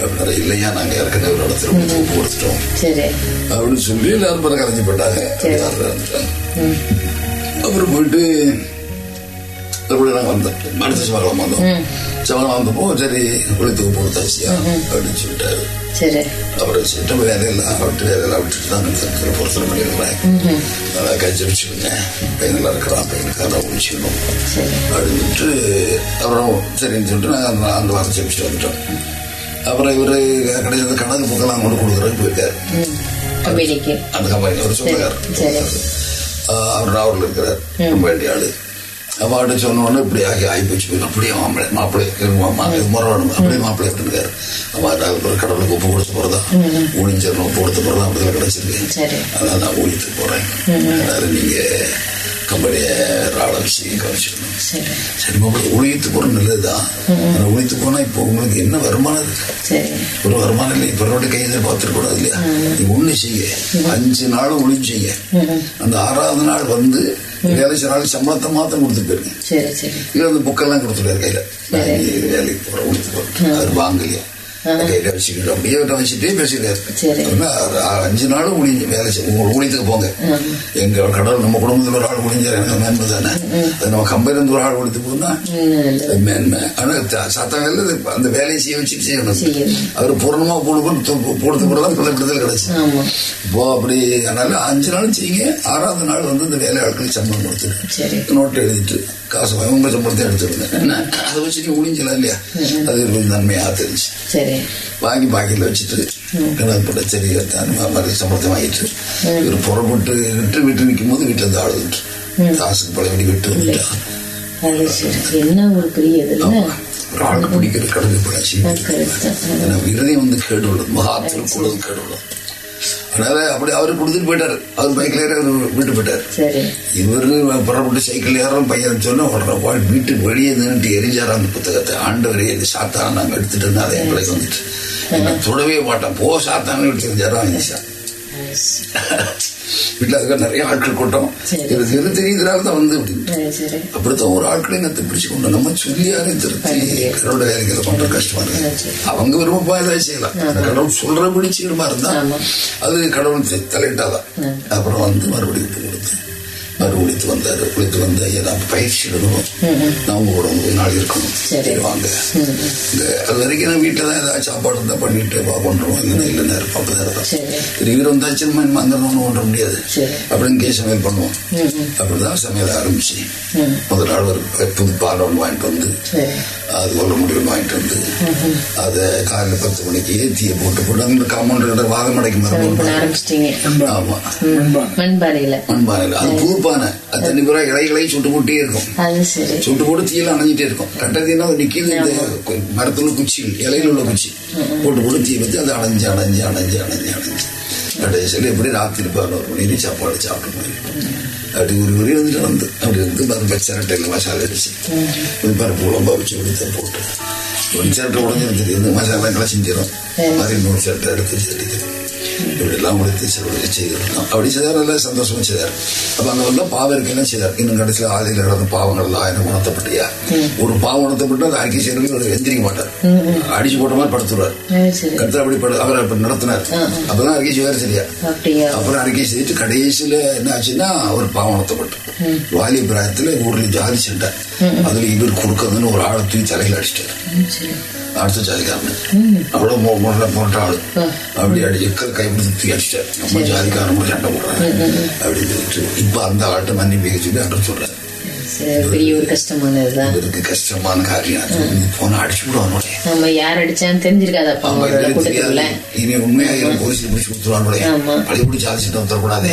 அப்படின்னா இல்லையா? நாங்க ஏற்கனவே ஒரு இடத்துல ஒப்பு கொடுத்துட்டோம். அப்படின்னு சொல்லி எல்லாரும் பிறகு கரைஞ்சு போட்டாங்க. அப்புறம் போயிட்டு மறுபடியும் நாங்கள் வந்தோம். அடுத்த சவாலம் வந்தோம். சவாலம் வந்தப்போ சரி ஒழித்துக்கு கொடுத்தாச்சியா அப்படின்னு சொல்லிட்டாரு. அவரை சொல்லிட்டு வேலையெல்லாம் விட்டு வேலையெல்லாம் விட்டுட்டு தான் இருக்கிற பொருத்தனை நல்லா கஞ்சி வச்சுக்கோங்க பையன் நல்லா இருக்கிறான் பையனுக்கு நல்லா முடிச்சிடணும் சரி. அப்படின்ட்டு அப்புறம் சரின்னு சொல்லிட்டு நாங்கள் அந்த வாரம் செமிச்சிட்டு வந்துட்டோம். அப்புறம் இவரு கடைசி கணக்கு புக்கெல்லாம் கொண்டு ம். கம்பெனிக்கு அந்த கம்பெனி ஒரு சொந்தக்கார் அவர் நாவூர்ல இருக்கிறார். வேண்டிய ஆளு. அவன் அவர்கிட்ட சொன்ன உடனே இப்படி ஆகி ஆகி போச்சு. அப்படியே மாப்பிள்ளை மாப்பிள்ளை முறவணும் அப்படியே மாப்பிள்ளை அப்படின்னுக்காரு அவன் கடவுளுக்கு ஒப்பு கொடுத்து போறதா? ஊழிஞ்சர் ஒப்பு கொடுத்து போறதா? அப்படிதான் கிடைச்சிருக்கு. சரி. அதனால நான் ஊழியத்துக்கு போறேன். அதனால நீங்க கம்பெனியை ஆளை வச்சு கவனிச்சுக்கணும் சரி. ஊழியத்துக்கு போறது நல்லதுதான் ஊழியத்துக்கு போனா இப்போ உங்களுக்கு என்ன வருமானம் இருக்கு ஒரு வருமானம் இல்லை இவரோட கையை பார்த்துட்டு கூடாது இல்லையா? நீ ஒண்ணு செய்ய. அஞ்சு நாள் ஒளி செய்ய. அந்த ஆறாவது நாள் வந்து வேலை செய்ய நாள் சம்பளத்தை மாத்திரம் கொடுத்து போயிருங்க. இது அந்த புக்கெல்லாம் கொடுத்துட்டாரு கையில வேலைக்கு போறேன் உடுத்து போறேன் அது வாங்கலையா? விட்ட வச்சுட்டே "ஆ- அஞ்சு நாளும் ஒளி வேலை உங்க ஊழியத்துக்கு போங்க. எங்க கடவுள் நம்ம குடும்பத்துல ஒரு ஆள் ஒளிஞ்சார் எனக்கு மேன்மை தானே? அது நம்ம கம்பெனி ஒரு ஆள் ஒழித்து போனா மேன்மை ஆனா அந்த வேலையை செய்ய வச்சுட்டு செய்யணும். அவர் பூர்ணமா போடு போடுறது கூட தான் விடுதலை கிடைச்சு. இப்போ அப்படி அதனால அஞ்சு நாள் செய்யுங்க. ஆறாவது நாள் வந்து இந்த வேலை ஆட்களுக்கு சம்பளம் கொடுத்துரு. நோட்டு எழுதிட்டு காசு வாங்கி உங்க சம்பளத்தை எடுத்துருங்க. என்ன? அதை வச்சு நீ ஒளிஞ்சலாம் இல்லையா? அது நன்மையா தெரிஞ்சு. வாங்கி பாக்கெட்ல வச்சுட்டு கணக்கு போட்ட சரி அந்த மாதிரி சம்பளத்தை வாங்கிட்டு இவர் புறப்பட்டு விட்டு வீட்டு நிற்கும் போது வீட்டுல இருந்து ஆளுதுட்டு காசுக்கு பழையபடி விட்டு வந்துட்டான் என்ன ஒரு பெரிய ஒரு ஆள் பிடிக்கிற கரெக்ட் ஏன்னா இருதயம் வந்து கேடு உள்ளது மகாத்திரம் கூட கேடு உள்ளது அதனால அப்படி அவரு கொடுத்துட்டு போயிட்டாரு. அவர் பைக்ல ஏறி அவர் வீட்டு போயிட்டாரு. இவரு புறப்பட்டு சைக்கிள் ஏறோம் பையன் சொன்ன உடனே போய் வீட்டுக்கு வெளியே நின்றுட்டு எரிஞ்சார் அந்த புத்தகத்தை? ஆண்டவரே இது சாத்தான? நாங்க எடுத்துட்டு இருந்தா அதை என் பிள்ளைக்கு வந்துட்டு. தொடவே மாட்டேன். போ சாத்தான எடுத்து எரிஞ்சாரா வீட்டுல நிறைய ஆட்கள் கூட்டம். இது எது தெரியுதுனால தான் வந்து அப்படின்னு அப்படித்தான் ஒரு ஆட்களையும் நத்து பிடிச்சு கொண்டு நம்ம சொல்லியாரே திருத்தி கடவுளோட வேலைகளை பண்ற கஷ்டமா இருக்கு. அவங்க விருப்பப்பா ஏதாவது செய்யலாம். கடவுள் சொல்றபடி செய்யணுமா இருந்தா. அது கடவுள் தலையிட்டாதான். அப்புறம் வந்து மறுபடியும் கொடுத்து அவர் உழைத்து வந்தாரு உழைத்து வந்து ஐயா நான் பயிற்சி எடுக்கணும் நான் உங்க கூட ஒரு நாள் இருக்கணும் வாங்க. இந்த அது வரைக்கும் நான் வீட்டில் தான் ஏதாவது சாப்பாடு இருந்தா பண்ணிட்டு வா பண்றோம் இல்லைன்னா இல்லைன்னா இருப்போம். அப்பதான் இருக்கும். சரி. சரி இவர் வந்தாச்சு அந்த ஒன்றும் ஒன்ற முடியாது. அப்படின்னு இங்கே சமையல் பண்ணுவோம். அப்படிதான் சமையல் ஆரம்பிச்சு. முதல் நாள் ஒரு புது பால் ஒன்று வாங்கிட்டு வந்து அது கொள்ள முடியும் வாங்கிட்டு வந்து அதை காலையில் பத்து மணிக்கு ஏத்தியை போட்டு போட்டு அங்கே காமௌண்ட் வாகமடைக்கு மரம் பண்ண ஆரம்பிச்சிட்டீங்க. ஆமா. மண்பானை மண்பானையில. மண்பானையில். அது பூர்பானை அது தண்ணி பூரா இலை இலை சுட்டு போட்டே இருக்கும். அது சுட்டு போட்டு தீயில அணைஞ்சிட்டே இருக்கும். கட்டத்தீனா அது நிக்கிது இந்த மரத்துல குச்சி இலையில உள்ள குச்சி. போட்டு போட்டு தீ வச்சு அது அணைஞ்சு அணைஞ்சு அணைஞ்சு அணைஞ்சு அணைஞ்சு. கடைசியில் எப்படி ராத்திரி பதினோரு மணி சாப்பாடு சாப்பிட்டு போய் அப்படி ஒரு உரி வந்துட்டு வந்து அப்படி வந்து மருந்து சிரட்டையில் மசாலா அடிச்சு. பருப்பு குழம்பா வச்சு கொடுத்து போட்டு. ஒரு சிரட்டை உடஞ்சிரும் தெரியுது. மசாலா எல்லாம் செஞ்சிடும் மாதிரி இன்னொரு சிரட்டை எடுத்து வச்சு அடிக்கிறோம் இப்படி எல்லாம் உழைத்து செலவு செய்திருந்தோம் அப்படி செய்தார் சந்தோஷமா செய்தார் அப்ப அங்க வந்து பாவருக்கெல்லாம் செய்தார் இன்னும் கடைசியில் ஆதியில் நடந்த பாவங்கள் எல்லாம் ஆயிரம் உணர்த்தப்பட்டியா ஒரு பாவம் உணர்த்தப்பட்டு அறிக்கை செய்யறதுக்கு அவர் எந்திரிக்க மாட்டார் அடிச்சு போட்ட மாதிரி படுத்துருவார் கருத்து அப்படி படு அவர் அப்படி நடத்தினார் அப்பதான் அறிக்கை செய்வார் சரியா அப்புறம் அறிக்கை செய்துட்டு கடைசியில என்ன ஆச்சுன்னா அவர் பாவம் உணர்த்தப்பட்டு வாலி பிராயத்துல ஊர்ல ஜாதி சண்டை அதுல இவர் கொடுக்கறதுன்னு ஒரு தூக்கி தலையில அடிச்சிட்டாரு அடுத்த ஜாதிக்காரன் அவ்வளவு மொ- முரட முரட்ட ஆளு அப்படி அடி எக்கல் கைப்பிடிச்சு தூக்கி அடிச்சிட்டாரு நம்ம ஜாதிக்காரன் கூட சண்டை போடுறாங்க. அப்படின்னு சொல்லிட்டு இப்ப அந்த ஆள்கிட்ட மன்னிப்பு கேட்க சொல்லி அன்ற சொல்றாரு பெரிய ஒரு கஷ்டமானதுதான். இவருக்கு கஷ்டமான காரியம் போன அடிச்சு விடுவானோட நம்ம யார் அடிச்சான்னு தெரிஞ்சிருக்காது அப்பா. கூட்டத்துக்குள்ள. இனி உண்மையா இவன் போலீஸ் பிடிச்சு கொடுத்துருவானோட ஆமா. பழி பிடிச்சி ஆதிச்சிட்டு தரக்கூடாது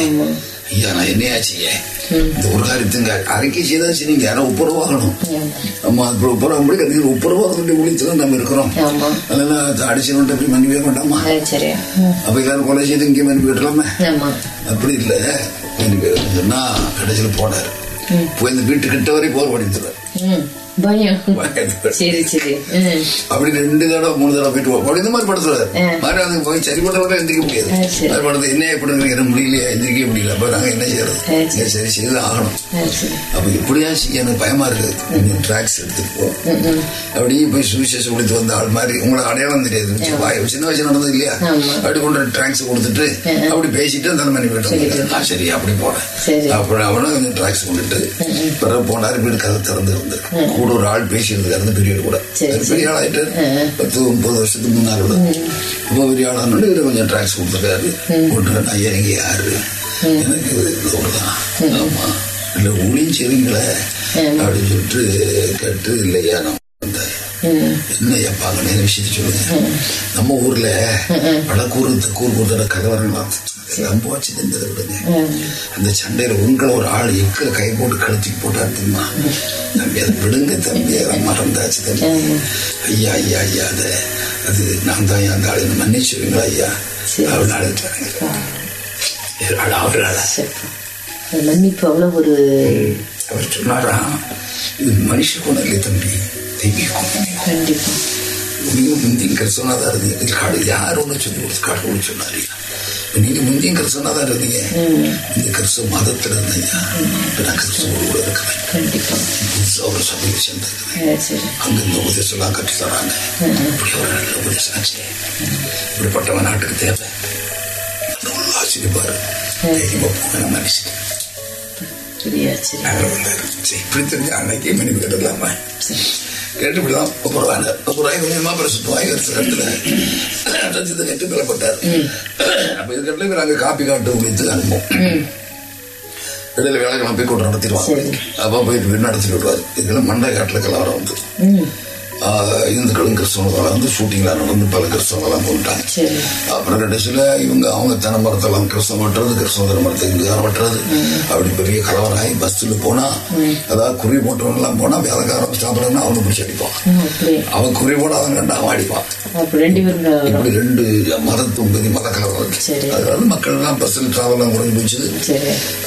ஐயா நான் என்னையாச்சு இந்த ஒரு காரியத்துங்க அறிக்கை செய்தாச்சு நீங்க யாரும் ஒப்புரவாகணும் ஆமா. அப்புறம் ஒப்புரவா முடி கண்டிப்பா ஒப்புரவாக உழைத்து நம்ம இருக்கிறோம். ஆமா. அதனால அடிச்சு போய் மன்னிப்பே மாட்டாமா அப்ப எல்லாரும் கொலை செய்து இங்கே மன்னிப்பு விட்டுலாமே அப்படி இல்ல. மன்னிப்பு கடைசியில் போனாரு. போய் இந்த வீட்டு கிட்ட வரை போர் படித்துறாரு பயம். சரி சரி. ம், அப்படி ரெண்டு தடவை மூணு தடவை போயிட்டு அப்படி இந்த மாதிரி படுத்துறாரு ஆ. மாதிரி போய் சரி பண்றவங்க எந்திரிக்க முடியாது. அது படுத்து என்ன எப்படி இருக்கிற முடியலையா எந்திரிக்க முடியல. அப்ப நாங்க என்ன செய்யறது? சரி. செய்து ஆகணும். அப்ப எனக்கு பயமா இருக்குது. ட்ராக்ஸ் எடுத்துட்டு போ. அப்படியே போய் சுவிசேஷம் கொடுத்து வந்த ஆள் மாதிரி உங்களுக்கு அடையாளம் தெரியாது. வாய் சின்ன வயசு நடந்தது இல்லையா. அப்படி கொண்டு ட்ராக்ஸ் கொடுத்துட்டு அப்படி பேசிட்டு அந்த மணி போயிட்டு சரி அப்படி போனேன். அப்புறம் அவனும் ட்ராக்ஸ் கொண்டுட்டு பிறகு போனாரு வீடு கதை திறந்து இருந்து. கூட ஒரு ஆள் பேசியிருந்தாரு அந்த பெரிய கூட. பெரிய ஆள் ஆயிட்டு பத்து ஒன்பது வருஷத்துக்கு முன்னாடி கூட. ரொம்ப பெரிய ஆள் ஆனோட இவரு கொஞ்சம் ட்ராக்ஸ் கொடுத்துருக்காரு. கொண்டு ஐயா நீங்க யாரு? எனக்கு இவ்வளவுதான் ஆமா. இல்ல ஊழியும் சரிங்களே அப்படின்னு சொல்லிட்டு கேட்டு இல்லையா நான் வந்தேன். என்னையா பாக்கணும் விஷயத்தை சொல்லுங்க? நம்ம ஊர்ல வடக்கூர் கூர் கூர்தோட கலவரங்களாம். வச்சு தெரிஞ்சதை விடுங்க அந்த சண்டையில உங்களை ஒரு ஆள் எக்க கை போட்டு கழுத்துக்கு போட்டா தெரியுமா? தம்பி அதை விடுங்க தம்பி அதை மறந்தாச்சு தம்பி. ஐயா ஐயா ஐயா அது அது நான் தான் அந்த ஆளு மன்னிச்சுவீங்களா ஐயா? அவரால் சரி. அது மன்னிப்பு அவ்வளவு ஒரு அவர் சொன்னாரா இது மனுஷ குணம் இல்லை தம்பி கண்டிப்பா. முந்தியும் கிறிஸ்தவனாதான் இருந்தீங்க இது காடு யார் ஒண்ணு சொல்லி கொடுத்து கடவுள் சொன்னாரு? நீங்க முந்தியும் கிறிஸ்தவனாதான் இருந்தீங்க. இந்த கிறிஸ்தவ மதத்துல இருந்தீங்க. நான் கிறிஸ்தவோடு இருக்கிறேன் புதுசா ஒரு அது சரி அங்க இந்த உபதேசம் எல்லாம் கற்று தராங்க இப்படி ஒரு நல்ல உபதேசம் ஆச்சு. இப்படிப்பட்டவன் நாட்டுக்கு தேவை. ஆச்சரியப்பாரு தைரியமா போக மனுஷன் இப்படி தெரிஞ்ச அன்னைக்கே மணி கேட்டுக்கலாமா? கேட்டு இப்படிதான் அப்புறம் ஐந்து கொஞ்சமா பிரசுட்டு வாங்கி ஒரு இடத்துல ரஞ்சித்தை கட்டு கொல்லப்பட்டார் அப்ப இதுக்கட்டில இவர் அங்க காப்பி காட்டு முடித்து அனுப்புவோம். இடையில வேலைக்கெல்லாம் போய் கூட்டம் நடத்திடுவாங்க. அப்ப போயிட்டு வீடு நடத்தி விடுவாரு இதெல்லாம் மண்டை காட்டுல கலவரம் வந்து. இந்துக்களும் கிறிஸ்தவங்களும் வந்து ஷூட்டிங்லாம் நடந்து பல கிறிஸ்தவங்களாம் சரி. அப்புறம் கடைசியில் இவங்க அவங்க தென்னை மரத்தெல்லாம் கிறிஸ்தவம் வெட்டுறது கிறிஸ்தவ தென்னை மரத்தை இங்கே வெட்டுறது அப்படி பெரிய கலவரம் ஆகி பஸ்ஸில் போனா அதாவது குறி போட்டவங்கலாம் போனா வேலைக்காரன் சாப்பிடணும்னா அவனை பிடிச்சி அடிப்பான். அவன் குறி போடாதவன் கண்டு அவன் அடிப்பான். இப்படி ரெண்டு மதத்தும் பெரிய மத கலவரம். அதனால மக்கள் எல்லாம் பஸ்ஸில் டிராவல்லாம் குறைஞ்சு போச்சு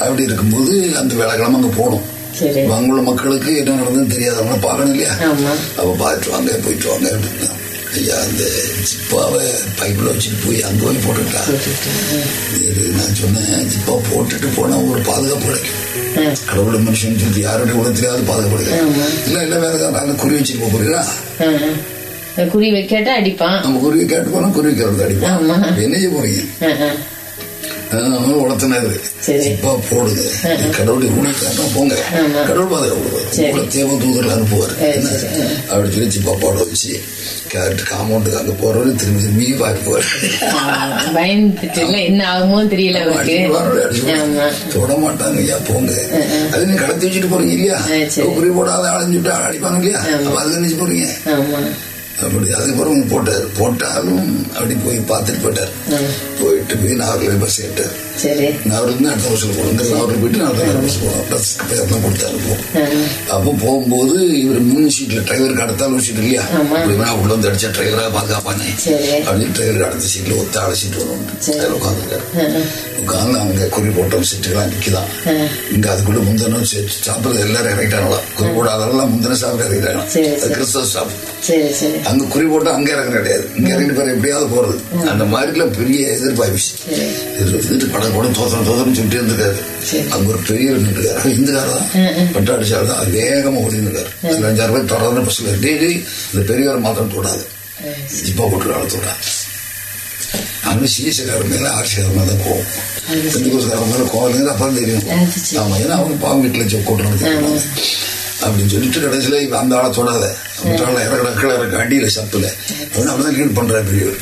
அப்படி இருக்கும்போது அந்த வேலைக்கிழமை அங்கே போகணும் சரி. அங்குள்ள மக்களுக்கு என்ன நடந்ததுன்னு தெரியாதவங்கள பார்க்கணும் இல்லையா? அப்ப பார்த்துட்டு வாங்க போயிட்டு வாங்க ஐயா அந்த ஜிப்பாவை பைப்பில் வச்சுட்டு போய் அங்கே போய் போட்டுட்டா. நான் சொன்னேன் ஜிப்பா போட்டுட்டு போனா ஒரு பாதுகாப்பு கிடைக்கும். கடவுளை மனுஷன் சொல்லி யாருடைய தெரியாத பாதுகாப்பு கிடைக்கும். இல்ல இல்ல வேற நாங்க குறி வச்சுட்டு போக போறீங்களா ஆ, ஆ. குறி வைக்கட்டா அடிப்பான். நம்ம குருவி கேட்டு போனா அடிப்போம் ஆமா. அப்ப என்ன செய்ய போறீங்க? சரி. இப்ப போடுங்க. கடவுளுடைய ஊழியக்காரனா போங்க. கடவுள் பாதை. உங்களை தேவ தூதர்கள் அனுப்புவார். என்ன? அப்படி சொல்லி சிப்பா பாட வச்சு அங்க போறவரு திரும்பி திரும்பி பார்க்குவார் என்ன ஆகுமோ தெரியல தொட மாட்டாங்க ஐயா போங்க. அது நீ கடத்தி வச்சுட்டு போறீங்க இல்லையா. குறி போடாத அழைஞ்சுட்டு அடிப்பாங்க இல்லையா அப்ப அது நினைச்சு போறீங்க. அப்படி அதுக்கப்புறம் போட்டார். போட்டாலும் அப்படி போய் பார்த்துட்டு போயிட்டார். போயிட்டு போய் நாகர்ல பஸ் ஏட்டார் சரி. நாகர்ல அடுத்த வருஷம் போகணும். நாகரில் போயிட்டு அடுத்த பஸ் போகணும். பஸ்க்கு பேர்லாம் கொடுத்தாரு போ அப்போ போகும்போது இவர் முன் சீட்ல டிரைவருக்கு அடுத்தாலும் ஒரு சீட் இல்லையா? ஆமா. இப்படி நான் உள்ள வந்து அடிச்சா டிரைவரா பாதுகாப்பானே. அப்படின்னு டிரைவருக்கு அடுத்த சீட்ல ஒத்த ஆள சீட் வரும். அதில் உட்காந்துருக்காரு உட்காந்து அங்க குறி போட்ட சீட்டுகள்லாம் நிற்கிதான் இங்க அதுக்குள்ள முந்தின சாப்பிடுறது எல்லாரும் இறங்கிட்டாங்களா? குறி போடாதெல்லாம் முந்தின சாப்பிட இறங்கிட்டாங்க அது. கிறிஸ்தவ ஸ்டாப் அங்க குறி போட்டு அங்க இறங்க கிடையாது. இங்க இறங்கிட்டு எப்படியாவது போறது. அந்த மாதிரிலாம் பெரிய எதிர்பார்ப்பு. இருந்துட்டு படம் கூட தோத்தரம் தோத்தரம் சொல்லிட்டு இருந்திருக்காரு. அங்க ஒரு பெரிய நின்றுக்காரு இந்துக்கார தான். பட்டு அடிச்சாரு தான். வேகமா ஓடி இருக்காரு அதுல அஞ்சாறு பேர் தொடர்ந்து பஸ்ல டே டேய் இந்த பெரியவர் மாத்திரம் தொடாது. ஜிப்பா போட்டுருக்காரு தொடா. அங்க சிஎஸ்கார மேல ஆட்சியார் மேல தான் கோவம். பெந்தகோஸ்கார மேல கோவம் அப்புறம் தெரியும். ஆமா ஏன்னா அவங்க பாவம் வீட்டுல கூட்டுறது அப்படின்னு சொல்லிட்டு கடைசியில அந்த ஆளை தொடாத. அந்த ஆளை இறக்குற கீழே இறக்க அடியில சப்புல அவன் அப்படிதான் லீட் பண்றாரு பெரியவர்.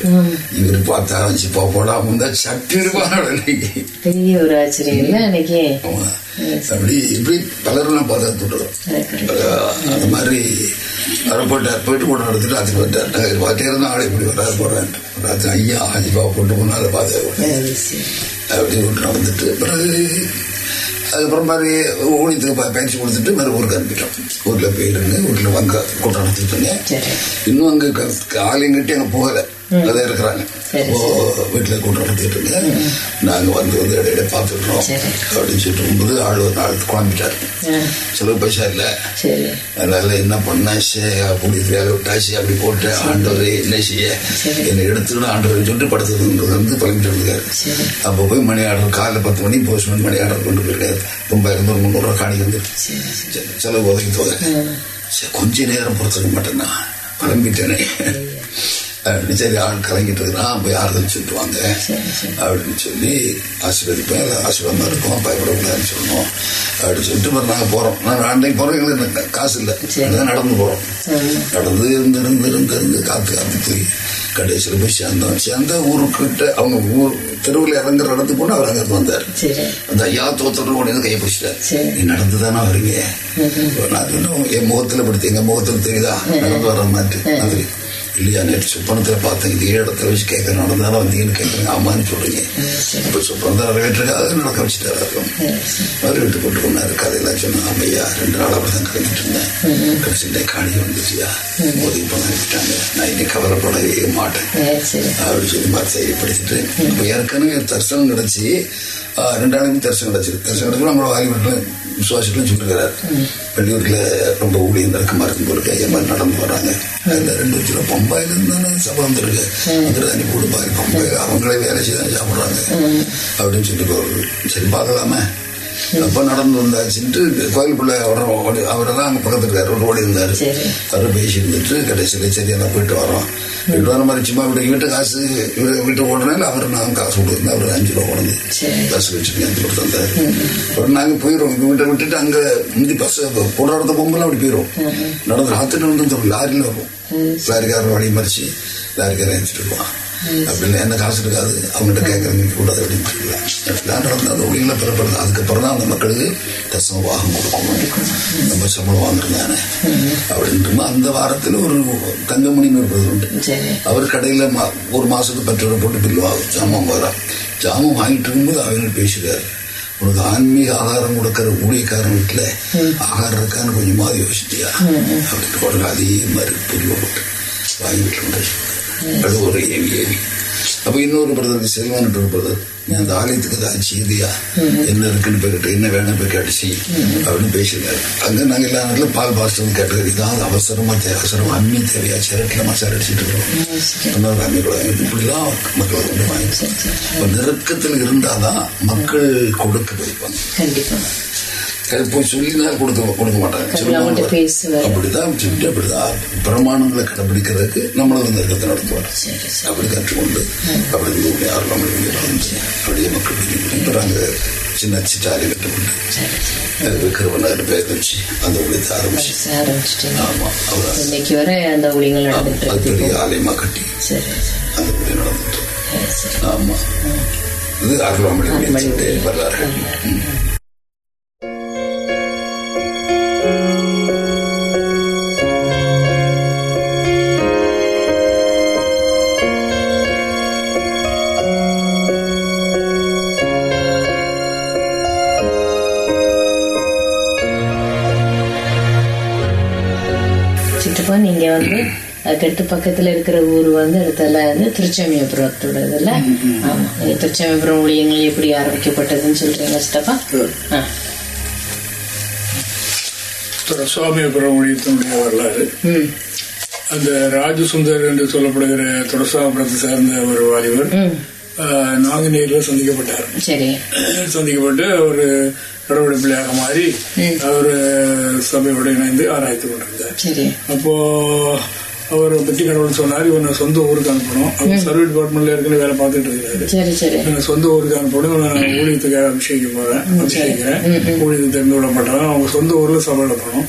இவரு பார்த்தா வச்சு போடா முந்தா இருப்பான் இன்னைக்கு பெரிய ஒரு ஆச்சரியம் இல்ல அன்னைக்கு. அப்படி இப்படி பலரெல்லாம் பார்த்தா தொட்டுறோம் அந்த மாதிரி அவர் போட்டார் போயிட்டு போட்டு எடுத்துட்டு அது போயிட்டார் நாங்கள் பார்த்தே இருந்தா ஆள் இப்படி வராது போடுறேன் ராத்திரி ஐயா ஆஜிப்பா போட்டு போனால சரி. அப்படி விட்டு நடந்துட்டு பிறகு அதுக்கப்புறம் மாதிரி ஊழியத்துக்கு பயிற்சி கொடுத்துட்டு வேற ஊருக்கு அனுப்பிட்டோம். ஊர்ல போயிருங்க ஊர்ல அங்க கூட்டம் நடத்திட்டுங்க சரி. இன்னும் அங்க ஆலயம் கட்டி அங்க போகல. அதான் இருக்கிறாங்க. வீட்டுல கூட்டம் நடத்திட்டு இருங்க நாங்க வந்து வந்து இடையில பார்த்துட்டோம். அப்படின்னு சொல்லிட்டு இருக்கும்போது ஆள் ஒரு நாள் குழம்பிட்டாரு. ஆ, செலவு பைசா இல்ல. அதனால என்ன பண்ண அப்படி வேலை விட்டாச்சு அப்படி போட்டு ஆண்டவர் என்ன செய்ய. என்னை எடுத்துக்கிட்டு ஆண்டவர் சொல்லிட்டு படுத்ததுன்றது வந்து பழகிட்டு இருக்காரு. அப்போ போய் மணி ஆர்டர் காலைல பத்து மணி போஸ்ட்மேன் மணி ஆர்டர் கொண்டு போயிருக்காரு. ரொம்ப இரநூறு முந்நூறு ரூபா காணி வந்து செலவு உதவி தொகை கொஞ்ச நேரம் பொறுத்துக்க மாட்டேன்னா. கிளம்பிட்டேனே. அப்படின்னு சரி ஆள் கலங்கிட்டு இருக்கிறான் போய் ஆறுதல் சொல்லிட்டு வாங்க. அப்படின்னு சொல்லி ஆசீர்வதிப்பேன் இல்லை ஆசீர்வாதமா இருக்கும் பயப்படக்கூடாதுன்னு சொல்லணும். அப்படின்னு சொல்லிட்டு அப்புறம் நாங்கள் போகிறோம் நாங்கள் அன்றைக்கு போகிறோம் எங்களுக்கு காசு இல்லை. நடந்து போகிறோம் ஆமா. நடந்து இருந்து இருந்து இருந்து இருந்து காத்து காத்து போய் கடைசியில் போய் சேர்ந்தோம். சேர்ந்த ஊருக்கிட்ட அவங்க ஊர் தெருவில் இறங்குற இடத்துக்கு போனால் அவர் அங்கிருந்து வந்தார். அந்த ஐயா தோத்தர் உடனே கையை பிடிச்சிட்டார். நீ நடந்து தானே வரீங்க? நான் இன்னும் என் முகத்துல படுத்து எங்க முகத்துல தெரியுதா? நடந்து வர மாதிரி. மாதிரி. இல்லையா நேற்று சுப்பனத்துல பார்த்தேன். இதே இடத்துல வச்சு கேட்க நடந்தாலும் வந்தீங்கன்னு கேட்குறேங்க ஆமான்னு சொல்றீங்க. அப்ப சுப்பனத்தை நிறைவேற்றுக்காக நடக்க வச்சுட்டாரு. இருக்கும் அவர் விட்டு போட்டு கொண்டாரு கதையெல்லாம் சொன்னாங்க ஐயா ரெண்டு நாள் அப்படிதான் கழிஞ்சிட்டு இருந்தேன். கடைசியில காணி வந்துச்சியா? உதவி பண்ண விட்டாங்க நான் இன்னைக்கு கவலைப்படவே மாட்டேன். அப்படின்னு சொல்லி மாதிரி செய்யப்படுத்திட்டு இப்போ ஏற்கனவே தரிசனம் கிடைச்சி ரெண்டு நாளைக்கு தரிசனம் கிடைச்சிருக்கு. தரிசனம் கிடைச்சி நம்மளோட வாலிபர்களும் விசுவாசிகளும் சொல்லிருக்கிறார். வெளியூர்ல ரொம்ப ஊழியம் நடக்க மாதிரி போருக்கு ஐயா மாதிரி நடந்து வராங்க அதுல ரெண்டு வருஷம் பம்பாயில இருந்து தானே சபை வந்திருக்கு. வந்துட்டு தண்ணி போட்டு பாரு பம்பாயில அவங்களே வேலை செய்து தான் சாப்பிடுறாங்க அப்படின்னு சொல்லி போறாரு. சரி பார்க்கலாமே. அப்ப நடந்து வந்தாச்சுன்ட்டு கோயிலுக்குள்ள அவர் அவரை தான் அங்க பக்கத்துல இருக்காரு ஓடி இருந்தாரு. அவர் பேசி இருந்துட்டு கடைசியில் சரி எல்லாம் போயிட்டு வரோம். போயிட்டு வர மாதிரி சும்மா வீட்டு வீட்டு காசு இவரு வீட்டு ஓடுறனால அவர் நான் காசு கொடுத்துருந்தேன் அவர் அஞ்சு ரூபா கொண்டு. பஸ் வச்சுட்டு அஞ்சு ரூபா தந்தாரு. அப்புறம் நாங்க போயிடுவோம் இவங்க வீட்டை விட்டுட்டு அங்க முந்தி பஸ் போடுற இடத்த போகும்போது அப்படி போயிடுவோம் நடந்து ராத்திரி வந்து இந்த லாரியில் வரும். லாரிக்காரர் வழி மறிச்சு லாரிக்காரன் ஏற்றிட்டு வருவான் அப்படி இல்லை என்ன காசு இருக்காது அவங்ககிட்ட கேட்கறவங்க கூடாது அப்படின்னு நடந்து அந்த ஒளியில பெறப்படுது அதுக்கப்புறம் தான் அந்த மக்களுக்கு தசம வாகம் கொடுக்கணும் நம்ம சம்பளம் வாங்குறதானே அப்படின்ட்டு அந்த வாரத்தில் ஒரு தங்கமணின்னு ஒரு பிரதர் உண்டு அவர் கடையில் ஒரு மாசத்துக்கு பத்து ரூபா போட்டு பில் வாங்க ஜாமான் வாங்குறான் ஜாமான் வாங்கிட்டு இருக்கும்போது அவங்க பேசுகிறாரு உனக்கு ஆன்மீக ஆகாரம் கொடுக்கிற ஊழியக்காரன் வீட்டுல ஆகாரம் இருக்கான்னு கொஞ்சமாவது யோசிச்சியா அப்படின்ட்டு உடனே அதே மாதிரி பிரிவு போட்டு வாங்கி வீட்டில் கொண்டு அது ஒரு ஏவி ஏவி அப்ப இன்னொரு பிரதருக்கு செல்வான் ஒரு பிரதர் நீ அந்த ஆலயத்துக்கு தான் செய்தியா? என்ன இருக்குன்னு போய் கேட்டு என்ன வேணும் போய் கேட்டு செய் அப்படின்னு பேசியிருக்காரு. அங்க நாங்க எல்லா நேரத்துல பால் பாஸ்டர் கேட்டது இதாவது அவசரமா தேவை அவசரமா அம்மி தேவையா? சிரட்டில் மசாலா அடிச்சுட்டு இருக்கிறோம். அம்மி கூட இப்படிலாம் மக்கள் வந்து வாங்கி. இப்ப நெருக்கத்தில் இருந்தாதான் மக்கள் கொடுக்க வைப்பாங்க. போய் சொல்லினால் கொடுக்க கொடுக்க மாட்டாங்க. அப்படிதான் சொல்லிட்டு அப்படிதான் பிரமாணங்களை கடைபிடிக்கிறதுக்கு நம்மள வந்து இருக்கத்தை நடத்துவார். அப்படி கற்றுக்கொண்டு அப்படி இந்த ஆர்வம் அப்படியே மக்கள் சின்ன சிட்டாரி கட்டுக்கொண்டு விக்கிரவன் பேர் வச்சு அந்த ஊழியத்தை ஆரம்பிச்சு. ஆமா அவர் இன்னைக்கு வரை அந்த ஊழியங்கள் நடந்துட்டு ஆலயமா கட்டி அந்த ஊழியம் நடந்துட்டு ஆமா. இது அருளாமணி ஊழியத்தினுடைய வரலாறு ம். சித்தப்பா நீங்க வந்து அதுக்கடுத்து பக்கத்துல இருக்கிற ஊர் வந்து இடத்துல வந்து திருச்சமயபுரத்தோட இதுல. ஆமா. நீங்க திருச்சமயபுரம் ஊழியங்கள் எப்படி ஆரம்பிக்கப்பட்டதுன்னு சொல்றீங்க சித்தப்பா ஆ. துரசாமிபுரம் ஊழியத்தினுடைய வரலாறு. அந்த ராஜசுந்தர் என்று சொல்லப்படுகிற துரசாபுரத்தை சார்ந்த ஒரு வாலிபர் நாங்குநேரில் சந்திக்கப்பட்டார். சரி. சந்திக்கப்பட்டு அவர் கடவுளை பிள்ளையாக மாறி அவர் சபையோடு இணைந்து ஆராய்த்து கொண்டிருந்தார் அப்போ அவரை பற்றி கடவுள் சொன்னார் இவனை சொந்த ஊருக்கு அனுப்பணும். அவர் சர்வே டிபார்ட்மெண்ட்ல ஏற்கனவே வேலை பார்த்துட்டு இருக்கிறாரு சரி இவனை சொந்த ஊருக்கு அனுப்பணும் நான் ஊழியத்துக்காக அபிஷேகிக்க போறேன் அபிஷேகிக்கிறேன் ஊழியத்தை தெரிந்து விடப்பட்டவன் அவங்க சொந்த ஊர்ல சபையில போகணும்.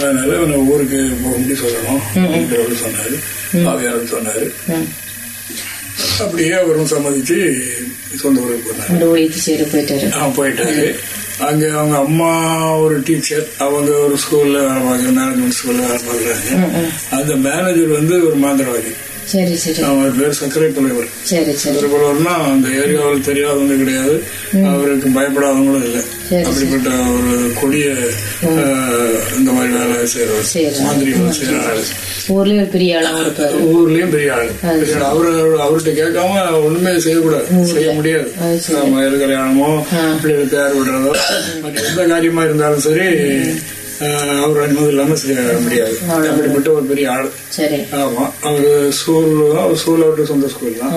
அதனால இவனை ஊருக்கு போகும்படி சொல்லணும் அப்படின்னு கடவுள் சொன்னாரு. ஆவியாளர் சொன்னாரு. அப்படியே அவரும் சம்மதிச்சு சொந்த ஊருக்கு போனாரு சேர போயிட்டாரு. அங்க அவங்க அம்மா ஒரு டீச்சர் அவங்க ஒரு ஸ்கூல்ல மேனேஜ்மெண்ட் ஸ்கூல்ல வேலை பார்க்கறாங்க அந்த மேனேஜர் வந்து ஒரு மாந்திரவாதி. சரி சரி. அவன் பேர் சர்க்கரை புலைவர் சர்க்கரை புலைவர்னா அந்த ஏரியாவில் தெரியாதவங்க கிடையாது. அவருக்கு பயப்படாதவங்களும் இல்லை. அப்படிப்பட்ட ஒரு கொடிய இந்த மாதிரி வேலை செய்யறவர் சரி. மாந்திரிகம் செய்யற ஆளு ஊர்லயே ஒரு பெரிய இருப்பாரு. ஊர்லயும் பெரிய ஆளு. ஆளு. அவரு அவர்கிட்ட கேட்காம ஒண்ணுமே செய்யக்கூடாது. செய்ய முடியாது. எது கல்யாணமோ பிள்ளைகளுக்கு பேர் விடுறதோ எந்த காரியமா இருந்தாலும் சரி அவர் அனுமதி இல்லாம செய்ய முடியாது. அப்படிப்பட்ட ஒரு பெரிய ஆளு. சரி. ஆமா. அவரு ஸ்கூல் அவர் ஸ்கூல் அவர்கிட்ட சொந்த ஸ்கூல் தான்.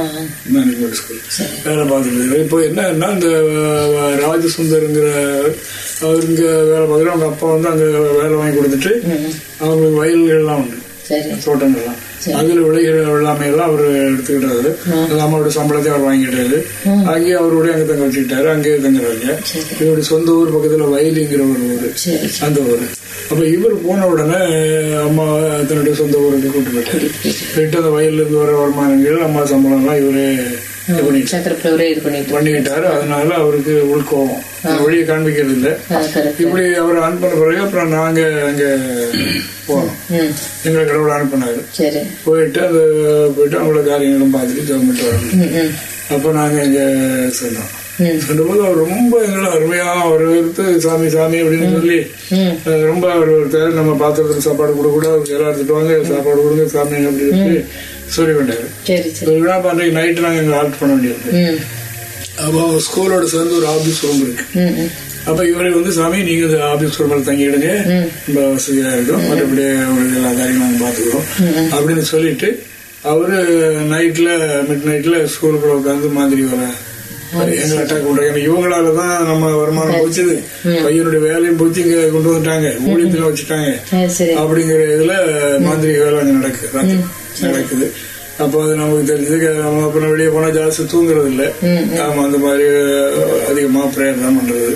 மேனேஜ்மெண்ட் ஸ்கூல் வேலை பார்த்துட்டு. இப்போ என்னன்னா இந்த ராஜசுந்தருங்கிற அவர் இங்க வேலை பார்க்குற அவங்க அப்பா வந்து அங்க வேலை வாங்கி கொடுத்துட்டு அவங்களுக்கு வயல்கள்லாம் உண்டு. தோட்டங்கள்லாம். அதுல விளைகிற வெள்ளாமை எல்லாம் அவர் எடுத்துக்கிட்டாரு. அது அம்மாவோட சம்பளத்தை அவர் வாங்கிட்டாரு. அங்கேயே அவருடைய அங்க தங்க வச்சுக்கிட்டாரு. அங்கேயே தங்குறாங்க. இவருடைய சொந்த ஊர் பக்கத்துல வயலிங்கிற ஒரு ஊரு. அந்த ஊரு. அப்ப இவர் போன உடனே அம்மா தன்னுடைய சொந்த ஊருக்கு கூட்டு போயிட்டாரு. போயிட்டு அந்த வயல்ல இருந்து வர வருமானங்கள் அம்மா சம்பளம் எல்லாம் இவரே இது பண்ணிட்டு. சக்கர பிளவரே இது பண்ணிட்டு. பண்ணிக்கிட்டாரு. அதனால அவருக்கு உள்கோவம் வழியை காண்பிக்கிறது இல்லை இப்படி அவர் அனுப்பின பிறகு அப்புறம் நாங்க அங்க போனோம். எங்களை கடவுள் அனுப்பினாரு. போயிட்டு அந்த போயிட்டு அவங்களோட காரியங்களும் பார்த்துட்டு கவர்மெண்ட் வரணும் அப்போ நாங்க இங்க சொன்னோம் சொன்னபோது அவர் ரொம்ப எங்களை அருமையா அவர் எடுத்து சாமி சாமி அப்படின்னு சொல்லி ரொம்ப அவர் ஒருத்தர் நம்ம பாத்திரத்துல சாப்பாடு கொடுக்க கூட எல்லாம் எடுத்துட்டு வாங்க சாப்பாடு கொடுங்க சாமி அப்படி சொல்லி சொல்லி கொண்டாரு சொல்லிவிடா அன்றைக்கு நைட்டு நாங்க இங்க ஆல்ட் பண்ண வேண்டியது. அப்போ அவங்க ஸ்கூலோட சேர்ந்து ஒரு ஆபீஸ் ரூம் இருக்கு. அப்ப இவரை வந்து சாமி நீங்க இந்த ஆபீஸ் ரூமில் தங்கிடுங்க ரொம்ப வசதியா இருக்கும். அவருக்கு எல்லா காரியங்களும் நாங்க பாத்துக்கிறோம். அப்படின்னு சொல்லிட்டு அவரு நைட்ல மிட் நைட்ல ஸ்கூலுக்குள்ள உட்காந்து மாதிரி வர ஏன்னா இவங்களால தான் நம்ம வருமானம் போச்சுது பையனுடைய வேலையும் போச்சு இங்க கொண்டு வந்துட்டாங்க. ஊழியத்துல வச்சுட்டாங்க. சரி சரி அப்படிங்கிற இதுல மாந்திரிக வேலை அங்க நடக்குது ராத்திரி நடக்குது. அப்போ அது நமக்கு தெரிஞ்சது நம்ம அப்புறம் வெளியே போனா ஜாஸ்தி தூங்குறது இல்ல ஆமா அந்த மாதிரி அதிகமா பிரேயர் தான் பண்றது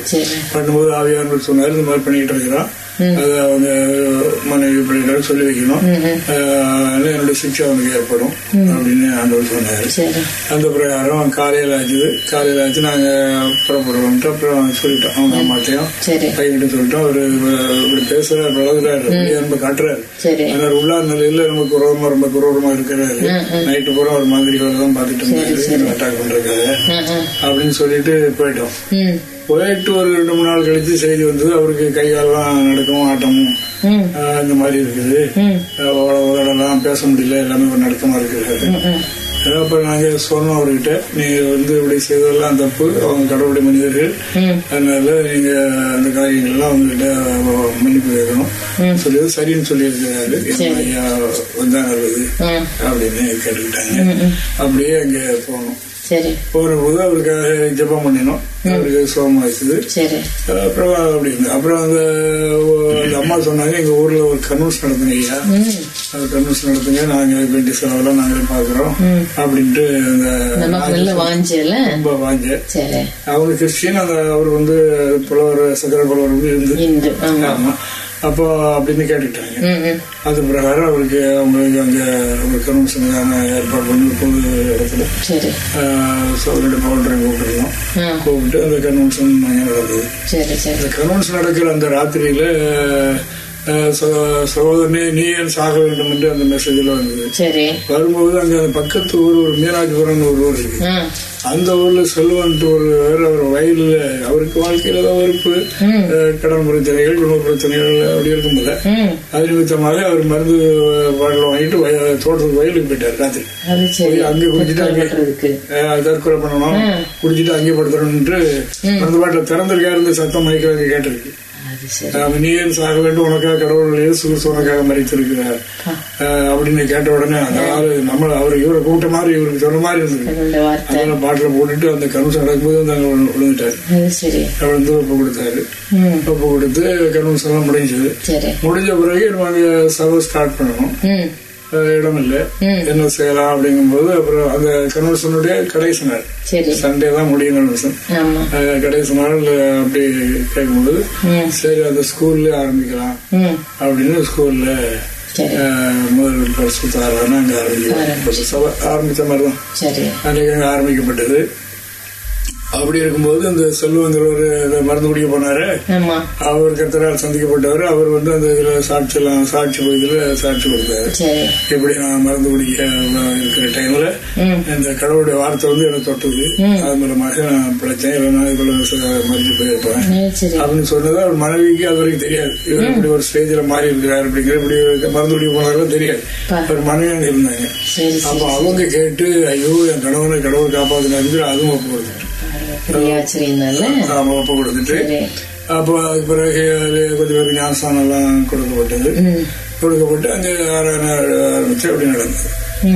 பண்ணும்போது ஆவியானவர் சொன்னாரு இந்த மாதிரி பண்ணிட்டு இருக்கிறான். அது அவங்க மனைவி பிள்ளைகளை சொல்லி வைக்கணும். என்னுடைய சிக்ஷை அவனுக்கு ஏற்படும் அப்படின்னு ஆண்டவர் சொன்னாரு. சரி. அந்த பிரகாரம் காலையில ஆச்சுது. காலையில ஆச்சு நாங்க புறப்படுறோம்ட்டு அப்புறம் சொல்லிட்டோம். அவங்க அம்மாட்டையும் பையன்கிட்ட சொல்லிட்டோம். அவரு இப்படி பேசுறாரு வெளியே நம்ம காட்டுறாரு. சரி. ஆனா உள்ளார் நிலையில நம்ம குரோரமா ரொம்ப குரோரமா இருக்கிறாரு. நைட்டு பூரா ஒரு மாதிரி தான் பாத்துட்டு இருந்தாரு. அட்டாக் ம் அப்படின்னு சொல்லிட்டு போயிட்டோம். போயிட்டு ஒரு ரெண்டு மூணு நாள் கழிச்சு செய்தி வந்தது. அவருக்கு கை காலெல்லாம் நடக்கும் ஆட்டமும் இந்த மாதிரி இருக்குது. ம். ஆஹ் உட- உடலெல்லாம் பேச முடியல. எல்லாமே ஒரு நடுக்கமா இருக்கிறாரு ம் அப்ப நாங்க சொன்னோம் அவர்கிட்ட நீங்க வந்து இப்படி செய்ததெல்லாம் தப்பு. அவங்க கடவுளுடைய மனிதர்கள். அதனால நீங்க அந்த காரியங்கள்லாம் அவங்ககிட்ட மன்னிப்பு கேட்கணும். சொல்லி சரின்னு சொல்லி இருக்கிறாரு ஐயா வந்தா நல்லது ம். அப்படின்னு கேட்டுக்கிட்டாங்க. அப்படியே அங்க போனோம். சரி. போற போது அவருக்காக ஜெபம் பண்ணினோம். அவருக்கு சோகமாயிடுச்சு அப்புறம் அப்படி இருந்து அப்புறம் அந்த அம்மா சொன்னாங்க எங்க ஊர்ல ஒரு கன்வென்ஷன் நடத்துங்க ஐயா. ம். அந்த கன்வென்ஷன் நடத்துங்க நாங்க வேண்டி செலவெல்லாம் நாங்களே பாக்குறோம் அப்படின்ட்டு அந்த ரொம்ப சரி. அவங்க கிறிஸ்டின் அந்த அவர் வந்து புலவர் சக்கர புலவர் வந்து இருந்து ஆமா. அப்போ அப்படின்னு கேட்டுக்கிட்டாங்க. அது பிரகாரம் அவருக்கு அவங்களுக்கு அங்க ஒரு கன்வென்ஷனுக்கான ஏற்பாடு பண்ணி பொது இடத்துல. சோதனை பவுண்டரை கூப்பிட்டுருந்தோம் கூப்பிட்டு அந்த கன்வென்ஷன் நடந்தது. அந்த கன்வென்ஷன் நடக்கிற அந்த ராத்திரியில சகோதரனே நீ ஏன் சாக வேண்டும் என்று அந்த மெசேஜ்ல வந்தது. வரும்போது அங்க அந்த பக்கத்து ஊர் ஒரு மீனாட்சிபுரம் ஒரு ஊர் இருக்கு. அந்த ஊர்ல செல்வன்ட்டு ஒரு வேற அவர் வயல்ல அவருக்கு வாழ்க்கையில தான் வெறுப்பு கடன் பிரச்சனைகள் குடும்ப பிரச்சனைகள் அப்படி இருக்கும்போது அது நிமித்தமாக அவர் மருந்து பாட்டில் வாங்கிட்டு தோட்டத்துக்கு வயலுக்கு போயிட்டார் ராத்திரி. போய் அங்கே குடிச்சிட்டு அங்கே தற்கொலை பண்ணணும். குடிச்சிட்டு அங்கே படுத்தணும்ட்டு மருந்து பாட்டில் திறந்திருக்காரு சத்தம் மயக்கிறாங்க கேட்டிருக்கு. அது சரி. அவன் நீ ஏன் சாக வேண்டும் உனக்காக கடவுள் இயேசு உனக்காக மறித்திருக்கிறார் அப்படின்னு கேட்ட உடனே அந்த ஆளு நம்ம அவர் இவரை கூப்பிட்ட மாதிரி இவருக்கு சொன்ன மாதிரி இருந்தது. அதனால பாட்டில போட்டுட்டு அந்த கன்வென்ஷன் நடக்கும்போது விழு- விழுந்துட்டாரு. அவர் வந்து ஒப்பு கொடுத்தாரு. ஒப்பு கொடுத்து கன்வென்ஷன் எல்லாம் முடிஞ்சது. முடிஞ்ச பிறகு நாங்க சபை ஸ்டார்ட் பண்ணணும். இடம் இல்லை என்ன செய்யலாம் அப்படிங்கும்போது அப்புறம் அந்த கன்வென்ஷனுடைய கடைசி நாள். சண்டே தான் முடியும் கன்வென்ஷன். கடைசி நாள் அப்படி கேட்கும்போது சரி அந்த ஸ்கூல்ல ஆரம்பிக்கலாம். அப்படின்னு ஸ்கூல்ல முதல் பரிசுத்தாரன அங்க ஆரம்பிக்கலாம். ஆரம்பிச்ச. மாதிரி தான் அங்க ஆரம்பிக்கப்பட்டது. அப்படி இருக்கும்போது இந்த செல்வங்கிறவர் இந்த மருந்து குடிக்க போனாரு. அவர் கத்தரால் சந்திக்கப்பட்டவர். அவர் வந்து அந்த இதுல சாட்சி எல்லாம் சாட்சி இதுல சாட்சி கொடுத்தாரு. இப்படி நான் மருந்து குடிக்க இருக்கிற டைம்ல இந்த கடவுளுடைய வார்த்தை வந்து எனக்கு தொட்டது. அது மூலமாக நான் பிழைச்சேன். இல்லைன்னா இதுக்குள்ள மறிச்சு போயிருப்பேன். அப்படின்னு சொன்னது அவர் மனைவிக்கு அது வரைக்கும் தெரியாது. இவர் இப்படி ஒரு ஸ்டேஜ்ல மாறி இருக்கிறார் அப்படிங்கிற இப்படி மருந்து குடிக்க போனாலும் தெரியாது. அவர் மனைவி அங்க இருந்தாங்க. அப்ப அவங்க கேட்டு ஐயோ என் கணவனை கடவுள் காப்பாத்தினாரு அதுவும் ஒப்பு ஒப்பு கொடுத்துட்டு. அப்போ அதுக்கு பிறகு கொஞ்சம் பேருக்கு ஞானஸ்தானம் எல்லாம் கொடுக்கப்பட்டது. கொடுக்கப்பட்டு அங்க ஆரம்பிச்சு அப்படி நடந்தது.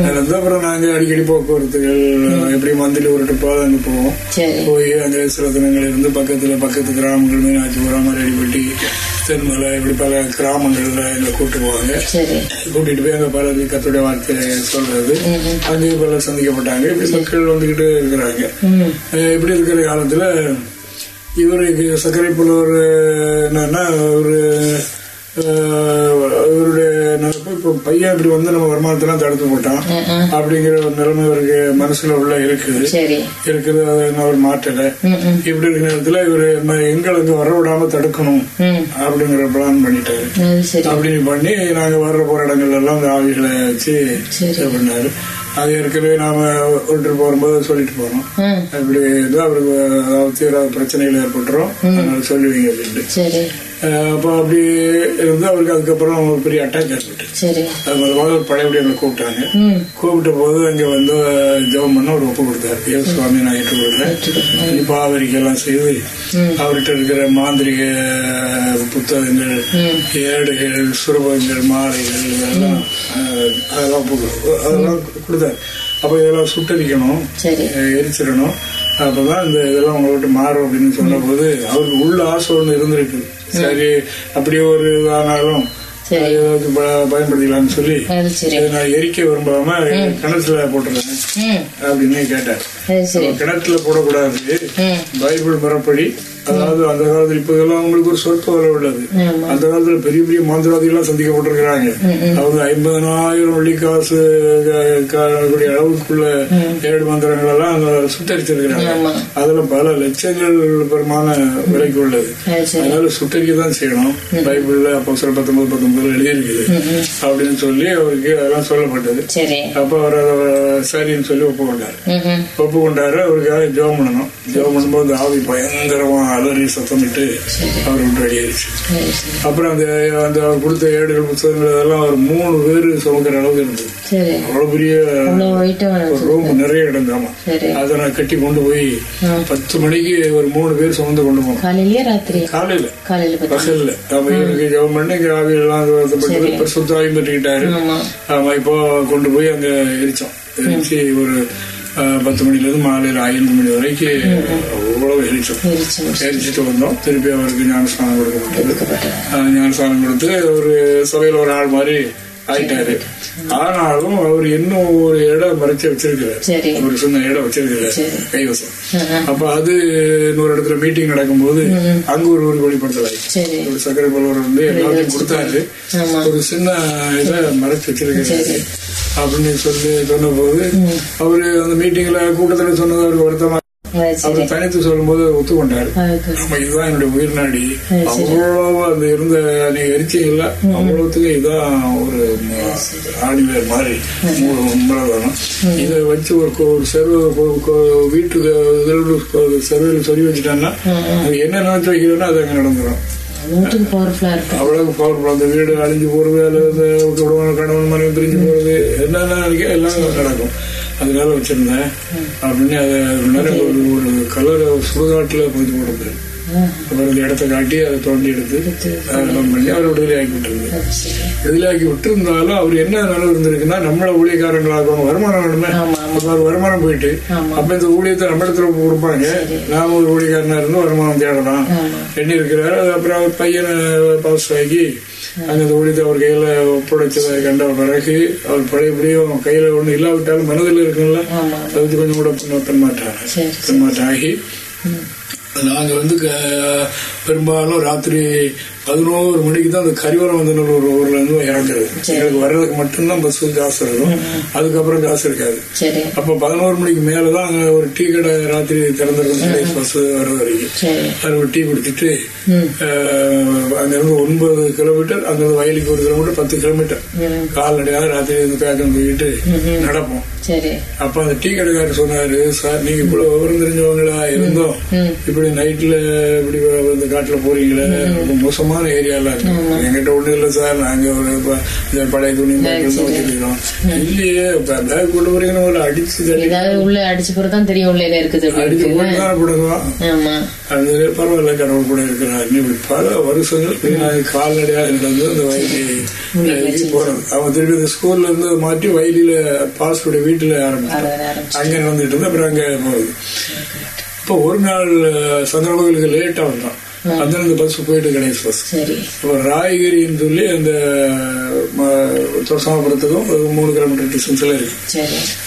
நடந்து அப்புறம் நாங்க அடிக்கடி போக்குவரத்துகள் எப்படி மந்திரி ஒரு ட்ரிப்பாவது அங்க போவோம். போய் அங்க சில தினங்கள் இருந்து பக்கத்துல பக்கத்து கிராமங்கள் மீனாட்சிபுரம் ரெடிப்பட்டி தென்மலை இப்படி பல கிராமங்கள்ல எங்களை கூட்டு போவாங்க. கூட்டிட்டு போய் அங்க பல கத்துடைய வார்த்தையை சொல்றது. அங்கேயும் பல சந்திக்கப்பட்டாங்க. இப்படி மக்கள் வந்துகிட்டு இருக்கிறாங்க. இப்படி இருக்கிற காலத்துல இவருக்கு சர்க்கரை புலவர் என்னன்னா ஒரு இவருடைய நினைப்பு இப்போ பையன் இப்படி வந்து நம்ம வருமானத்தெல்லாம் தடுத்து போட்டான். அப்படிங்கிற ஒரு நிலைமை இவருக்கு மனசுல உள்ள இருக்குது. இருக்குது அதை அவர் மாற்றல. இப்படி இருக்கிற நேரத்துல இவர் எங்களை இங்க வர விடாம தடுக்கணும் அப்படிங்கிற பிளான் பண்ணிட்டாரு. அது சரி. அப்படி பண்ணி நாங்க வர்ற போற இடங்கள்ல எல்லாம் அந்த ஆவிகளை வச்சு பண்ணாரு. அது ஏற்கனவே நாம ஒரு ட்ரிப் வரும்போது சொல்லிட்டு போனோம். ம். இப்படி இது அவருக்கு தீராத பிரச்சனைகள் ஏற்பட்டுரும். சொல்லுவீங்க அப்படின்ட்டு அப்போ அப்படி இருந்து அவருக்கு அதுக்கப்புறம் ஒரு பெரிய அட்டாக் ஏற்பட்டு அது முதல்ல பழையபடி கூப்பிட்டாங்க. கூப்பிட்ட போது அங்க வந்து ஜெபம் பண்ண ஒரு ஒப்பு கொடுத்தாரு. ஏ சுவாமி நான் ஏற்று கொடுக்குறேன் நீ பாவரிக்கெல்லாம் செய்து. அவர்கிட்ட இருக்கிற மாந்திரிக புத்தகங்கள். ஏடுகள் சுரபங்கள் மாலைகள் இதெல்லாம் அதெல்லாம் அதெல்லாம் கொடுத்தாரு. அப்ப இதெல்லாம் சுட்டரிக்கணும் எரிச்சிடணும். அப்பதான் இந்த இதெல்லாம் உங்களை விட்டு மாறும் அப்படின்னு சொன்ன போது அவருக்கு உள்ள ஆசை ஒண்ணு இருந்திருக்கு. சரி அப்படியே ஒரு ப- பயன்படுத்திக்கலாம்னு சொல்லி நான் எரிக்க விரும்பாம கிணத்துல போட்டுறேன் ம். அப்படின்னு கேட்டார். கிணத்துல போடக்கூடாது. பைபிள் முறைப்படி அதாவது அந்த காலத்துல இப்ப இதெல்லாம் உங்களுக்கு ஒரு சொற்ப விலை உள்ளது. அந்த காலத்துல பெரிய பெரிய மாந்திரவாதிகள் சந்திக்கப்பட்டிருக்கிறாங்க. அவங்க ஐம்பதனாயிரம் வெள்ளிக்காசு அளவுக்குள்ள ஏழு மந்திரங்கள் எல்லாம் சுட்டரிச்சிருக்கிறாங்க. அதெல்லாம் பல லட்சங்கள் பெருமான விலைக்கு உள்ளது. அதனால சுட்டரிக்க தான் செய்யணும். பைபிள்ல அப்போ சில பத்தொன்பது பத்தொன்பதுல எழுதியிருக்குது. அப்படின்னு சொல்லி அவருக்கு அதெல்லாம் சொல்லப்பட்டது. அப்ப அவர் அதை சரின்னு சொல்லி ஒப்புக்கொண்டார். ஒப்புக்கொண்டாரு அவருக்காக ஜெபம் பண்ணணும். ஜெபம் பண்ணும்போது ஆவி பயங்கரமா அலறி சத்தமிட்டு அவர் விட்டு வெளியேறிச்சு அப்புறம் அந்த அந்த அவர் கொடுத்த ஏடுகள் புத்தகங்கள் அதெல்லாம் ஒரு மூணு பேர் சுமக்கிற அளவுக்கு இருந்தது. அவ்வளவு பெரிய ஒரு ரூம் நிறைய இடம் ஆமா. அதை நான் கட்டி கொண்டு போய். பத்து மணிக்கு ஒரு மூணு பேர் சுமந்து கொண்டு போனோம். காலையில. பகல்ல நம்ம இவருக்கு ஜெபம் பண்ணி இங்க ஆவியெல்லாம் சுத்தாயும் பெற்றுக்கிட்டாரு. ஆமா. ஆமா இப்போ கொண்டு போய் அங்க எரிச்சோம். எரிச்சு ஒரு பத்து மணில இருந்து மாலையில ஐந்து மணி வரைக்கும் அவ்வளவு எரிச்சோம் எரிச்சு எரிச்சிட்டு வந்தோம் திருப்பி அவருக்கு ஞானஸ்நானம் கொடுக்கப்பட்டது ஞானஸ்நானம் கொடுத்து ஒரு சபையில ஒரு ஆள் மாதிரி ஆயிட்டாரு. ஆனாலும் அவர் இன்னும் ஒரு இடம் மறைச்சு வச்சிருக்கிறார். சரி. ஒரு சின்ன இடம் வச்சிருக்கிறார். சரி. கைவசம். அப்ப அது இன்னொரு இடத்துல மீட்டிங் நடக்கும்போது அங்க ஒரு ஒரு வெளிப்படுத்தலாய் ஒரு சக்கரை பலவர் வந்து எல்லாத்தையும் கொடுத்தாரு. ஒரு சின்ன இதை மறைச்சு வச்சிருக்காரு அப்படின்னு சொல்லி சொன்ன போது அவரு அந்த மீட்டிங்ல கூட்டத்துல சொன்னது அவருக்கு வருத்தமா அவர் தனித்து சொல்லும்போது ஒத்துக்கொண்டாரு. அதுக்கு ஆமா இதுதான் என்னுடைய உயிர் நாடி. அவ்வளவு அந்த இருந்த நீங்க எரிச்சீங்கல்ல அவ்வளவுத்துக்கு இதுதான் ஒரு ஆணிவேர் மாதிரி. மூலதனம் இதை வச்சு ஒரு ஒரு செருவு வீட்டுக்கு செருவில் சொல்லி வச்சுட்டாங்கன்னா அது என்ன நினைச்சு வைக்கிறோன்னா அது அங்க நடந்துடும் பவர்ஃபுல்லா அவ்வளவு பவர்ஃபுல் அந்த வீடு அழிஞ்சு போறது அல்லது கணவன் மனைவி பிரிஞ்சு போறது என்னென்ன எல்லாம் நடக்கும். அதனால வச்சிருந்தேன். அப்படின்னு அதை நேரம் ஒரு ஒரு கலர் சுடுகாட்டுல போயிட்டு போடுறது இந்த இடத்த காட்டி அதை தோண்டி எடுத்து அதெல்லாம் பண்ணி அவர் விடுதலை ஆக்கி சரி விடுதலையாக்கி விட்டு இருந்தாலும் அவர் என்ன நிலவு இருந்திருக்குன்னா நம்மள ஊழியக்காரங்களாக வருமானம் வேணுமே. அவர் வருமானம் போயிட்டு. அப்ப இந்த ஊழியத்தை நம்ம இடத்துல கொடுப்பாங்க. நாம ஒரு ஊழியக்காரனா இருந்து வருமானம் தேடலாம். எண்ணி இருக்கிறாரு. அது அப்புறம் அவர் பையனை பாஸ் ஆகி அங்க இந்த ஊழியத்தை அவர் கையில ஒப்படைச்சதை கண்ட பிறகு அவர் பழையபடியும் கையில ஒண்ணு இல்லாவிட்டாலும் மனதில் இருக்குல்ல ஆமா. அதை வச்சு கொஞ்சம் கூட பின்ன- பின்மாற்றாங்க சரி. பின்மாற்றாகி நாங்க வந்து க- பெரும்பாலும் ராத்திரி பதினோரு மணிக்கு தான் அந்த கரிவரம் வந்து ஒரு ஊர்ல இருந்து இறங்குறது. எங்களுக்கு வர்றதுக்கு மட்டும்தான் பஸ் காசு இருக்கும் அதுக்கப்புறம் காசு இருக்காது. அப்ப பதினோரு மணிக்கு மேலதான் அங்க ஒரு டீ கடை ராத்திரி திறந்திருக்கும். பஸ் வர்றது வரைக்கும். அது ஒரு டீ குடிச்சிட்டு அங்கிருந்து ஒன்பது கிலோமீட்டர் அங்கிருந்து வயலுக்கு ஒரு கிலோமீட்டர் பத்து கிலோமீட்டர். கால்நடையாக ராத்திரி இந்த பேக்கம் தூக்கிட்டு நடப்போம். அப்ப அந்த டீ கடைக்காரர் சொன்னாரு சார் நீங்க இவ்வளவு விவரம் தெரிஞ்சவங்களா இருந்தோம். இப்படி நைட்ல இப்படி காட்டுல போறீங்களே? ரொம்ப மோசமான ஏரியால இருக்கு. எங்கிட்ட ஒண்ணு இல்ல சார். நாங்க ஒரு இந்த பழைய துணி வச்சிருக்கிறோம் இல்லையே பேக் கொண்டு போறீங்கன்னு ஒரு அடிச்சு ஏதாவது உள்ள அடிச்சு போறது தான் தெரியும் உள்ள இருக்குது அடிச்சு அப்படின்னு போட்டு தான் கொடுக்கலாம் ஆமா. அது பரவாயில்ல கடவுள் கூட இருக்கிறார். பல வருஷங்கள் கால்நடையாக நடந்து அந்த வயலி போறது அவன் திருப்பி ஸ்கூல்ல இருந்து மாற்றி வயலில பாஸ்போர்ட் வீட்டுல ஆரம்பிச்சான். அங்க நடந்துட்டு இருந்து அப்புறம் அங்க போகுது. இப்போ ஒரு நாள் சந்திரபோகிலுக்கு லேட்டா வந்தான். அந்த இந்த பஸ் போயிட்டு கணேஷ் பஸ் இப்போ ராயகிரின்னு சொல்லி அந்த தொரசாமபுரத்துக்கும் ஒரு மூணு கிலோமீட்டர் டிஸ்டன்ஸ்ல இருக்கு.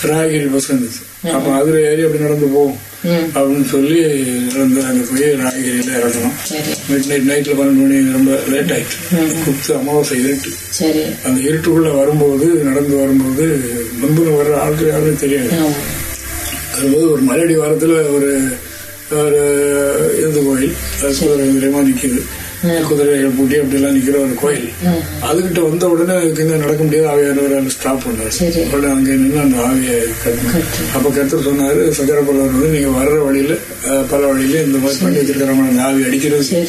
ராயகிரி பஸ் இருந்துச்சு அப்ப அதுல ஏறி அப்படி நடந்து போகும் ம். அப்படின்னு சொல்லி நடந்து அங்க போய் ராயகிரியில இறங்கணும். மிட் நைட் நைட்ல பன்னெண்டு மணி ரொம்ப லேட் ஆயிடுச்சு குப்து அமாவாசை இருட்டு. அந்த இருட்டுக்குள்ள வரும்போது நடந்து வரும்போது முன்பு வர்ற ஆட்கள் யாரும் தெரியாது. வரும்போது ஒரு மலையடி வாரத்துல ஒரு ஒரு இந்து கோயில் அது குதிரை குதிரைமா நிக்குது குதிரைகள் பூட்டி அப்படி எல்லாம் நிக்கிற ஒரு கோயில் அதுகிட்ட வந்த உடனே இங்க நடக்க முடியாது ஆவியானவர் ஸ்டாப் பண்ணாரு. உடனே அங்க நின்று அந்த ஆவியை அப்ப கருத்தர் சொன்னாரு சக்கரப்பள்ளவர் வந்து நீங்க வர்ற வழியில பல வழியில இந்த மாதிரி பண்ணி வச்சிருக்கிறவங்க அந்த ஆவி அடிக்கிறது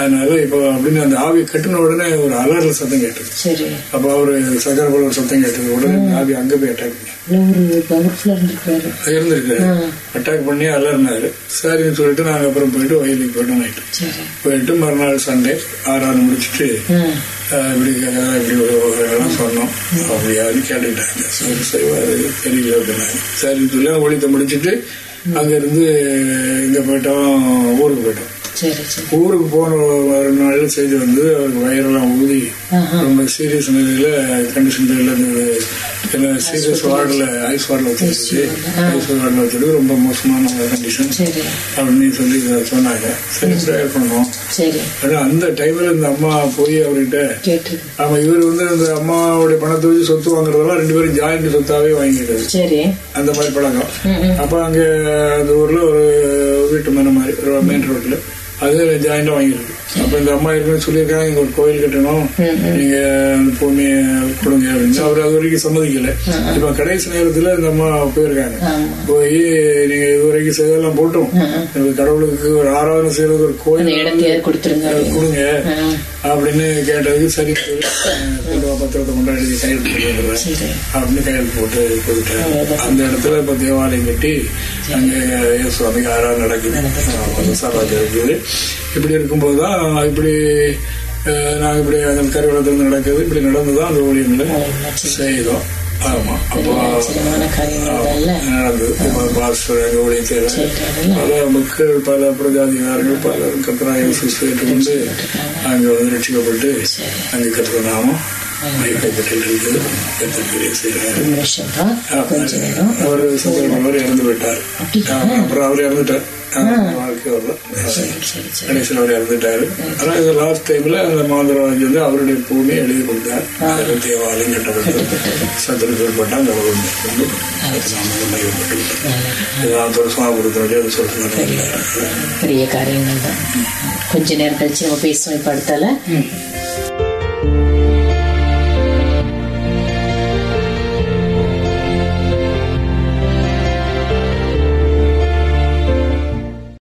அதனால இப்போ அப்படின்னு அந்த ஆவி கட்டின உடனே ஒரு அலறல் சத்தம் கேட்டது. அப்ப அவரு சக்கரப்பள்ளவர் சத்தம் கேட்டது. உடனே ஆவி அங்க போய் அட்டாக் பண்ணி இருந்திருக்காரு. அட்டாக் பண்ணி அலர்னாரு சரின்னு சொல்லிட்டு நாங்க அப்புறம் போயிட்டு வயலுக்கு போயிட்டோம் நைட்டு போயிட்டு மறுநாள் சண்டே ஆறாவது முடிச்சுட்டு இப்படி அஹ், இப்படி ஒரு சொன்னோம். அப்படியாவது கேட்டுக்கிட்டாங்க. சரி செய்வாரு தெரியல அப்படின்னாங்க. சரின்னு சொல்லி ஒழித்த முடிச்சிட்டு அங்க இருந்து இங்க போயிட்டோம் ஊருக்கு போயிட்டோம். சரி சரி ஊருக்கு போன ஒரு நாள்ல செய்தி வந்து அவருக்கு வயிறெல்லாம் ஊதி. ரொம்ப சீரியஸ் நிலையில கண்டிஷன் இருந்தது சீரியஸ் வார்டில் ஐஸ் வார்டில் வச்சிருச்சு ஐஸ் வார்டில் வச்சிருக்கு ரொம்ப மோசமான கண்டிஷன் அப்படின்னு சொல்லி சொன்னாங்க. சரி ப்ரேயர் பண்ணோம். ஆனா அந்த டைம்ல இந்த அம்மா போய் அவர்கிட்ட கேட்டு ஆமா இவர் வந்து இந்த அம்மாவுடைய பணத்தை வச்சு சொத்து வாங்குறதெல்லாம் ரெண்டு பேரும் ஜாயிண்ட் சொத்தாவே வாங்கிடுறது சரி. அந்த மாதிரி பழக்கம். அப்ப அங்க அந்த ஊர்ல ஒரு வீட்டு மனை மாதிரி மெயின் ரோட்ல அது ஜாயிண்ட் வாங்கியிருக்கு அப்ப இந்த அம்மா இருக்குன்னு சொல்லியிருக்காங்க இங்க ஒரு கோயில் கட்டணும். நீங்க அந்த பூமியை கொடுங்க அப்படின்னு. அவர் அது வரைக்கும் சம்மதிக்கல. இப்ப கடைசி நேரத்துல இந்த அம்மா போயிருக்காங்க. போய் நீங்க இது வரைக்கும் செய்தெல்லாம் போட்டோம். கடவுளுக்கு ஒரு ஆராதனை செய்யறது ஒரு கோயில். கொடுங்க. அப்படின்னு கேட்டதுக்கு சரி அஹ், கொண்டு பத்திரத்தை கொண்டாடி கையெழுத்து அப்படின்னு கையெழுத்து போட்டு கொடுத்தாரு அந்த இடத்துல இப்ப தேவாலயம் கட்டி அங்க சுவாமிக்கு ஆறாவது நடக்குது. இருக்குது. இப்படி இருக்கும்போதுதான் இப்படி அஹ், நாங்க இப்படி அந்த கருவளத்துல நடக்குது இப்படி நடந்துதான் அந்த ஊழியங்களை செய்தோம். ஆமா அப்போ நடந்தது. பாஸ்டர் எங்க ஊழியத்தில் பல மக்கள் பல பிரஜாதிகாரிகள் பல கத்தராய சுஸ்வேட்டு அங்க வந்து ரட்சிக்கப்பட்டு அங்க கத்துற கொஞ்ச நேரம் அவர் அவர் இறந்து விட்டார் அப்புறம் அவர் இறந்துட்டார். கணேசன் அவர் இறந்துட்டாரு. ஆனா இந்த லாஸ்ட் டைம்ல அந்த மாந்திரவாதி வந்து அவருடைய பூமி எழுதி கொடுத்தார். தேவாலயம் கட்டப்பட்டு சத்திரம் சொல்லப்பட்ட அந்த பெரிய காரியங்கள் தான். கொஞ்ச நேரம் கழிச்சு நம்ம பேசுவோம் இப்ப அடுத்தால.